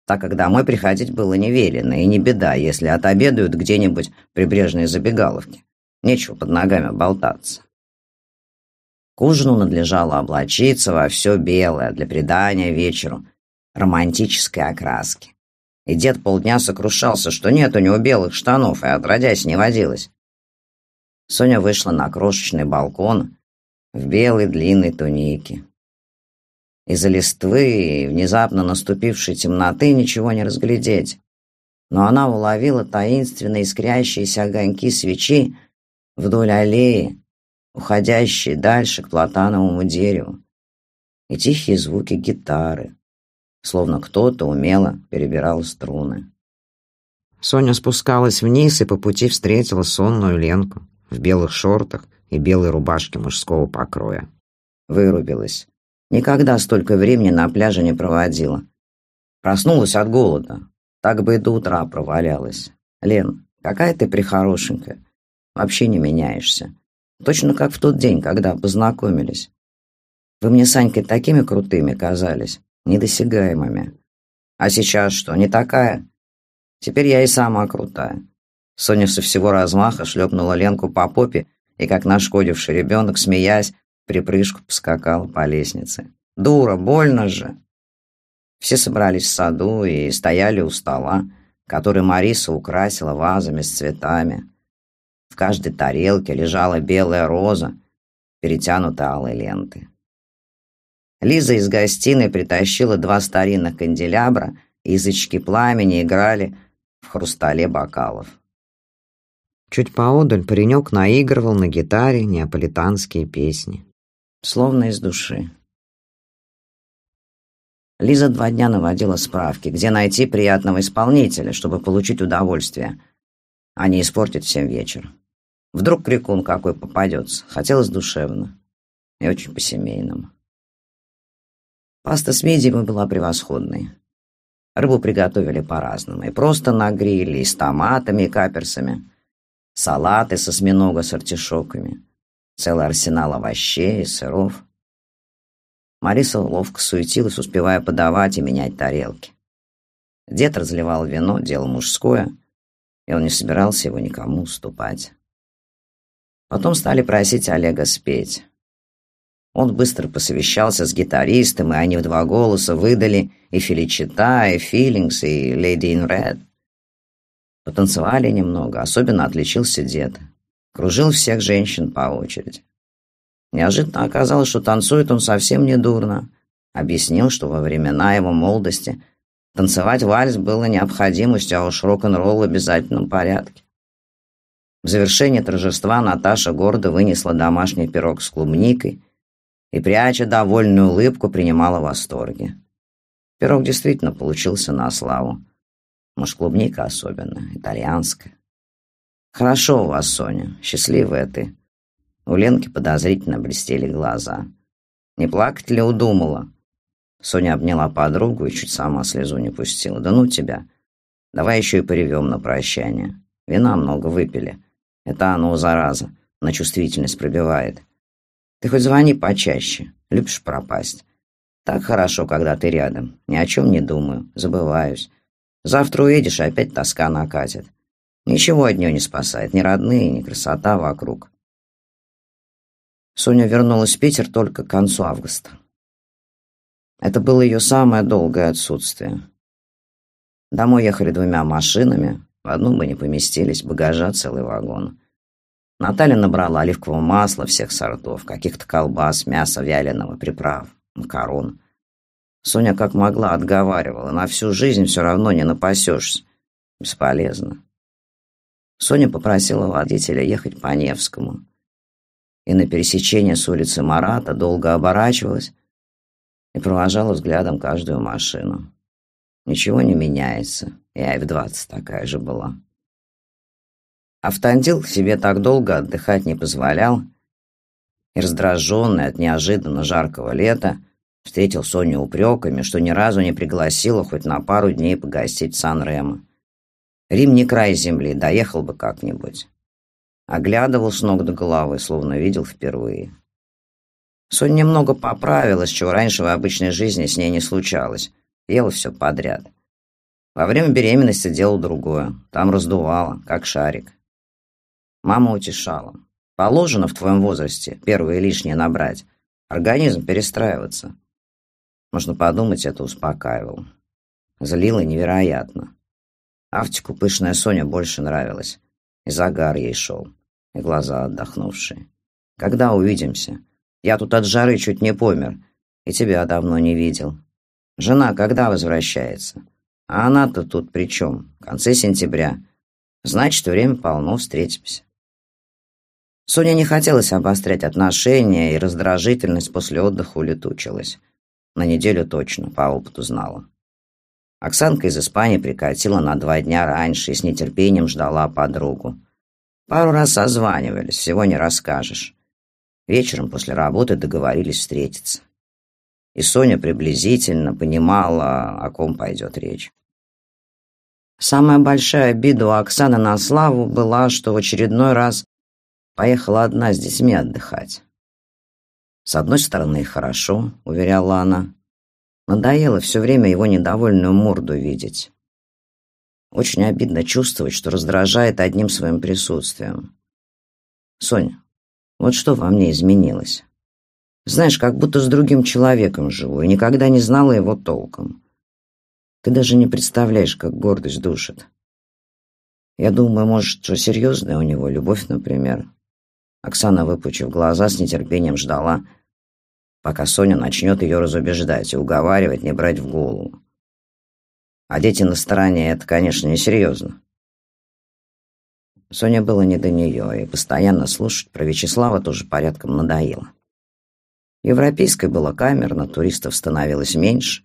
S1: так как домой приходить было не велено, и не беда, если отобедают где-нибудь в прибрежной забегаловке. Нечего под ногами болтаться. К ужину надлежало облачиться во все белое для придания вечеру романтической окраски. И дед полдня сокрушался, что нет у него белых штанов, и отродясь не водилось. Соня вышла на крошечный балкон в белой длинной тунике. Из-за листвы и внезапно наступившей темноты ничего не разглядеть. Но она уловила таинственные искрящиеся огоньки свечи вдоль аллеи, уходящие дальше к платановому дереву, и тихие звуки гитары, словно кто-то умело перебирал струны. Соня спускалась вниз и по пути встретила сонную Ленку в белых шортах и белой рубашке мужского покроя. Вырубилась. Никогда столько времени на пляже не проводила. Проснулась от голода. Так бы и до утра провалялась. Лен, какая ты прихорошенькая. Вообще не меняешься. Точно как в тот день, когда познакомились. Вы мне с Анькой такими крутыми казались, недосягаемыми. А сейчас что, не такая? Теперь я и сама крутая. Соня со всего размаха шлепнула Ленку по попе и, как нашкодивший ребенок, смеясь, припрыжку поскакала по лестнице. «Дура, больно же!» Все собрались в саду и стояли у стола, который Мариса украсила вазами с цветами. В каждой тарелке лежала белая роза, перетянутая алой лентой. Лиза из гостиной притащила два старинных канделябра, язычки пламени играли в хрустале бокалов. Чуть поодаль паренек наигрывал на гитаре неаполитанские песни. Словно из души. Лиза два дня наводила справки, где найти приятного исполнителя, чтобы получить удовольствие, а не испортить всем вечер. Вдруг крикун какой попадется. Хотелось душевно и очень по-семейному. Паста с мидиями была превосходной. Рыбу приготовили по-разному. И просто на гриле, и с томатами и каперсами. Салаты со осьминога с артишоками. Целый арсенал овощей и сыров. Мариса ловко суетилась, успевая подавать и менять тарелки. Дед разливал вино, дело мужское, и он не собирался его никому уступать. Потом стали просить Олега спеть. Он быстро посовещался с гитаристом, и они в два голоса выдали и Феличита, и Филингс, и Леди in Red. Потанцевали немного, особенно отличился дед. Кружил всех женщин по очереди. Неожиданно оказалось, что танцует он совсем не дурно. Объяснил, что во времена его молодости танцевать вальс было необходимостью, а уж рок-н-ролл в обязательном порядке. В завершение торжества Наташа гордо вынесла домашний пирог с клубникой и, пряча довольную улыбку, принимала восторги. Пирог действительно получился на славу. Может, клубника особенно, итальянская. Хорошо у вас, Соня, счастливая ты. У Ленки подозрительно блестели глаза. Не плакать ли удумала? Соня обняла подругу и чуть сама слезу не пустила. Да ну тебя. Давай еще и поревем на прощание. Вина много выпили. Это оно, зараза, на чувствительность пробивает. Ты хоть звони почаще, любишь пропасть. Так хорошо, когда ты рядом. Ни о чем не думаю, забываюсь. Завтра уедешь, и опять тоска накатит. Ничего от нее не спасает, ни родные, ни красота вокруг. Соня вернулась в Питер только к концу августа. Это было ее самое долгое отсутствие. Домой ехали двумя машинами, в одну мы не поместились, багажа целый вагон. Наталья набрала оливкового масла всех сортов, каких-то колбас, мяса вяленого, приправ, макарон. Соня как могла отговаривала, на всю жизнь все равно не напасешься. Бесполезно. Соня попросила водителя ехать по Невскому. И на пересечение с улицы Марата долго оборачивалась и провожала взглядом каждую машину. Ничего не меняется, и Ай-20 такая же была. Автандил себе так долго отдыхать не позволял, и раздраженный от неожиданно жаркого лета встретил Соню упреками, что ни разу не пригласила хоть на пару дней погостить в Сан-Ремо. Рим не край земли, доехал бы как-нибудь. Оглядывал с ног до головы, словно видел впервые. Соня немного поправилась, чего раньше в обычной жизни с ней не случалось. Ела все подряд. Во время беременности делал другое. Там раздувало, как шарик. Мама утешала. Положено в твоем возрасте первые лишние набрать. Организм перестраиваться. Можно подумать, это успокаивало. Злило невероятно. Автику пышная Соня больше нравилась. И загар ей шел, и глаза отдохнувшие. Когда увидимся? Я тут от жары чуть не помер, и тебя давно не видел. Жена когда возвращается? А она-то тут при чем? В конце сентября. Значит, время полно, встретимся. Соня не хотелось обострять отношения, и раздражительность после отдыха улетучилась. На неделю точно, по опыту знала. Оксанка из Испании прикатила на два дня раньше и с нетерпением ждала подругу. Пару раз созванивались, всего не расскажешь. Вечером после работы договорились встретиться. И Соня приблизительно понимала, о ком пойдет речь. Самая большая обида у Оксаны на Славу была, что в очередной раз поехала одна с детьми отдыхать. С одной стороны, хорошо, уверяла она. Надоело все время его недовольную морду видеть. Очень обидно чувствовать, что раздражает одним своим присутствием. Соня, вот что во мне изменилось. Знаешь, как будто с другим человеком живу и никогда не знала его толком. Ты даже не представляешь, как гордость душит. Я думаю, может, что серьезная у него, любовь, например. Оксана, выпучив глаза, с нетерпением ждала, пока Соня начнет ее разубеждать и уговаривать не брать в голову. А дети на стороне — это, конечно, несерьезно. Соне было не до нее, и постоянно слушать про Вячеслава тоже порядком надоело. Европейской было камерно, туристов становилось меньше,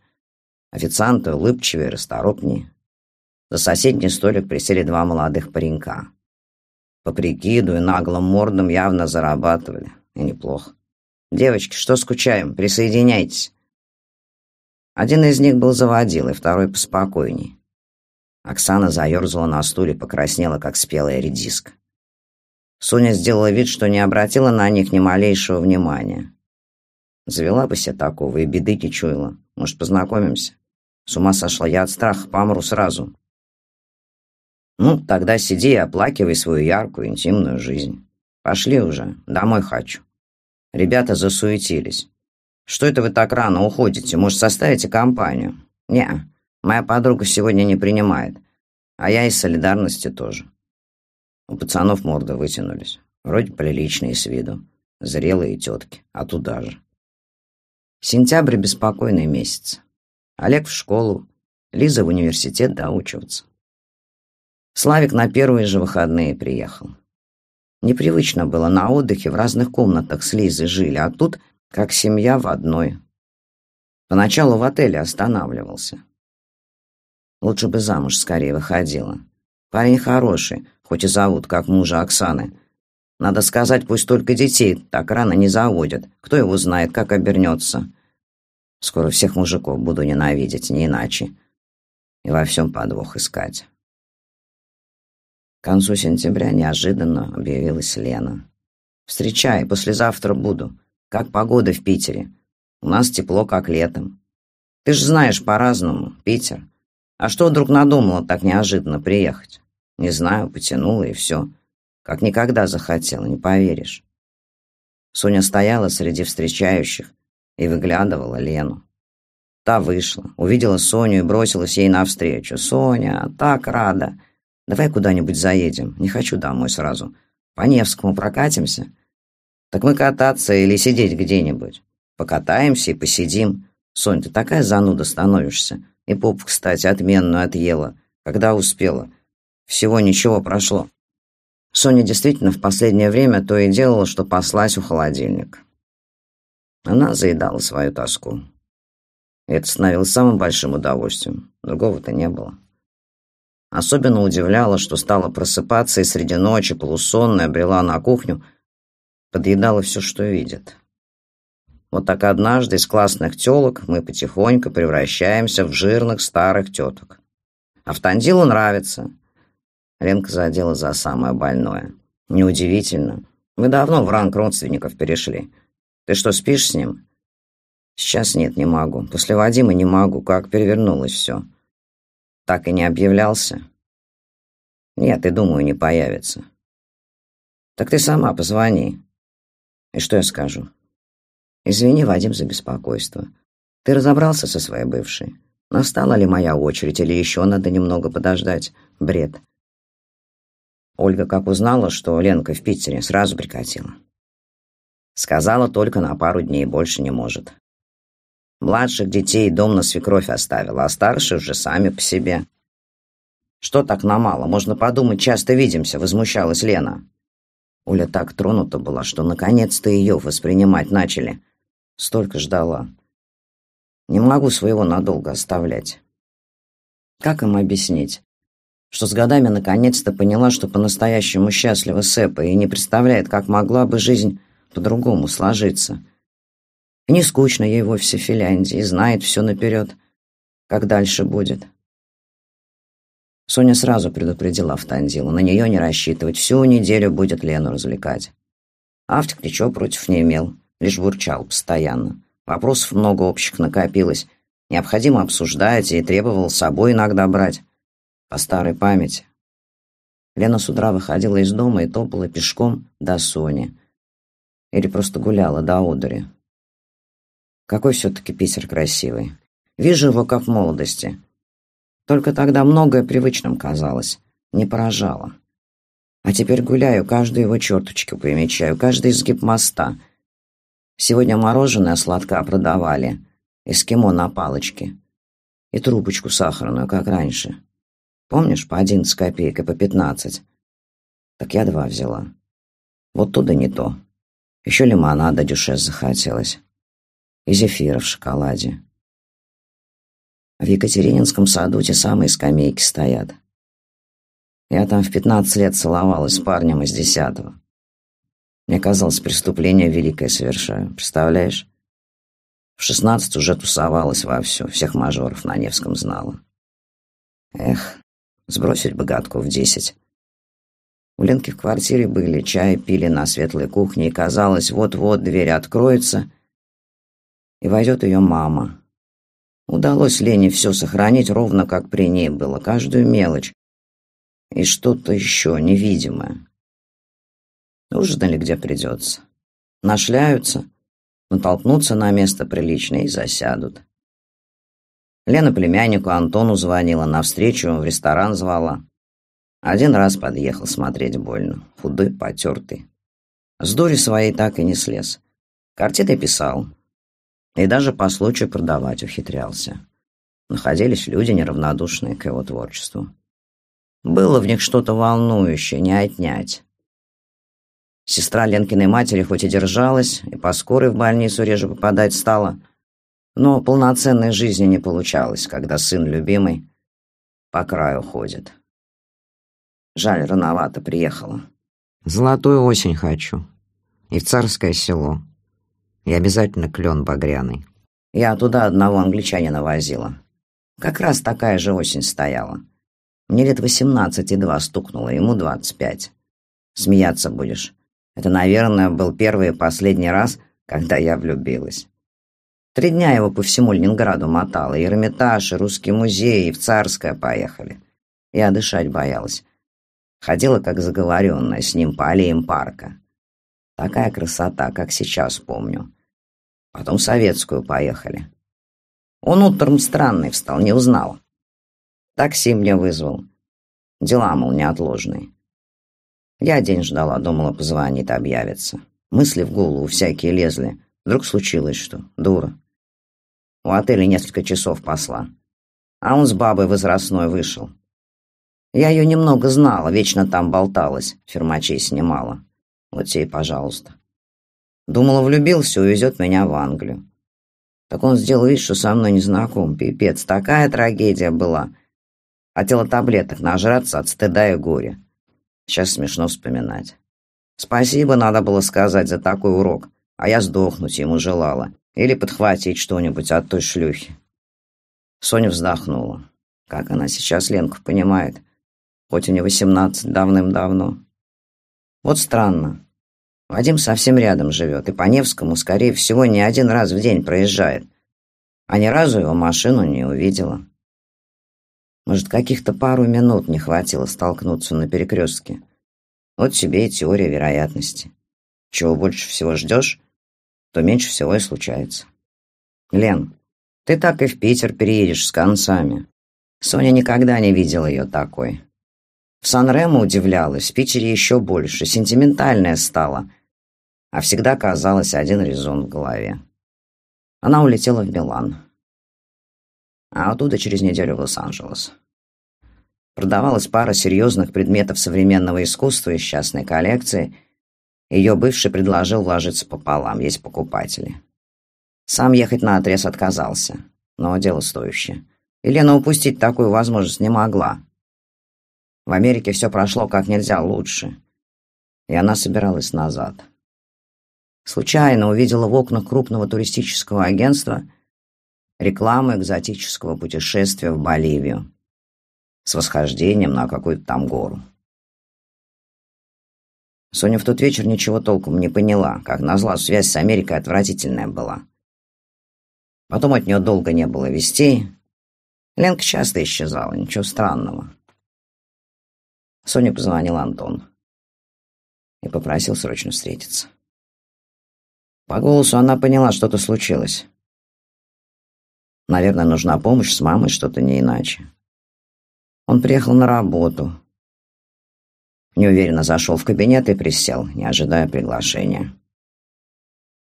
S1: официанты улыбчивее, расторопнее. За соседний столик присели два молодых паренька. По прикиду и наглым мордам явно зарабатывали, и неплохо. «Девочки, что скучаем? Присоединяйтесь!» Один из них был заводил, и второй поспокойней. Оксана заерзала на стуле, покраснела, как спелая редиска. Соня сделала вид, что не обратила на них ни малейшего внимания. Завела бы себе такого и беды не чуяла. Может, познакомимся? С ума сошла я от страха, помру сразу. Ну, тогда сиди и оплакивай свою яркую, интимную жизнь. Пошли уже, домой хочу. Ребята засуетились. «Что это вы так рано уходите? Может, составите компанию?» «Не, моя подруга сегодня не принимает. А я из солидарности тоже». У пацанов морды вытянулись. Вроде приличные с виду. Зрелые тетки, а туда же. Сентябрь — беспокойный месяц. Олег в школу, Лиза в университет доучиваться. Славик на первые же выходные приехал. Непривычно было на отдыхе в разных комнатах с Лизой жили, а тут как семья в одной. Поначалу в отеле останавливался. Лучше бы замуж скорее выходила. Парень хороший, хоть и зовут, как мужа Оксаны. Надо сказать, пусть только детей так рано не заводят. Кто его знает, как обернется. Скоро всех мужиков буду ненавидеть, не иначе. И во всем подвох искать. Концу сентября неожиданно объявилась Лена. «Встречай, послезавтра буду. Как погода в Питере? У нас тепло, как летом. Ты же знаешь по-разному, Питер. А что вдруг надумала так неожиданно приехать? Не знаю, потянула и все. Как никогда захотела, не поверишь». Соня стояла среди встречающих и выглядывала Лену. Та вышла, увидела Соню и бросилась ей навстречу. «Соня, так рада!» Давай куда-нибудь заедем. Не хочу домой сразу. По Невскому прокатимся. Так мы кататься или сидеть где-нибудь. Покатаемся и посидим. Сонь, ты такая зануда становишься. И поп, кстати, отменную отъела. Когда успела. Всего ничего прошло. Соня действительно в последнее время то и делала, что послась у холодильника. Она заедала свою тоску. Это становилось самым большим удовольствием. Другого-то не было. Особенно удивляло, что стала просыпаться и среди ночи, полусонная, брела на кухню, подъедала все, что видит. Вот так однажды из классных телок мы потихоньку превращаемся в жирных старых теток. А в Тандилу нравится. Ленка задела за самое больное. Неудивительно. Мы давно в ранг родственников перешли. Ты что, спишь с ним? Сейчас нет, не могу. После Вадима не могу. Как перевернулось все. Так и не объявлялся? Нет, и думаю, не появится. Так ты сама позвони. И что я скажу? Извини, Вадим, за беспокойство. Ты разобрался со своей бывшей? Настала ли моя очередь, или еще надо немного подождать? Бред. Ольга, как узнала, что Ленка в Питере, сразу прикатила. Сказала только на пару дней, больше не может. Младших детей дом на свекровь оставила, а старшие уже сами по себе. «Что так на мало? Можно подумать, часто видимся», — возмущалась Лена. Оля так тронута была, что наконец-то ее воспринимать начали. Столько ждала. Не могу своего надолго оставлять. Как им объяснить? Что с годами наконец-то поняла, что по-настоящему счастлива с Эпой и не представляет, как могла бы жизнь по-другому сложиться. Не скучно ей вовсе в Финляндии, знает все наперед, как дальше будет. Соня сразу предупредила Автандилу, на нее не рассчитывать, всю неделю будет Лену развлекать. Автик ничего против не имел, лишь бурчал постоянно. Вопросов много общих накопилось, необходимо обсуждать и требовал с собой иногда брать. По старой памяти. Лена с утра выходила из дома и топала пешком до Сони. Или просто гуляла до одури. Какой все-таки Питер красивый. Вижу его как в молодости. Только тогда многое привычным казалось, не поражало. А теперь гуляю, каждую его черточку примечаю, каждый изгиб моста. Сегодня мороженое сладко продавали, эскимо на палочке. И трубочку сахарную, как раньше. Помнишь, по одиннадцать копеек и по пятнадцать? Так я два взяла. Вот туда не то. Еще лимонада дюшес захотелось. И зефира в шоколаде. В Екатерининском саду те самые скамейки стоят. Я там в пятнадцать лет целовалась с парнем из десятого. Мне казалось, преступление великое совершаю. Представляешь? В шестнадцать уже тусовалась вовсю, всех мажоров на Невском знала. Эх, сбросить богатку в десять. У Ленки в квартире были, чай пили на светлой кухне, и казалось, вот-вот дверь откроется, и войдет ее мама, Удалось Лене все сохранить ровно как при ней было, каждую мелочь. И что-то еще невидимое. Ужинали где придется. Нашляются, натолкнутся на место приличное и засядут. Лена племяннику Антону звонила, навстречу в ресторан звала. Один раз подъехал смотреть больно, худой, потертый. С дури своей так и не слез. Картины писал, и даже по случаю продавать ухитрялся. Находились люди, неравнодушные к его творчеству. Было в них что-то волнующее, не отнять. Сестра Ленкиной матери хоть и держалась, и по скорой в больницу реже попадать стала, но полноценной жизни не получалось, когда сын любимый по краю ходит. Жаль, рановато приехала. Золотую осень хочу. И в царское село. И обязательно клен багряный. Я туда одного англичанина возила. Как раз такая же осень стояла. Мне лет восемнадцать и два стукнуло, ему двадцать пять. Смеяться будешь. Это, наверное, был первый и последний раз, когда я влюбилась. Три дня его по всему Ленинграду мотала. И Эрмитаж, и Русский музей, и в Царское поехали. Я дышать боялась. Ходила, как заговоренная, с ним по аллеям парка. Такая красота, как сейчас помню. Потом советскую поехали. Он утром странный встал, не узнал. Такси мне вызвал. Дела, мол, неотложные. Я день ждала, думала, позвонит, объявится. Мысли в голову всякие лезли. Вдруг случилось что? Дура. У отеля несколько часов посла. А он с бабой возрастной вышел. Я ее немного знала, вечно там болталась, фермачей снимала. Вот тебе, пожалуйста. Думала, влюбился, увезет меня в Англию. Так он сделал вид, что со мной не знаком. Пипец, такая трагедия была. Хотела таблеток нажраться от стыда и горя. Сейчас смешно вспоминать. Спасибо надо было сказать за такой урок, а я сдохнуть ему желала. Или подхватить что-нибудь от той шлюхи. Соня вздохнула. Как она сейчас Ленку понимает, хоть у нее восемнадцать давным-давно. Вот странно. Вадим совсем рядом живет, и по Невскому, скорее всего, не один раз в день проезжает. А ни разу его машину не увидела. Может, каких-то пару минут не хватило столкнуться на перекрестке. Вот тебе и теория вероятности. Чего больше всего ждешь, то меньше всего и случается. Лен, ты так и в Питер переедешь с концами. Соня никогда не видела ее такой. В Сан-Ремо удивлялась, в Питере еще больше, сентиментальная стала, а всегда казалось один резон в голове. Она улетела в Милан, а оттуда через неделю в Лос-Анджелес. Продавалась пара серьезных предметов современного искусства из частной коллекции. Ее бывший предложил вложиться пополам, есть покупатели. Сам ехать на отрез отказался, но дело стоящее. И Лена упустить такую возможность не могла. В Америке все прошло как нельзя лучше, и она собиралась назад. Случайно увидела в окнах крупного туристического агентства рекламу экзотического путешествия в Боливию с восхождением на какую-то там гору. Соня в тот вечер ничего толком не поняла. Как назло, связь с Америкой отвратительная была. Потом от нее долго не было вестей. Ленка часто исчезала, ничего странного. Соня позвонил Антон и попросил срочно встретиться. По голосу она поняла, что-то случилось. Наверное, нужна помощь с мамой, что-то не иначе. Он приехал на работу, Неуверенно зашел в кабинет и присел, не ожидая приглашения.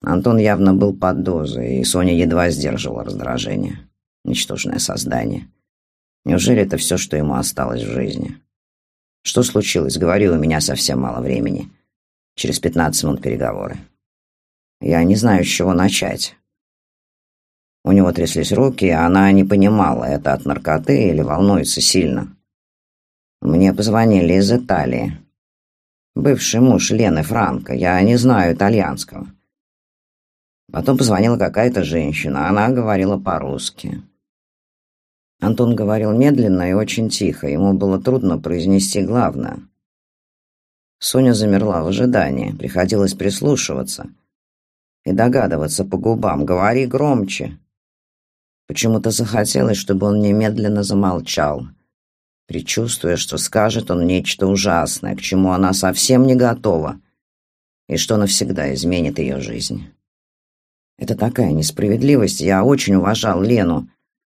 S1: Антон явно был под дозой, и Соня едва сдерживала раздражение. Ничтожное создание. Неужели это все, что ему осталось в жизни? Что случилось? Говорю, у меня совсем мало времени. Через пятнадцать минут переговоры. Я не знаю, с чего начать. У него тряслись руки, а она не понимала, это от наркоты или волнуется сильно. Мне позвонили из Италии. Бывший муж Лены Франко, я не знаю итальянского. Потом позвонила какая-то женщина, она говорила по-русски. Антон говорил медленно и очень тихо, ему было трудно произнести главное. Соня замерла в ожидании, приходилось прислушиваться и догадываться по губам. «Говори громче!» Почему-то захотелось, чтобы он немедленно замолчал – предчувствуя, что скажет он нечто ужасное, к чему она совсем не готова, и что навсегда изменит ее жизнь. Это такая несправедливость. Я очень уважал Лену.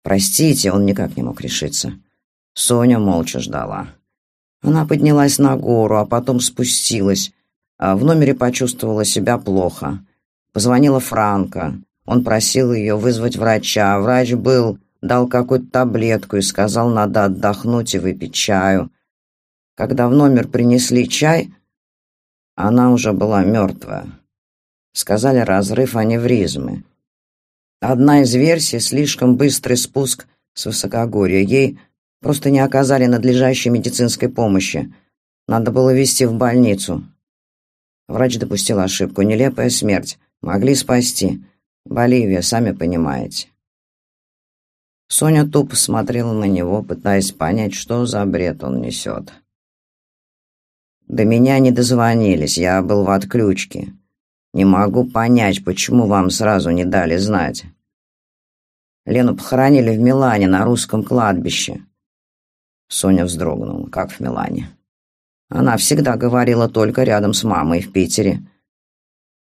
S1: Простите, он никак не мог решиться. Соня молча ждала. Она поднялась на гору, а потом спустилась. А в номере почувствовала себя плохо. Позвонила Франко. Он просил ее вызвать врача. Врач был дал какую-то таблетку и сказал, надо отдохнуть и выпить чаю. Когда в номер принесли чай, она уже была мертвая. Сказали разрыв аневризмы. Одна из версий — слишком быстрый спуск с высокогорья. Ей просто не оказали надлежащей медицинской помощи. Надо было везти в больницу. Врач допустил ошибку. Нелепая смерть. Могли спасти. Боливия, сами понимаете. Соня тупо смотрела на него, пытаясь понять, что за бред он несет. «До меня не дозвонились, я был в отключке. Не могу понять, почему вам сразу не дали знать. Лену похоронили в Милане на русском кладбище». Соня вздрогнула, как в Милане. Она всегда говорила только рядом с мамой в Питере.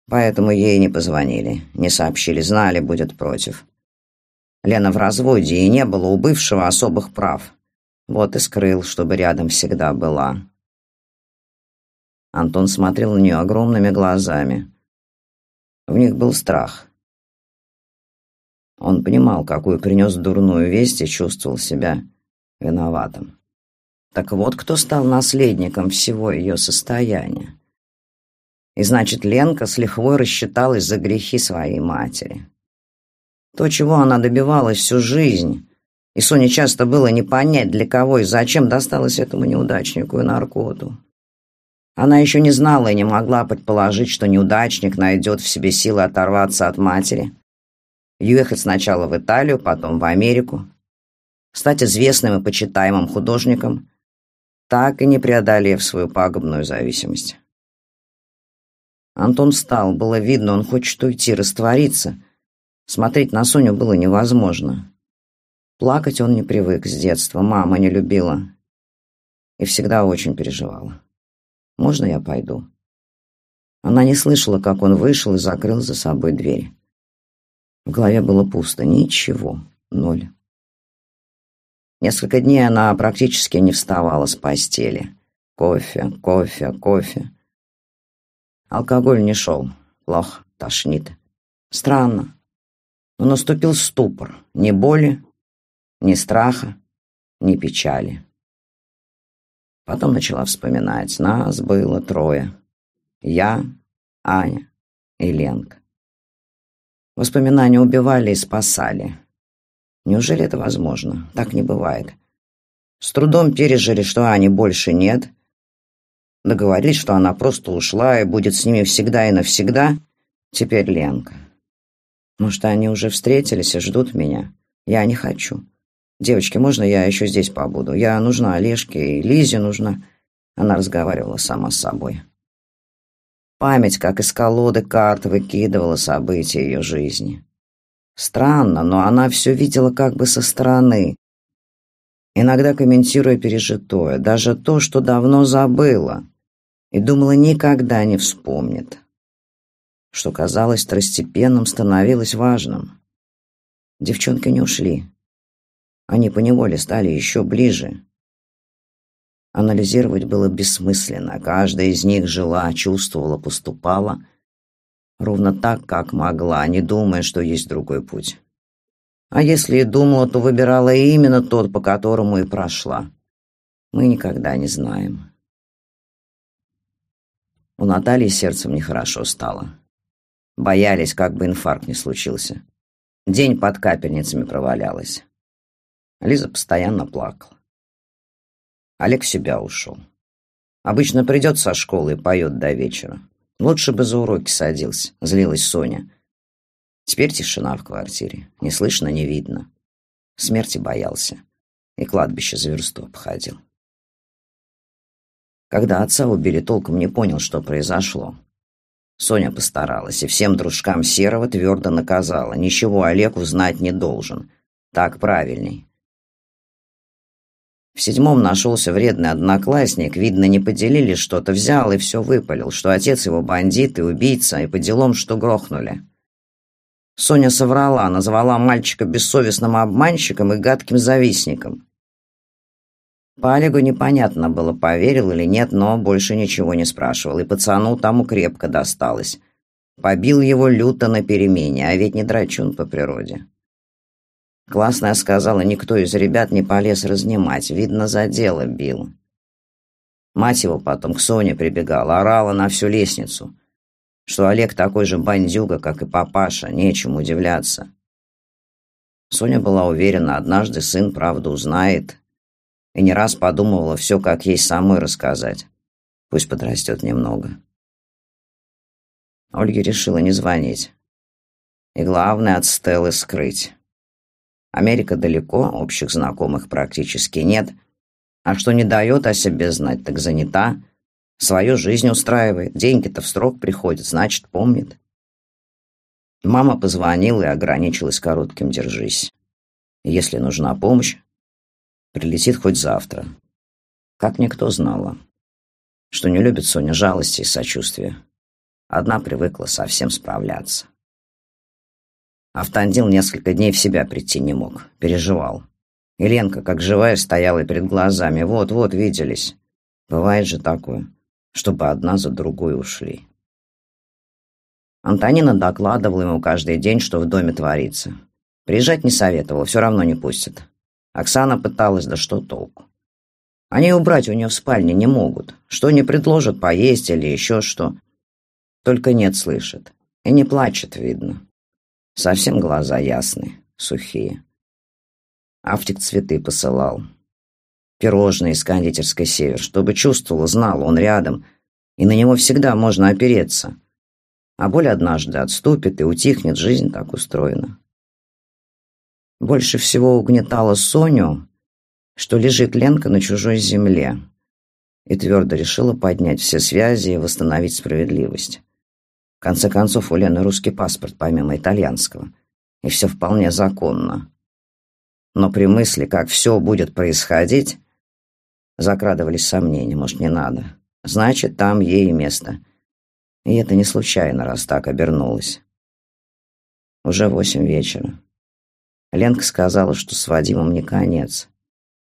S1: Поэтому ей не позвонили, не сообщили, знали, будет против. Лена в разводе, и не было у бывшего особых прав. Вот и скрыл, чтобы рядом всегда была. Антон смотрел на нее огромными глазами. В них был страх. Он понимал, какую принес дурную весть и чувствовал себя виноватым. Так вот, кто стал наследником всего ее состояния. И значит, Ленка с лихвой рассчиталась за грехи своей матери. То, чего она добивалась всю жизнь. И Соне часто было не понять, для кого и зачем досталось этому неудачнику и наркоту. Она еще не знала и не могла предположить, что неудачник найдет в себе силы оторваться от матери, уехать сначала в Италию, потом в Америку, стать известным и почитаемым художником, так и не преодолев свою пагубную зависимость. Антон встал, было видно, он хочет уйти, раствориться — Смотреть на Соню было невозможно. Плакать он не привык с детства, мама не любила. И всегда очень переживала. «Можно я пойду?» Она не слышала, как он вышел и закрыл за собой дверь. В голове было пусто, ничего, ноль. Несколько дней она практически не вставала с постели. Кофе, кофе, кофе. Алкоголь не шел. Плохо, тошнит. Странно. Но наступил ступор. Ни боли, ни страха, ни печали. Потом начала вспоминать. Нас было трое. Я, Аня и Ленка. Воспоминания убивали и спасали. Неужели это возможно? Так не бывает. С трудом пережили, что Ани больше нет. Договорились, что она просто ушла и будет с ними всегда и навсегда. Теперь Ленка. Может, они уже встретились и ждут меня? Я не хочу. Девочки, можно я еще здесь побуду? Я нужна Олежке и Лизе нужна. Она разговаривала сама с собой. Память, как из колоды карт, выкидывала события ее жизни. Странно, но она все видела как бы со стороны, иногда комментируя пережитое, даже то, что давно забыла, и думала, никогда не вспомнит. Что казалось второстепенным, становилось важным. Девчонки не ушли. Они поневоле стали еще ближе. Анализировать было бессмысленно. Каждая из них жила, чувствовала, поступала ровно так, как могла, не думая, что есть другой путь. А если и думала, то выбирала именно тот, по которому и прошла. Мы никогда не знаем. У Натальи сердцем нехорошо стало. Боялись, как бы инфаркт не случился. День под капельницами провалялась. Лиза постоянно плакала. Олег себя ушел. Обычно придет со школы и поет до вечера. Лучше бы за уроки садился, злилась Соня. Теперь тишина в квартире. Не слышно, не видно. Смерти боялся. И кладбище за версту обходил. Когда отца убили, толком не понял, что произошло. Соня постаралась и всем дружкам Серого твердо наказала. Ничего Олег узнать не должен. Так правильней. В седьмом нашелся вредный одноклассник, видно, не поделили что-то, взял и все выпалил, что отец его бандит и убийца, и по делам, что грохнули. Соня соврала, назвала мальчика бессовестным обманщиком и гадким завистником. По Олегу непонятно было, поверил или нет, но больше ничего не спрашивал, и пацану тому крепко досталось. Побил его люто на перемене, а ведь не драчун по природе. Классная сказала, никто из ребят не полез разнимать, видно, за дело бил. Мать его потом к Соне прибегала, орала на всю лестницу что Олег такой же бандюга, как и папаша, нечем удивляться. Соня была уверена, однажды сын правду узнает, и не раз подумывала все как ей самой рассказать. Пусть подрастет немного. Ольга решила не звонить. И главное, от Стеллы скрыть. Америка далеко, общих знакомых практически нет, а что не дает о себе знать, так занята – Свою жизнь устраивает, деньги-то в срок приходят, значит, помнит. Мама позвонила и ограничилась коротким «держись». Если нужна помощь, прилетит хоть завтра. Как никто знала, что не любит Соня жалости и сочувствия. Одна привыкла совсем справляться. Автандил несколько дней в себя прийти не мог, переживал. Еленка, как живая, стояла перед глазами. Вот-вот виделись. Бывает же такое чтобы одна за другой ушли. Антонина докладывала ему каждый день, что в доме творится. Приезжать не советовала, все равно не пустят. Оксана пыталась, да что толку. Они убрать у нее в спальне не могут. Что не предложат поесть или еще что. Только нет слышит. И не плачет, видно. Совсем глаза ясные, сухие. Автик цветы посылал пирожные из кондитерской «Север», чтобы чувствовал, знал, он рядом, и на него всегда можно опереться. А боль однажды отступит и утихнет, жизнь так устроена. Больше всего угнетала Соню, что лежит Ленка на чужой земле, и твердо решила поднять все связи и восстановить справедливость. В конце концов, у Лены русский паспорт, помимо итальянского, и все вполне законно. Но при мысли, как все будет происходить, Закрадывались сомнения, может, не надо. Значит, там ей место. И это не случайно, раз так обернулось. Уже восемь вечера. Ленка сказала, что с Вадимом не конец.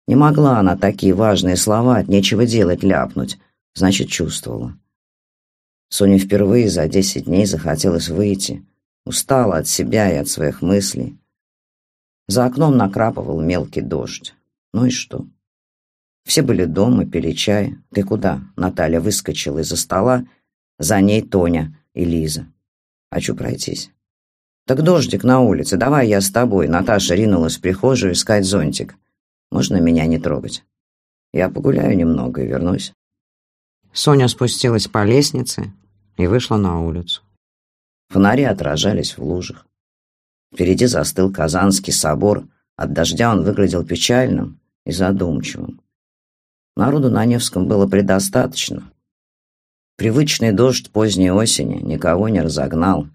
S1: Не могла она такие важные слова от нечего делать ляпнуть, значит, чувствовала. Соне впервые за десять дней захотелось выйти. Устала от себя и от своих мыслей. За окном накрапывал мелкий дождь. Ну и что? Все были дома, пили чай. «Ты куда?» Наталья выскочила из-за стола. За ней Тоня и Лиза. «Хочу пройтись». «Так дождик на улице, давай я с тобой». Наташа ринулась в прихожую искать зонтик. «Можно меня не трогать? Я погуляю немного и вернусь». Соня спустилась по лестнице и вышла на улицу. Фонари отражались в лужах. Впереди застыл Казанский собор. От дождя он выглядел печальным и задумчивым. Народу на Невском было предостаточно. Привычный дождь поздней осени никого не разогнал,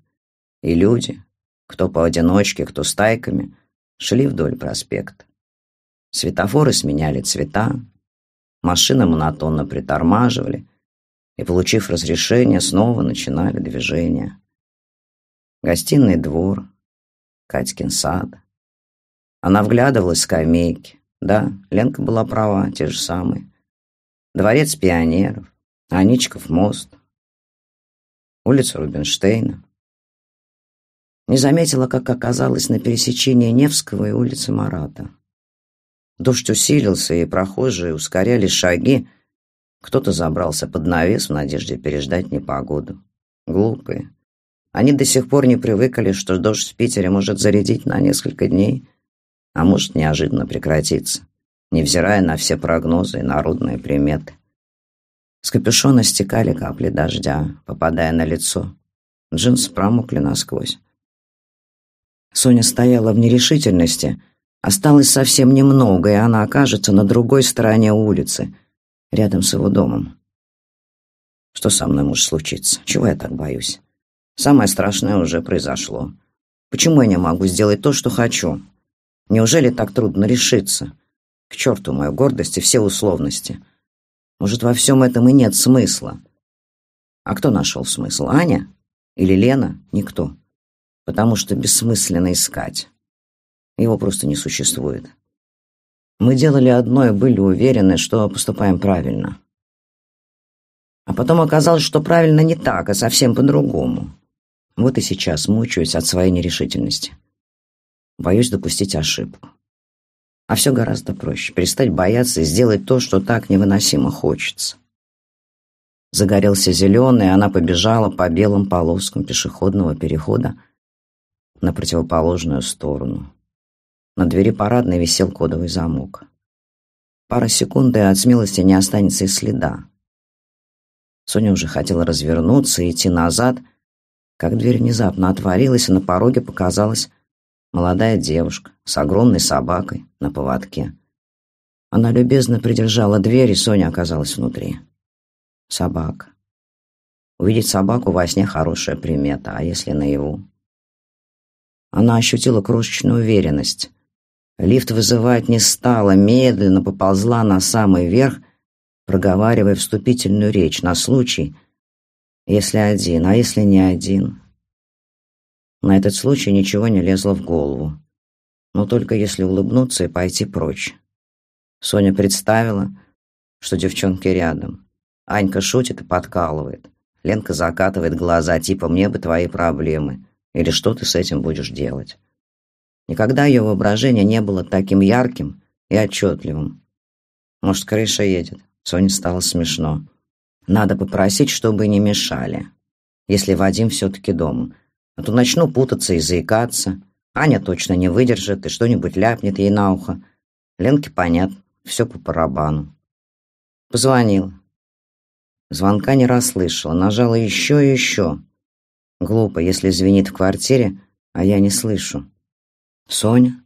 S1: и люди, кто поодиночке, кто стайками, шли вдоль проспекта. Светофоры сменяли цвета, машины монотонно притормаживали и, получив разрешение, снова начинали движение. Гостиный двор, Катькин сад. Она вглядывалась в скамейки. Да, Ленка была права, те же самые. Дворец пионеров, Аничков мост, улица Рубинштейна. Не заметила, как оказалась на пересечении Невского и улицы Марата. Дождь усилился, и прохожие ускоряли шаги. Кто-то забрался под навес в надежде переждать непогоду. Глупые. Они до сих пор не привыкли, что дождь в Питере может зарядить на несколько дней, а может неожиданно прекратиться, невзирая на все прогнозы и народные приметы. С капюшона стекали капли дождя, попадая на лицо. Джинсы промокли насквозь. Соня стояла в нерешительности. Осталось совсем немного, и она окажется на другой стороне улицы, рядом с его домом. Что со мной может случиться? Чего я так боюсь? Самое страшное уже произошло. Почему я не могу сделать то, что хочу? Неужели так трудно решиться? К черту мою гордость и все условности. Может, во всем этом и нет смысла. А кто нашел смысл? Аня? Или Лена? Никто. Потому что бессмысленно искать. Его просто не существует. Мы делали одно и были уверены, что поступаем правильно. А потом оказалось, что правильно не так, а совсем по-другому. Вот и сейчас мучаюсь от своей нерешительности. Боюсь допустить ошибку. А все гораздо проще. Перестать бояться и сделать то, что так невыносимо хочется. Загорелся зеленый, она побежала по белым полоскам пешеходного перехода на противоположную сторону. На двери парадной висел кодовый замок. Пара секунд, и от смелости не останется и следа. Соня уже хотела развернуться и идти назад, как дверь внезапно отворилась, и на пороге показалась молодая девушка с огромной собакой на поводке. Она любезно придержала дверь, и Соня оказалась внутри. Собака. Увидеть собаку во сне хорошая примета, а если наяву? Она ощутила крошечную уверенность. Лифт вызывать не стала, медленно поползла на самый верх, проговаривая вступительную речь на случай, если один, а если не один. На этот случай ничего не лезло в голову. Но только если улыбнуться и пойти прочь. Соня представила, что девчонки рядом. Анька шутит и подкалывает. Ленка закатывает глаза, типа «мне бы твои проблемы» или «что ты с этим будешь делать?». Никогда ее воображение не было таким ярким и отчетливым. Может, крыша едет? Соне стало смешно. Надо попросить, чтобы не мешали, если Вадим все-таки дома. А то начну путаться и заикаться. Аня точно не выдержит и что-нибудь ляпнет ей на ухо. Ленке понятно, все по барабану. Позвонила. Звонка не расслышала, нажала еще и еще. Глупо, если звенит в квартире, а я не слышу. «Соня?»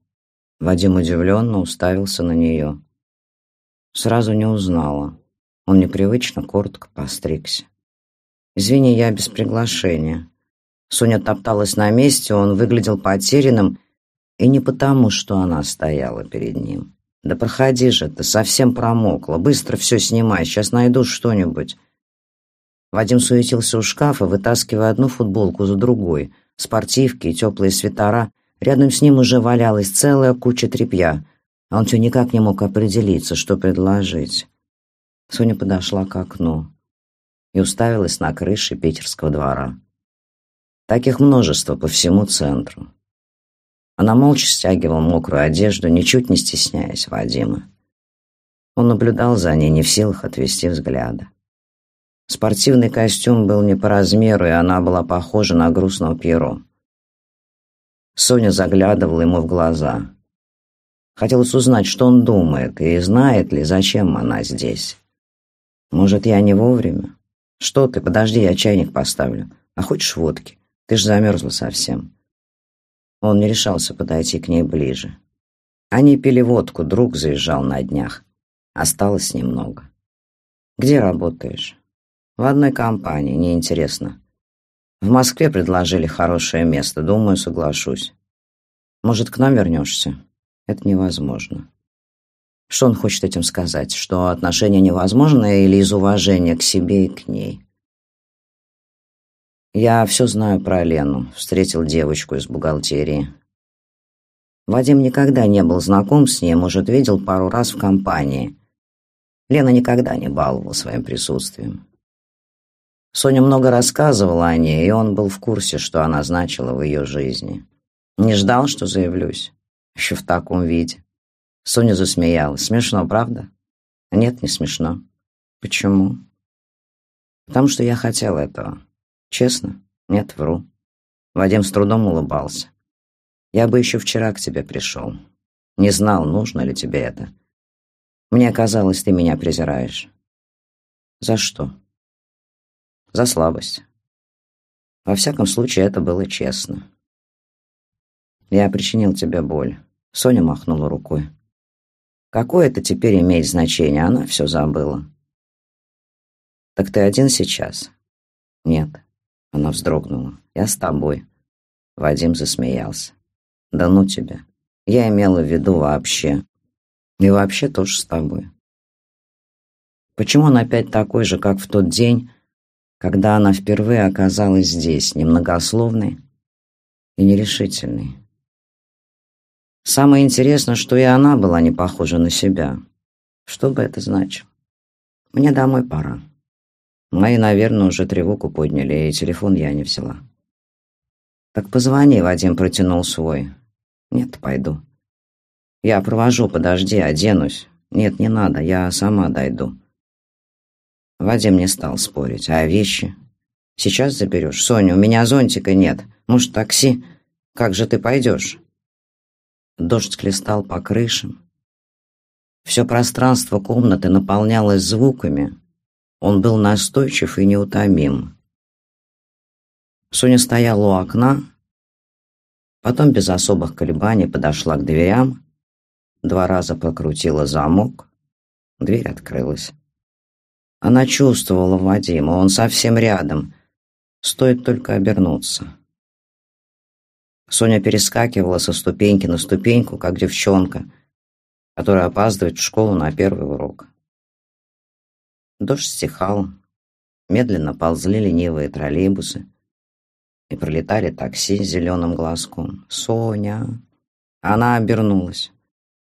S1: Вадим удивленно уставился на нее. Сразу не узнала. Он непривычно коротко постригся. «Извини, я без приглашения». Соня топталась на месте, он выглядел потерянным, и не потому, что она стояла перед ним. «Да проходи же, ты совсем промокла, быстро все снимай, сейчас найду что-нибудь». Вадим суетился у шкафа, вытаскивая одну футболку за другой, спортивки и теплые свитера. Рядом с ним уже валялась целая куча тряпья, а он все никак не мог определиться, что предложить. Соня подошла к окну и уставилась на крыши питерского двора. Таких множество по всему центру. Она молча стягивала мокрую одежду, ничуть не стесняясь Вадима. Он наблюдал за ней, не в силах отвести взгляда. Спортивный костюм был не по размеру, и она была похожа на грустного Пьеро. Соня заглядывала ему в глаза. Хотелось узнать, что он думает, и знает ли, зачем она здесь. Может, я не вовремя? Что ты, подожди, я чайник поставлю. А хочешь водки? Ты ж замерзла совсем. Он не решался подойти к ней ближе. Они пили водку, друг заезжал на днях. Осталось немного. Где работаешь? В одной компании, неинтересно. В Москве предложили хорошее место, думаю, соглашусь. Может, к нам вернешься? Это невозможно. Что он хочет этим сказать? Что отношения невозможны или из уважения к себе и к ней? Я все знаю про Лену. Встретил девочку из бухгалтерии. Вадим никогда не был знаком с ней, может, видел пару раз в компании. Лена никогда не баловала своим присутствием. Соня много рассказывала о ней, и он был в курсе, что она значила в ее жизни. Не ждал, что заявлюсь. Еще в таком виде. Соня засмеялась. Смешно, правда? Нет, не смешно. Почему? Потому что я хотел этого. Честно? Нет, вру. Вадим с трудом улыбался. Я бы еще вчера к тебе пришел. Не знал, нужно ли тебе это. Мне казалось, ты меня презираешь. За что? За слабость. Во всяком случае, это было честно. Я причинил тебе боль. Соня махнула рукой. Какое это теперь имеет значение? Она все забыла. Так ты один сейчас? Нет. Она вздрогнула. Я с тобой. Вадим засмеялся. Да ну тебя. Я имела в виду вообще. И вообще тоже с тобой. Почему он опять такой же, как в тот день, когда она впервые оказалась здесь, немногословной и нерешительной. Самое интересное, что и она была не похожа на себя. Что бы это значило? Мне домой пора. Мои, наверное, уже тревогу подняли, и телефон я не взяла. Так позвони, Вадим протянул свой. Нет, пойду. Я провожу, подожди, оденусь. Нет, не надо, я сама дойду. Вадим не стал спорить. А вещи? Сейчас заберешь. Соня, у меня зонтика нет. Может, такси? Как же ты пойдешь? Дождь хлестал по крышам. Все пространство комнаты наполнялось звуками. Он был настойчив и неутомим. Соня стояла у окна, потом без особых колебаний подошла к дверям, два раза покрутила замок, дверь открылась. Она чувствовала Вадима, он совсем рядом. Стоит только обернуться. Соня перескакивала со ступеньки на ступеньку, как девчонка, которая опаздывает в школу на первый урок. Дождь стихал, медленно ползли ленивые троллейбусы и пролетали такси с зеленым глазком. «Соня!» Она обернулась.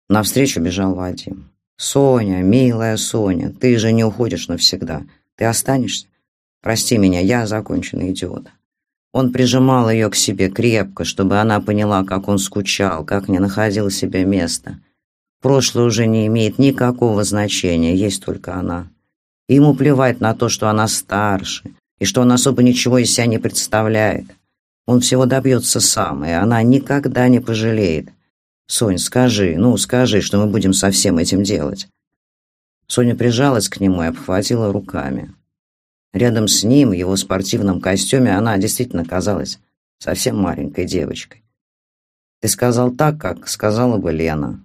S1: Навстречу бежал Вадим. «Соня, милая Соня, ты же не уходишь навсегда. Ты останешься? Прости меня, я законченный идиот». Он прижимал ее к себе крепко, чтобы она поняла, как он скучал, как не находил себе места. Прошлое уже не имеет никакого значения, есть только она. И ему плевать на то, что она старше, и что он особо ничего из себя не представляет. Он всего добьется сам, и она никогда не пожалеет. «Сонь, скажи, ну, скажи, что мы будем со всем этим делать». Соня прижалась к нему и обхватила руками. Рядом с ним, в его спортивном костюме, она действительно казалась совсем маленькой девочкой. «Ты сказал так, как сказала бы Лена».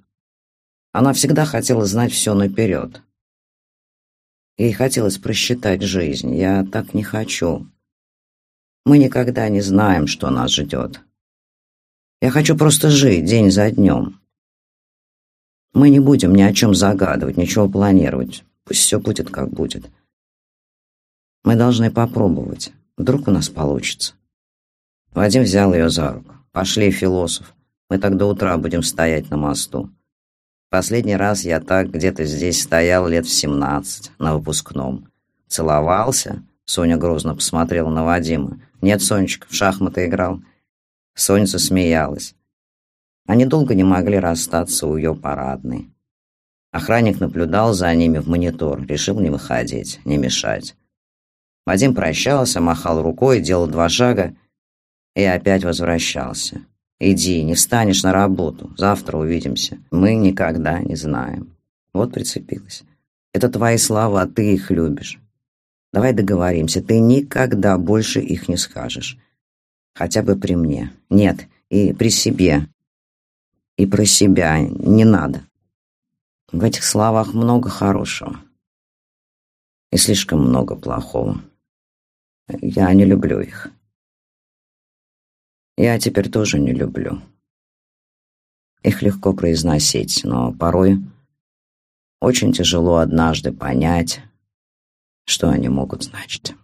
S1: Она всегда хотела знать все наперед. Ей хотелось просчитать жизнь. Я так не хочу. Мы никогда не знаем, что нас ждет. Я хочу просто жить день за днем. Мы не будем ни о чем загадывать, ничего планировать. Пусть все будет, как будет. Мы должны попробовать. Вдруг у нас получится. Вадим взял ее за руку. Пошли, философ. Мы так до утра будем стоять на мосту. Последний раз я так где-то здесь стоял лет в семнадцать, на выпускном. Целовался. Соня грозно посмотрела на Вадима. Нет, Сонечка, в шахматы играл. Соня засмеялась. Они долго не могли расстаться у ее парадной. Охранник наблюдал за ними в монитор, решил не выходить, не мешать. Вадим прощался, махал рукой, делал два шага и опять возвращался. Иди, не встанешь на работу. Завтра увидимся. Мы никогда не знаем. Вот прицепилась. Это твои слова, ты их любишь. Давай договоримся, ты никогда больше их не скажешь. Хотя бы при мне. Нет, и при себе. И про себя не надо. В этих словах много хорошего. И слишком много плохого. Я не люблю их. Я теперь тоже не люблю. Их легко произносить, но порой очень тяжело однажды понять, что они могут значить.